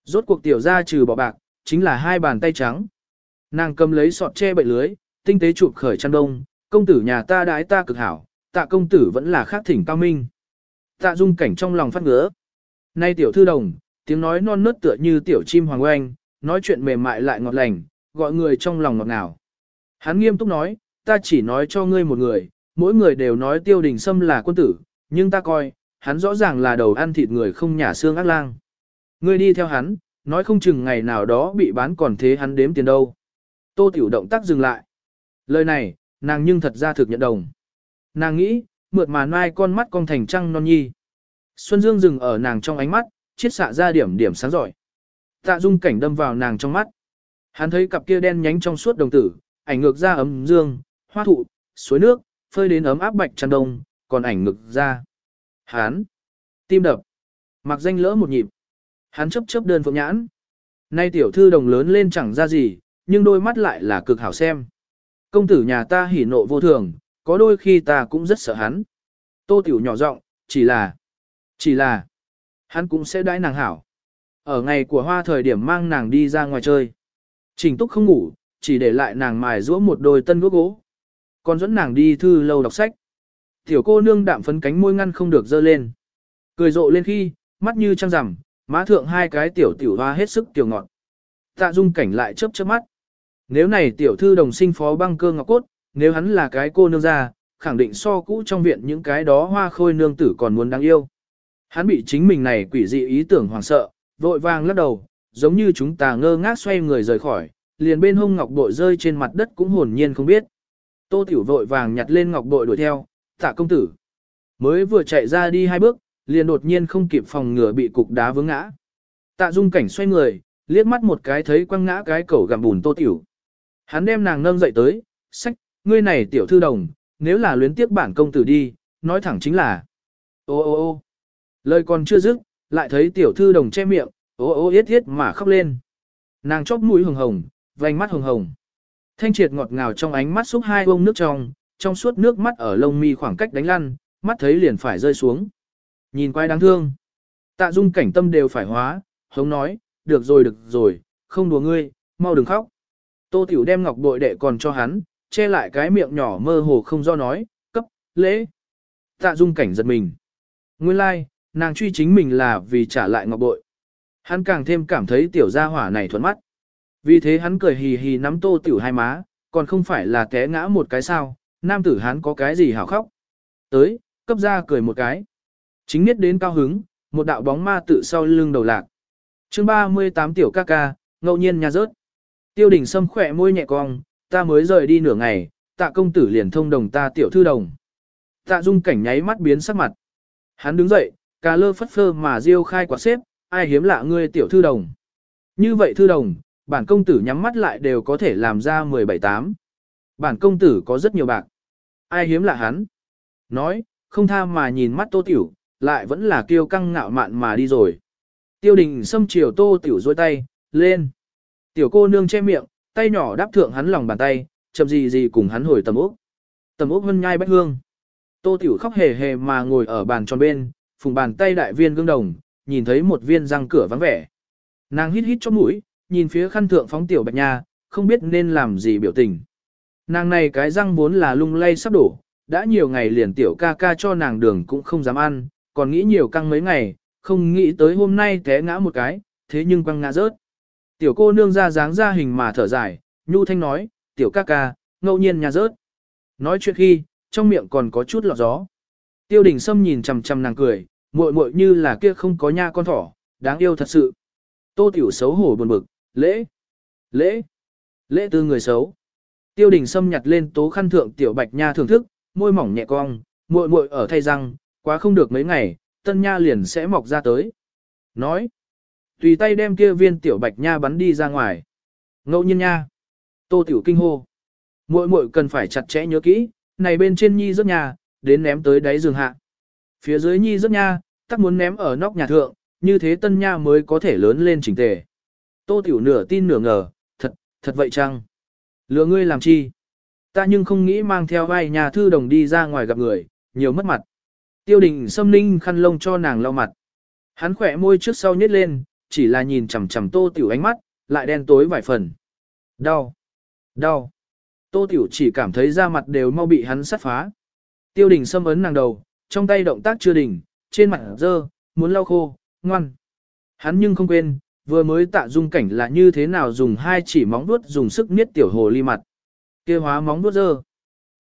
Rốt cuộc tiểu ra trừ bỏ bạc, chính là hai bàn tay trắng. Nàng cầm lấy sọt che bậy lưới, tinh tế chụp khởi chăn đông, công tử nhà ta đái ta cực hảo, tạ công tử vẫn là khác thỉnh cao minh. Tạ dung cảnh trong lòng phát ngứa. Nay tiểu thư đồng, tiếng nói non nớt tựa như tiểu chim hoàng oanh, nói chuyện mềm mại lại ngọt lành, gọi người trong lòng ngọt ngào. Hắn nghiêm túc nói, ta chỉ nói cho ngươi một người, mỗi người đều nói tiêu đình sâm là quân tử, nhưng ta coi, hắn rõ ràng là đầu ăn thịt người không nhả xương ác lang. Ngươi đi theo hắn, nói không chừng ngày nào đó bị bán còn thế hắn đếm tiền đâu. Tô tiểu động tác dừng lại. Lời này, nàng nhưng thật ra thực nhận đồng. Nàng nghĩ, mượt mà nai con mắt con thành trăng non nhi. Xuân Dương dừng ở nàng trong ánh mắt, chiết xạ ra điểm điểm sáng giỏi. Tạ dung cảnh đâm vào nàng trong mắt. Hắn thấy cặp kia đen nhánh trong suốt đồng tử, ảnh ngược ra ấm dương, hoa thụ, suối nước, phơi đến ấm áp bạch tràn đông, còn ảnh ngược ra. Hán, tim đập, mặc danh lỡ một nhịp. Hắn chấp chấp đơn phượng nhãn. Nay tiểu thư đồng lớn lên chẳng ra gì, nhưng đôi mắt lại là cực hảo xem. Công tử nhà ta hỉ nộ vô thường, có đôi khi ta cũng rất sợ hắn. Tô tiểu nhỏ giọng, chỉ là, chỉ là, hắn cũng sẽ đãi nàng hảo. Ở ngày của hoa thời điểm mang nàng đi ra ngoài chơi. Trình túc không ngủ, chỉ để lại nàng mài rũa một đôi tân gốc gỗ. Còn dẫn nàng đi thư lâu đọc sách. Tiểu cô nương đạm phấn cánh môi ngăn không được dơ lên. Cười rộ lên khi, mắt như trăng rằm, má thượng hai cái tiểu tiểu hoa hết sức tiểu ngọt. Tạ dung cảnh lại chớp chớp mắt. Nếu này tiểu thư đồng sinh phó băng cơ ngọc cốt, nếu hắn là cái cô nương ra, khẳng định so cũ trong viện những cái đó hoa khôi nương tử còn muốn đáng yêu. Hắn bị chính mình này quỷ dị ý tưởng hoàng sợ, vội vàng lắc đầu, giống như chúng ta ngơ ngác xoay người rời khỏi, liền bên hông ngọc bội rơi trên mặt đất cũng hồn nhiên không biết. Tô Tiểu vội vàng nhặt lên ngọc bội đuổi theo, tạ công tử. Mới vừa chạy ra đi hai bước, liền đột nhiên không kịp phòng ngừa bị cục đá vướng ngã. Tạ dung cảnh xoay người, liếc mắt một cái thấy quăng ngã cái cẩu gặm bùn Tô Tiểu. Hắn đem nàng nâng dậy tới, sách, ngươi này tiểu thư đồng, nếu là luyến tiếc bản công tử đi, nói thẳng chính là. Ô ô ô lời còn chưa dứt, lại thấy tiểu thư đồng che miệng, ô ô yết yết mà khóc lên. Nàng chóp mũi hồng hồng, vành mắt hồng hồng. Thanh triệt ngọt ngào trong ánh mắt xúc hai bông nước trong, trong suốt nước mắt ở lông mi khoảng cách đánh lăn, mắt thấy liền phải rơi xuống. Nhìn quay đáng thương. Tạ dung cảnh tâm đều phải hóa, hống nói, được rồi được rồi, không đùa ngươi, mau đừng khóc. Tô Tiểu đem ngọc bội đệ còn cho hắn, che lại cái miệng nhỏ mơ hồ không do nói, cấp, lễ. Tạ dung cảnh giật mình. Nguyên lai, like, nàng truy chính mình là vì trả lại ngọc bội. Hắn càng thêm cảm thấy tiểu gia hỏa này thuận mắt. Vì thế hắn cười hì hì nắm tô tiểu hai má, còn không phải là té ngã một cái sao, nam tử hán có cái gì hảo khóc. Tới, cấp ra cười một cái. Chính biết đến cao hứng, một đạo bóng ma tự sau lưng đầu lạc. chương 38 tiểu ca ca, ngẫu nhiên nhà rớt. Tiêu đình sâm khỏe môi nhẹ cong, ta mới rời đi nửa ngày, tạ công tử liền thông đồng ta tiểu thư đồng. Tạ dung cảnh nháy mắt biến sắc mặt. Hắn đứng dậy, cà lơ phất phơ mà diêu khai quả xếp, ai hiếm lạ ngươi tiểu thư đồng. Như vậy thư đồng, bản công tử nhắm mắt lại đều có thể làm ra 17-8. Bản công tử có rất nhiều bạc. Ai hiếm lạ hắn. Nói, không tha mà nhìn mắt tô tiểu, lại vẫn là kiêu căng ngạo mạn mà đi rồi. Tiêu đình xâm chiều tô tiểu dôi tay, lên. Tiểu cô nương che miệng, tay nhỏ đáp thượng hắn lòng bàn tay, chậm gì gì cùng hắn hồi tầm ốc. Tầm ốc vân nhai bách hương. Tô tiểu khóc hề hề mà ngồi ở bàn tròn bên, phùng bàn tay đại viên gương đồng, nhìn thấy một viên răng cửa vắng vẻ. Nàng hít hít cho mũi, nhìn phía khăn thượng phóng tiểu bạch nha, không biết nên làm gì biểu tình. Nàng này cái răng vốn là lung lay sắp đổ, đã nhiều ngày liền tiểu ca ca cho nàng đường cũng không dám ăn, còn nghĩ nhiều căng mấy ngày, không nghĩ tới hôm nay té ngã một cái, thế nhưng quăng ngã rớt. Tiểu cô nương ra dáng ra hình mà thở dài, nhu thanh nói, tiểu ca ca, ngẫu nhiên nhà rớt. Nói chuyện khi, trong miệng còn có chút lọt gió. Tiêu đình Sâm nhìn chằm chằm nàng cười, muội muội như là kia không có nha con thỏ, đáng yêu thật sự. Tô tiểu xấu hổ buồn bực, lễ. Lễ. Lễ tư người xấu. Tiêu đình xâm nhặt lên tố khăn thượng tiểu bạch nha thưởng thức, môi mỏng nhẹ cong, muội muội ở thay răng, quá không được mấy ngày, tân nha liền sẽ mọc ra tới. Nói. Tùy tay đem kia viên tiểu bạch nha bắn đi ra ngoài. Ngẫu nhiên nha. Tô tiểu kinh hô. Muội muội cần phải chặt chẽ nhớ kỹ, này bên trên nhi rớt nha, đến ném tới đáy giường hạ. Phía dưới nhi rớt nha, tắc muốn ném ở nóc nhà thượng, như thế tân nha mới có thể lớn lên chỉnh tề. Tô tiểu nửa tin nửa ngờ, thật, thật vậy chăng? Lừa ngươi làm chi? Ta nhưng không nghĩ mang theo vai nhà thư đồng đi ra ngoài gặp người, nhiều mất mặt. Tiêu đình xâm ninh khăn lông cho nàng lau mặt. Hắn khỏe môi trước sau nhét lên, chỉ là nhìn chằm chằm tô tiểu ánh mắt, lại đen tối vài phần. Đau! Đau! Tô tiểu chỉ cảm thấy da mặt đều mau bị hắn sát phá. Tiêu đình xâm ấn nàng đầu, trong tay động tác chưa đỉnh, trên mặt dơ, muốn lau khô, ngoan. Hắn nhưng không quên, vừa mới tạ dung cảnh là như thế nào dùng hai chỉ móng vuốt dùng sức niết tiểu hồ ly mặt. kia hóa móng vuốt dơ.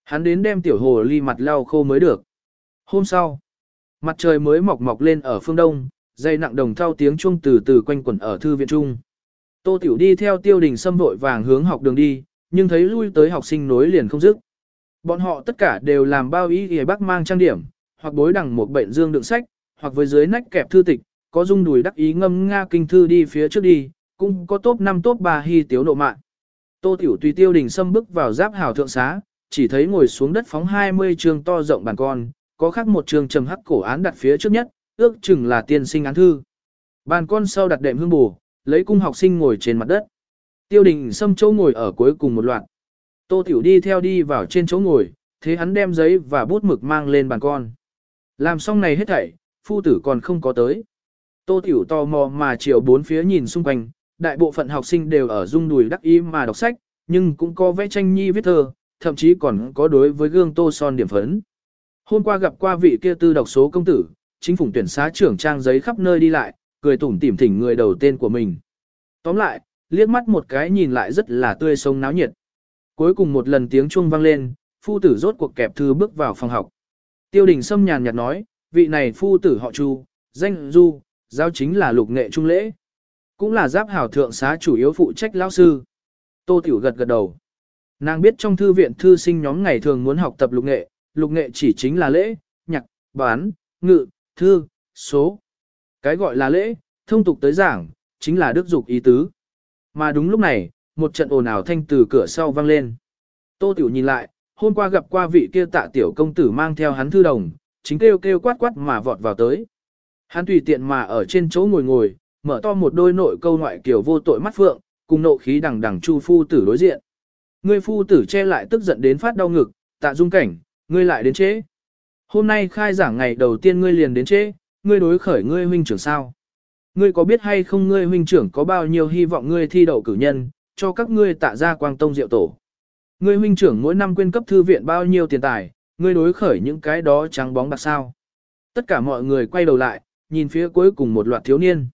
Hắn đến đem tiểu hồ ly mặt lau khô mới được. Hôm sau, mặt trời mới mọc mọc lên ở phương đông, dây nặng đồng thao tiếng chuông từ từ quanh quẩn ở thư viện trung. Tô Tiểu đi theo tiêu đình xâm vội vàng hướng học đường đi, nhưng thấy lui tới học sinh nối liền không dứt. Bọn họ tất cả đều làm bao ý ghề bác mang trang điểm, hoặc bối đằng một bệnh dương đựng sách, hoặc với dưới nách kẹp thư tịch, có dung đùi đắc ý ngâm nga kinh thư đi phía trước đi, cũng có top 5 top 3 hy tiếu nộ mạng. Tô Tiểu tùy tiêu đình xâm bước vào giáp hào thượng xá, chỉ thấy ngồi xuống đất phóng 20 trường to rộng bàn con, có khác một trường trầm hắc cổ án đặt phía trước nhất, ước chừng là tiên sinh án thư. Bàn con sau đặt đệm hương bù, lấy cung học sinh ngồi trên mặt đất. Tiêu đình xâm chỗ ngồi ở cuối cùng một loạt. Tô Tiểu đi theo đi vào trên chỗ ngồi, thế hắn đem giấy và bút mực mang lên bàn con. Làm xong này hết thảy, phu tử còn không có tới. Tô Tiểu tò mò mà chiều bốn phía nhìn xung quanh, đại bộ phận học sinh đều ở dung đùi đắc ý mà đọc sách, nhưng cũng có vẽ tranh nhi viết thơ, thậm chí còn có đối với gương tô son điểm phấn. Hôm qua gặp qua vị kia tư đọc số công tử, chính phủ tuyển xá trưởng trang giấy khắp nơi đi lại, cười tủm tỉm thỉnh người đầu tên của mình. Tóm lại, liếc mắt một cái nhìn lại rất là tươi sống náo nhiệt. Cuối cùng một lần tiếng chuông vang lên, phu tử rốt cuộc kẹp thư bước vào phòng học. Tiêu đình Sâm nhàn nhạt nói, vị này phu tử họ Chu, danh Du, giao chính là lục nghệ trung lễ. Cũng là giáp hảo thượng xá chủ yếu phụ trách lão sư. Tô Tiểu gật gật đầu. Nàng biết trong thư viện thư sinh nhóm ngày thường muốn học tập lục nghệ, lục nghệ chỉ chính là lễ, nhạc, bán, ngự, thư, số. Cái gọi là lễ, thông tục tới giảng, chính là đức dục ý tứ. Mà đúng lúc này, một trận ồn ào thanh từ cửa sau vang lên. Tô Tiểu nhìn lại, hôm qua gặp qua vị kia tạ tiểu công tử mang theo hắn thư đồng, chính kêu kêu quát quát mà vọt vào tới. Hắn tùy tiện mà ở trên chỗ ngồi ngồi, mở to một đôi nội câu ngoại kiểu vô tội mắt phượng, cùng nộ khí đằng đằng chu phu tử đối diện. Ngươi phu tử che lại tức giận đến phát đau ngực, tạ dung cảnh, ngươi lại đến chế. Hôm nay khai giảng ngày đầu tiên ngươi liền đến chế, ngươi đối khởi ngươi huynh trưởng sao. Ngươi có biết hay không ngươi huynh trưởng có bao nhiêu hy vọng ngươi thi đậu cử nhân, cho các ngươi tạ ra quang tông diệu tổ. Ngươi huynh trưởng mỗi năm quyên cấp thư viện bao nhiêu tiền tài, ngươi đối khởi những cái đó trắng bóng bạc sao. Tất cả mọi người quay đầu lại, nhìn phía cuối cùng một loạt thiếu niên.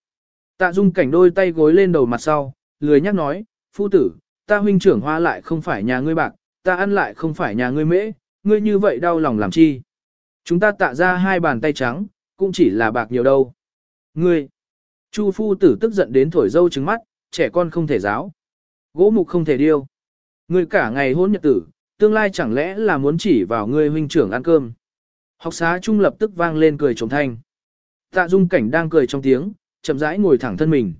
Tạ dung cảnh đôi tay gối lên đầu mặt sau, lười nhắc nói, phu tử, ta huynh trưởng hoa lại không phải nhà ngươi bạc, ta ăn lại không phải nhà ngươi mễ, ngươi như vậy đau lòng làm chi. Chúng ta tạ ra hai bàn tay trắng, cũng chỉ là bạc nhiều đâu. Ngươi, Chu phu tử tức giận đến thổi dâu trứng mắt, trẻ con không thể giáo. Gỗ mục không thể điêu. Ngươi cả ngày hôn nhật tử, tương lai chẳng lẽ là muốn chỉ vào ngươi huynh trưởng ăn cơm. Học xá trung lập tức vang lên cười trống thanh. Tạ dung cảnh đang cười trong tiếng, chậm rãi ngồi thẳng thân mình.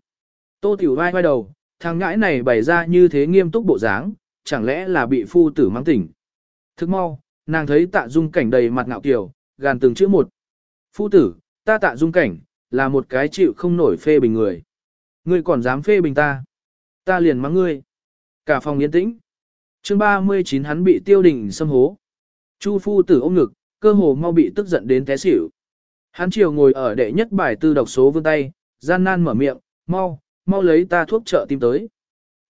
Tô tiểu vai vai đầu, thằng ngãi này bày ra như thế nghiêm túc bộ dáng, chẳng lẽ là bị phu tử mang tỉnh. Thức mau, nàng thấy tạ dung cảnh đầy mặt ngạo kiều, gàn từng chữ một. Phu tử, ta tạ dung cảnh, là một cái chịu không nổi phê bình người. Ngươi còn dám phê bình ta. Ta liền mắng ngươi. Cả phòng yên tĩnh. chương 39 hắn bị tiêu đình xâm hố. Chu phu tử ôm ngực, cơ hồ mau bị tức giận đến té xỉu. Hắn chiều ngồi ở đệ nhất bài tư độc số vương tay, gian nan mở miệng, mau, mau lấy ta thuốc trợ tim tới.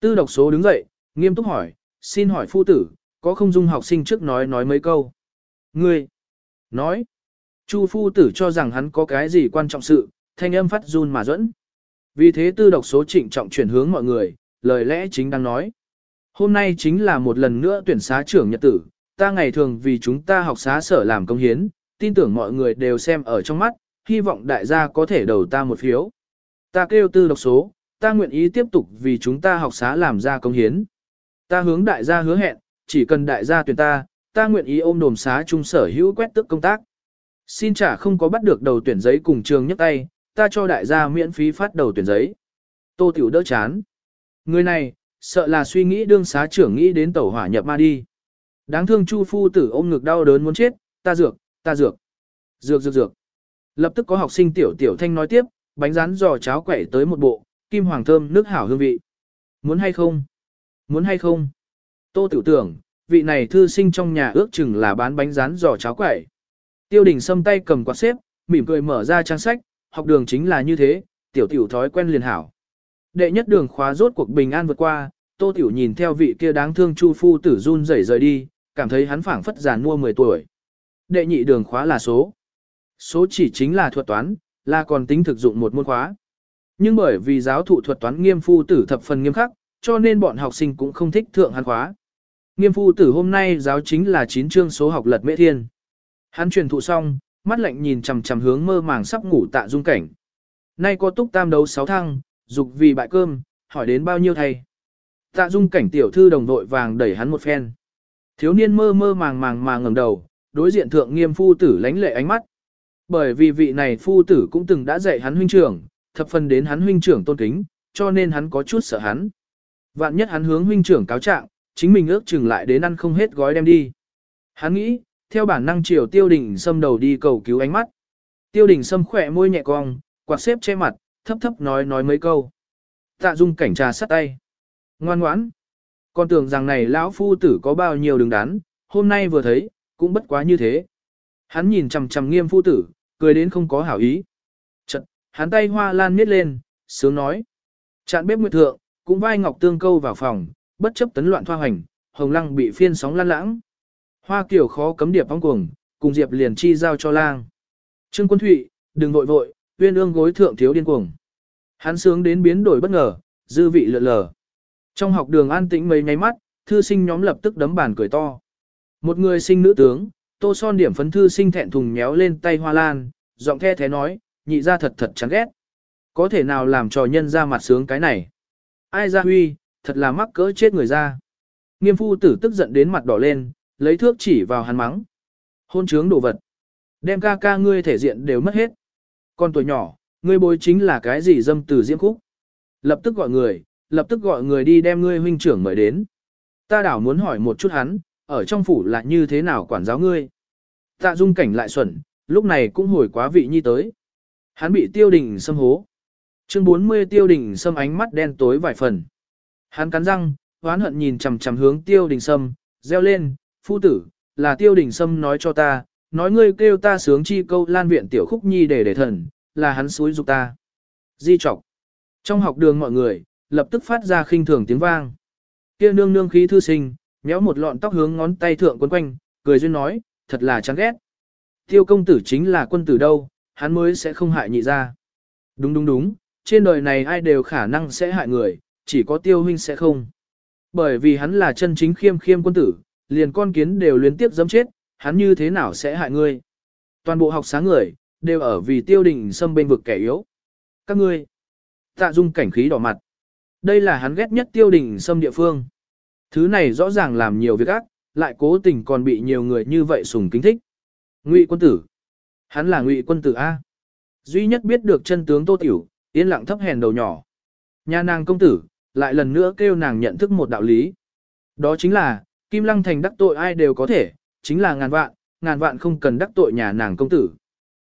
Tư độc số đứng dậy, nghiêm túc hỏi, xin hỏi phu tử, có không dung học sinh trước nói nói mấy câu. Ngươi, nói, Chu phu tử cho rằng hắn có cái gì quan trọng sự, thanh âm phát run mà dẫn. Vì thế tư độc số trịnh trọng chuyển hướng mọi người, lời lẽ chính đang nói. Hôm nay chính là một lần nữa tuyển xá trưởng nhật tử, ta ngày thường vì chúng ta học xá sở làm công hiến, tin tưởng mọi người đều xem ở trong mắt, hy vọng đại gia có thể đầu ta một phiếu. Ta kêu tư độc số, ta nguyện ý tiếp tục vì chúng ta học xá làm ra công hiến. Ta hướng đại gia hứa hẹn, chỉ cần đại gia tuyển ta, ta nguyện ý ôm đồm xá trung sở hữu quét tức công tác. Xin trả không có bắt được đầu tuyển giấy cùng trường nhấc tay, ta cho đại gia miễn phí phát đầu tuyển giấy. Tô Tiểu đỡ chán. Người này, sợ là suy nghĩ đương xá trưởng nghĩ đến tẩu hỏa nhập ma đi. Đáng thương Chu phu tử ôm ngực đau đớn muốn chết, ta dược, ta dược. Dược dược dược. Lập tức có học sinh tiểu tiểu thanh nói tiếp, bánh rán giò cháo quẩy tới một bộ, kim hoàng thơm nước hảo hương vị. Muốn hay không? Muốn hay không? Tô tiểu tưởng, vị này thư sinh trong nhà ước chừng là bán bánh rán giò cháo quẩy. Tiêu đình xâm tay cầm quạt xếp, mỉm cười mở ra trang sách, học đường chính là như thế, tiểu tiểu thói quen liền hảo. Đệ nhất đường khóa rốt cuộc bình an vượt qua, tô tiểu nhìn theo vị kia đáng thương chu phu tử run rẩy rời đi, cảm thấy hắn phảng phất giàn mua 10 tuổi. Đệ nhị đường khóa là số. Số chỉ chính là thuật toán, là còn tính thực dụng một môn khóa. Nhưng bởi vì giáo thụ thuật toán nghiêm phu tử thập phần nghiêm khắc, cho nên bọn học sinh cũng không thích thượng hắn khóa. Nghiêm phu tử hôm nay giáo chính là 9 chương số học lật mễ thiên. Hắn truyền thụ xong, mắt lạnh nhìn chằm chằm hướng mơ màng sắp ngủ tạ dung cảnh. Nay có túc tam đấu 6 thăng, dục vì bại cơm, hỏi đến bao nhiêu thầy. Tạ dung cảnh tiểu thư đồng đội vàng đẩy hắn một phen. Thiếu niên mơ mơ màng màng mà ngẩng đầu, đối diện thượng nghiêm phu tử lánh lệ ánh mắt. Bởi vì vị này phu tử cũng từng đã dạy hắn huynh trưởng, thập phần đến hắn huynh trưởng tôn kính, cho nên hắn có chút sợ hắn. Vạn nhất hắn hướng huynh trưởng cáo trạng, chính mình ước chừng lại đến ăn không hết gói đem đi. Hắn nghĩ, theo bản năng chiều tiêu đình xâm đầu đi cầu cứu ánh mắt. Tiêu đình xâm khỏe môi nhẹ cong, quạt xếp che mặt, thấp thấp nói nói mấy câu. Tạ dung cảnh trà sắt tay. Ngoan ngoãn. Con tưởng rằng này lão phu tử có bao nhiêu đứng đắn, hôm nay vừa thấy, cũng bất quá như thế. Hắn nhìn chằm chằm nghiêm phu tử, cười đến không có hảo ý. Chật, hắn tay hoa lan miết lên, sướng nói. Chạn bếp nguyệt thượng, cũng vai ngọc tương câu vào phòng, bất chấp tấn loạn thoa hành, hồng lăng bị phiên sóng lan lãng. Hoa kiểu khó cấm điệp vong cuồng, cùng diệp liền chi giao cho lang. Trương quân thụy, đừng vội vội, uyên ương gối thượng thiếu điên cuồng. Hắn sướng đến biến đổi bất ngờ, dư vị lượn lờ. Trong học đường an tĩnh mấy nháy mắt, thư sinh nhóm lập tức đấm bàn cười to. Một người sinh nữ tướng, tô son điểm phấn thư sinh thẹn thùng nhéo lên tay hoa lan, giọng the thế nói, nhị ra thật thật chán ghét. Có thể nào làm trò nhân ra mặt sướng cái này? Ai ra huy, thật là mắc cỡ chết người ra. Nghiêm phu tử tức giận đến mặt đỏ lên, lấy thước chỉ vào hắn mắng. Hôn trướng đồ vật. Đem ca ca ngươi thể diện đều mất hết. Con tuổi nhỏ, ngươi bối chính là cái gì dâm từ diễm khúc. Lập tức gọi người, lập tức gọi người đi đem ngươi huynh trưởng mời đến. Ta đảo muốn hỏi một chút hắn, ở trong phủ là như thế nào quản giáo ngươi. Tạ dung cảnh lại xuẩn, lúc này cũng hồi quá vị nhi tới. Hắn bị tiêu đình xâm hố. Chương 40 tiêu đình xâm ánh mắt đen tối vài phần. Hắn cắn răng, hoán hận nhìn chằm chằm hướng tiêu đình sâm, reo lên, phu tử, là tiêu đình sâm nói cho ta, nói ngươi kêu ta sướng chi câu lan viện tiểu khúc nhi để để thần, là hắn suối dục ta. Di trọc. Trong học đường mọi người, lập tức phát ra khinh thường tiếng vang. Kia nương nương khí thư sinh, méo một lọn tóc hướng ngón tay thượng quấn quanh, cười duyên nói, thật là chán ghét. Tiêu công tử chính là quân tử đâu, hắn mới sẽ không hại nhị ra. Đúng đúng đúng, trên đời này ai đều khả năng sẽ hại người, chỉ có tiêu huynh sẽ không. Bởi vì hắn là chân chính khiêm khiêm quân tử, liền con kiến đều liên tiếp dẫm chết, hắn như thế nào sẽ hại ngươi. Toàn bộ học sáng người, đều ở vì tiêu đình xâm bên vực kẻ yếu. Các ngươi, tạ dung cảnh khí đỏ mặt. Đây là hắn ghét nhất tiêu đình xâm địa phương. Thứ này rõ ràng làm nhiều việc ác, lại cố tình còn bị nhiều người như vậy sùng kính thích. Ngụy quân tử. Hắn là ngụy quân tử A. Duy nhất biết được chân tướng tô tiểu, yên lặng thấp hèn đầu nhỏ. Nhà nàng công tử, lại lần nữa kêu nàng nhận thức một đạo lý. Đó chính là, Kim Lăng Thành đắc tội ai đều có thể, chính là ngàn vạn, ngàn vạn không cần đắc tội nhà nàng công tử.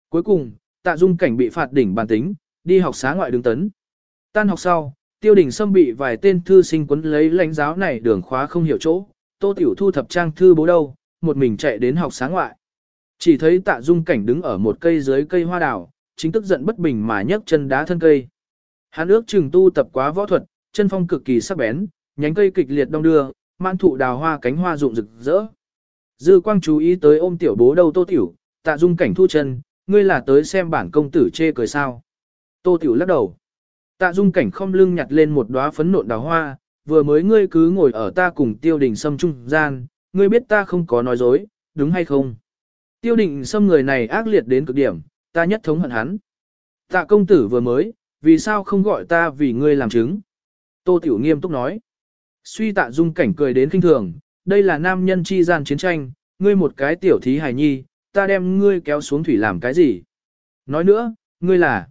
Cuối cùng, tạ dung cảnh bị phạt đỉnh bàn tính, đi học xá ngoại đường tấn. Tan học sau, tiêu đình xâm bị vài tên thư sinh quấn lấy lãnh giáo này đường khóa không hiểu chỗ, tô tiểu thu thập trang thư bố đâu, một mình chạy đến học sáng ngoại. Chỉ thấy tạ dung cảnh đứng ở một cây dưới cây hoa đào, chính tức giận bất bình mà nhấc chân đá thân cây. Hắn ước chừng tu tập quá võ thuật, chân phong cực kỳ sắc bén, nhánh cây kịch liệt đông đưa, mãn thụ đào hoa cánh hoa rụng rực rỡ. Dư quang chú ý tới ôm tiểu bố đầu tô tiểu, tạ dung cảnh thu chân, ngươi là tới xem bản công tử chê cười sao. Tô tiểu lắc đầu. Tạ dung cảnh không lưng nhặt lên một đóa phấn nộn đào hoa, vừa mới ngươi cứ ngồi ở ta cùng tiêu đình sâm trung gian, ngươi biết ta không có nói dối, đúng hay không? Tiêu đình sâm người này ác liệt đến cực điểm, ta nhất thống hận hắn. Tạ công tử vừa mới, vì sao không gọi ta vì ngươi làm chứng? Tô Tiểu nghiêm túc nói. Suy tạ dung cảnh cười đến kinh thường, đây là nam nhân chi gian chiến tranh, ngươi một cái tiểu thí hài nhi, ta đem ngươi kéo xuống thủy làm cái gì? Nói nữa, ngươi là...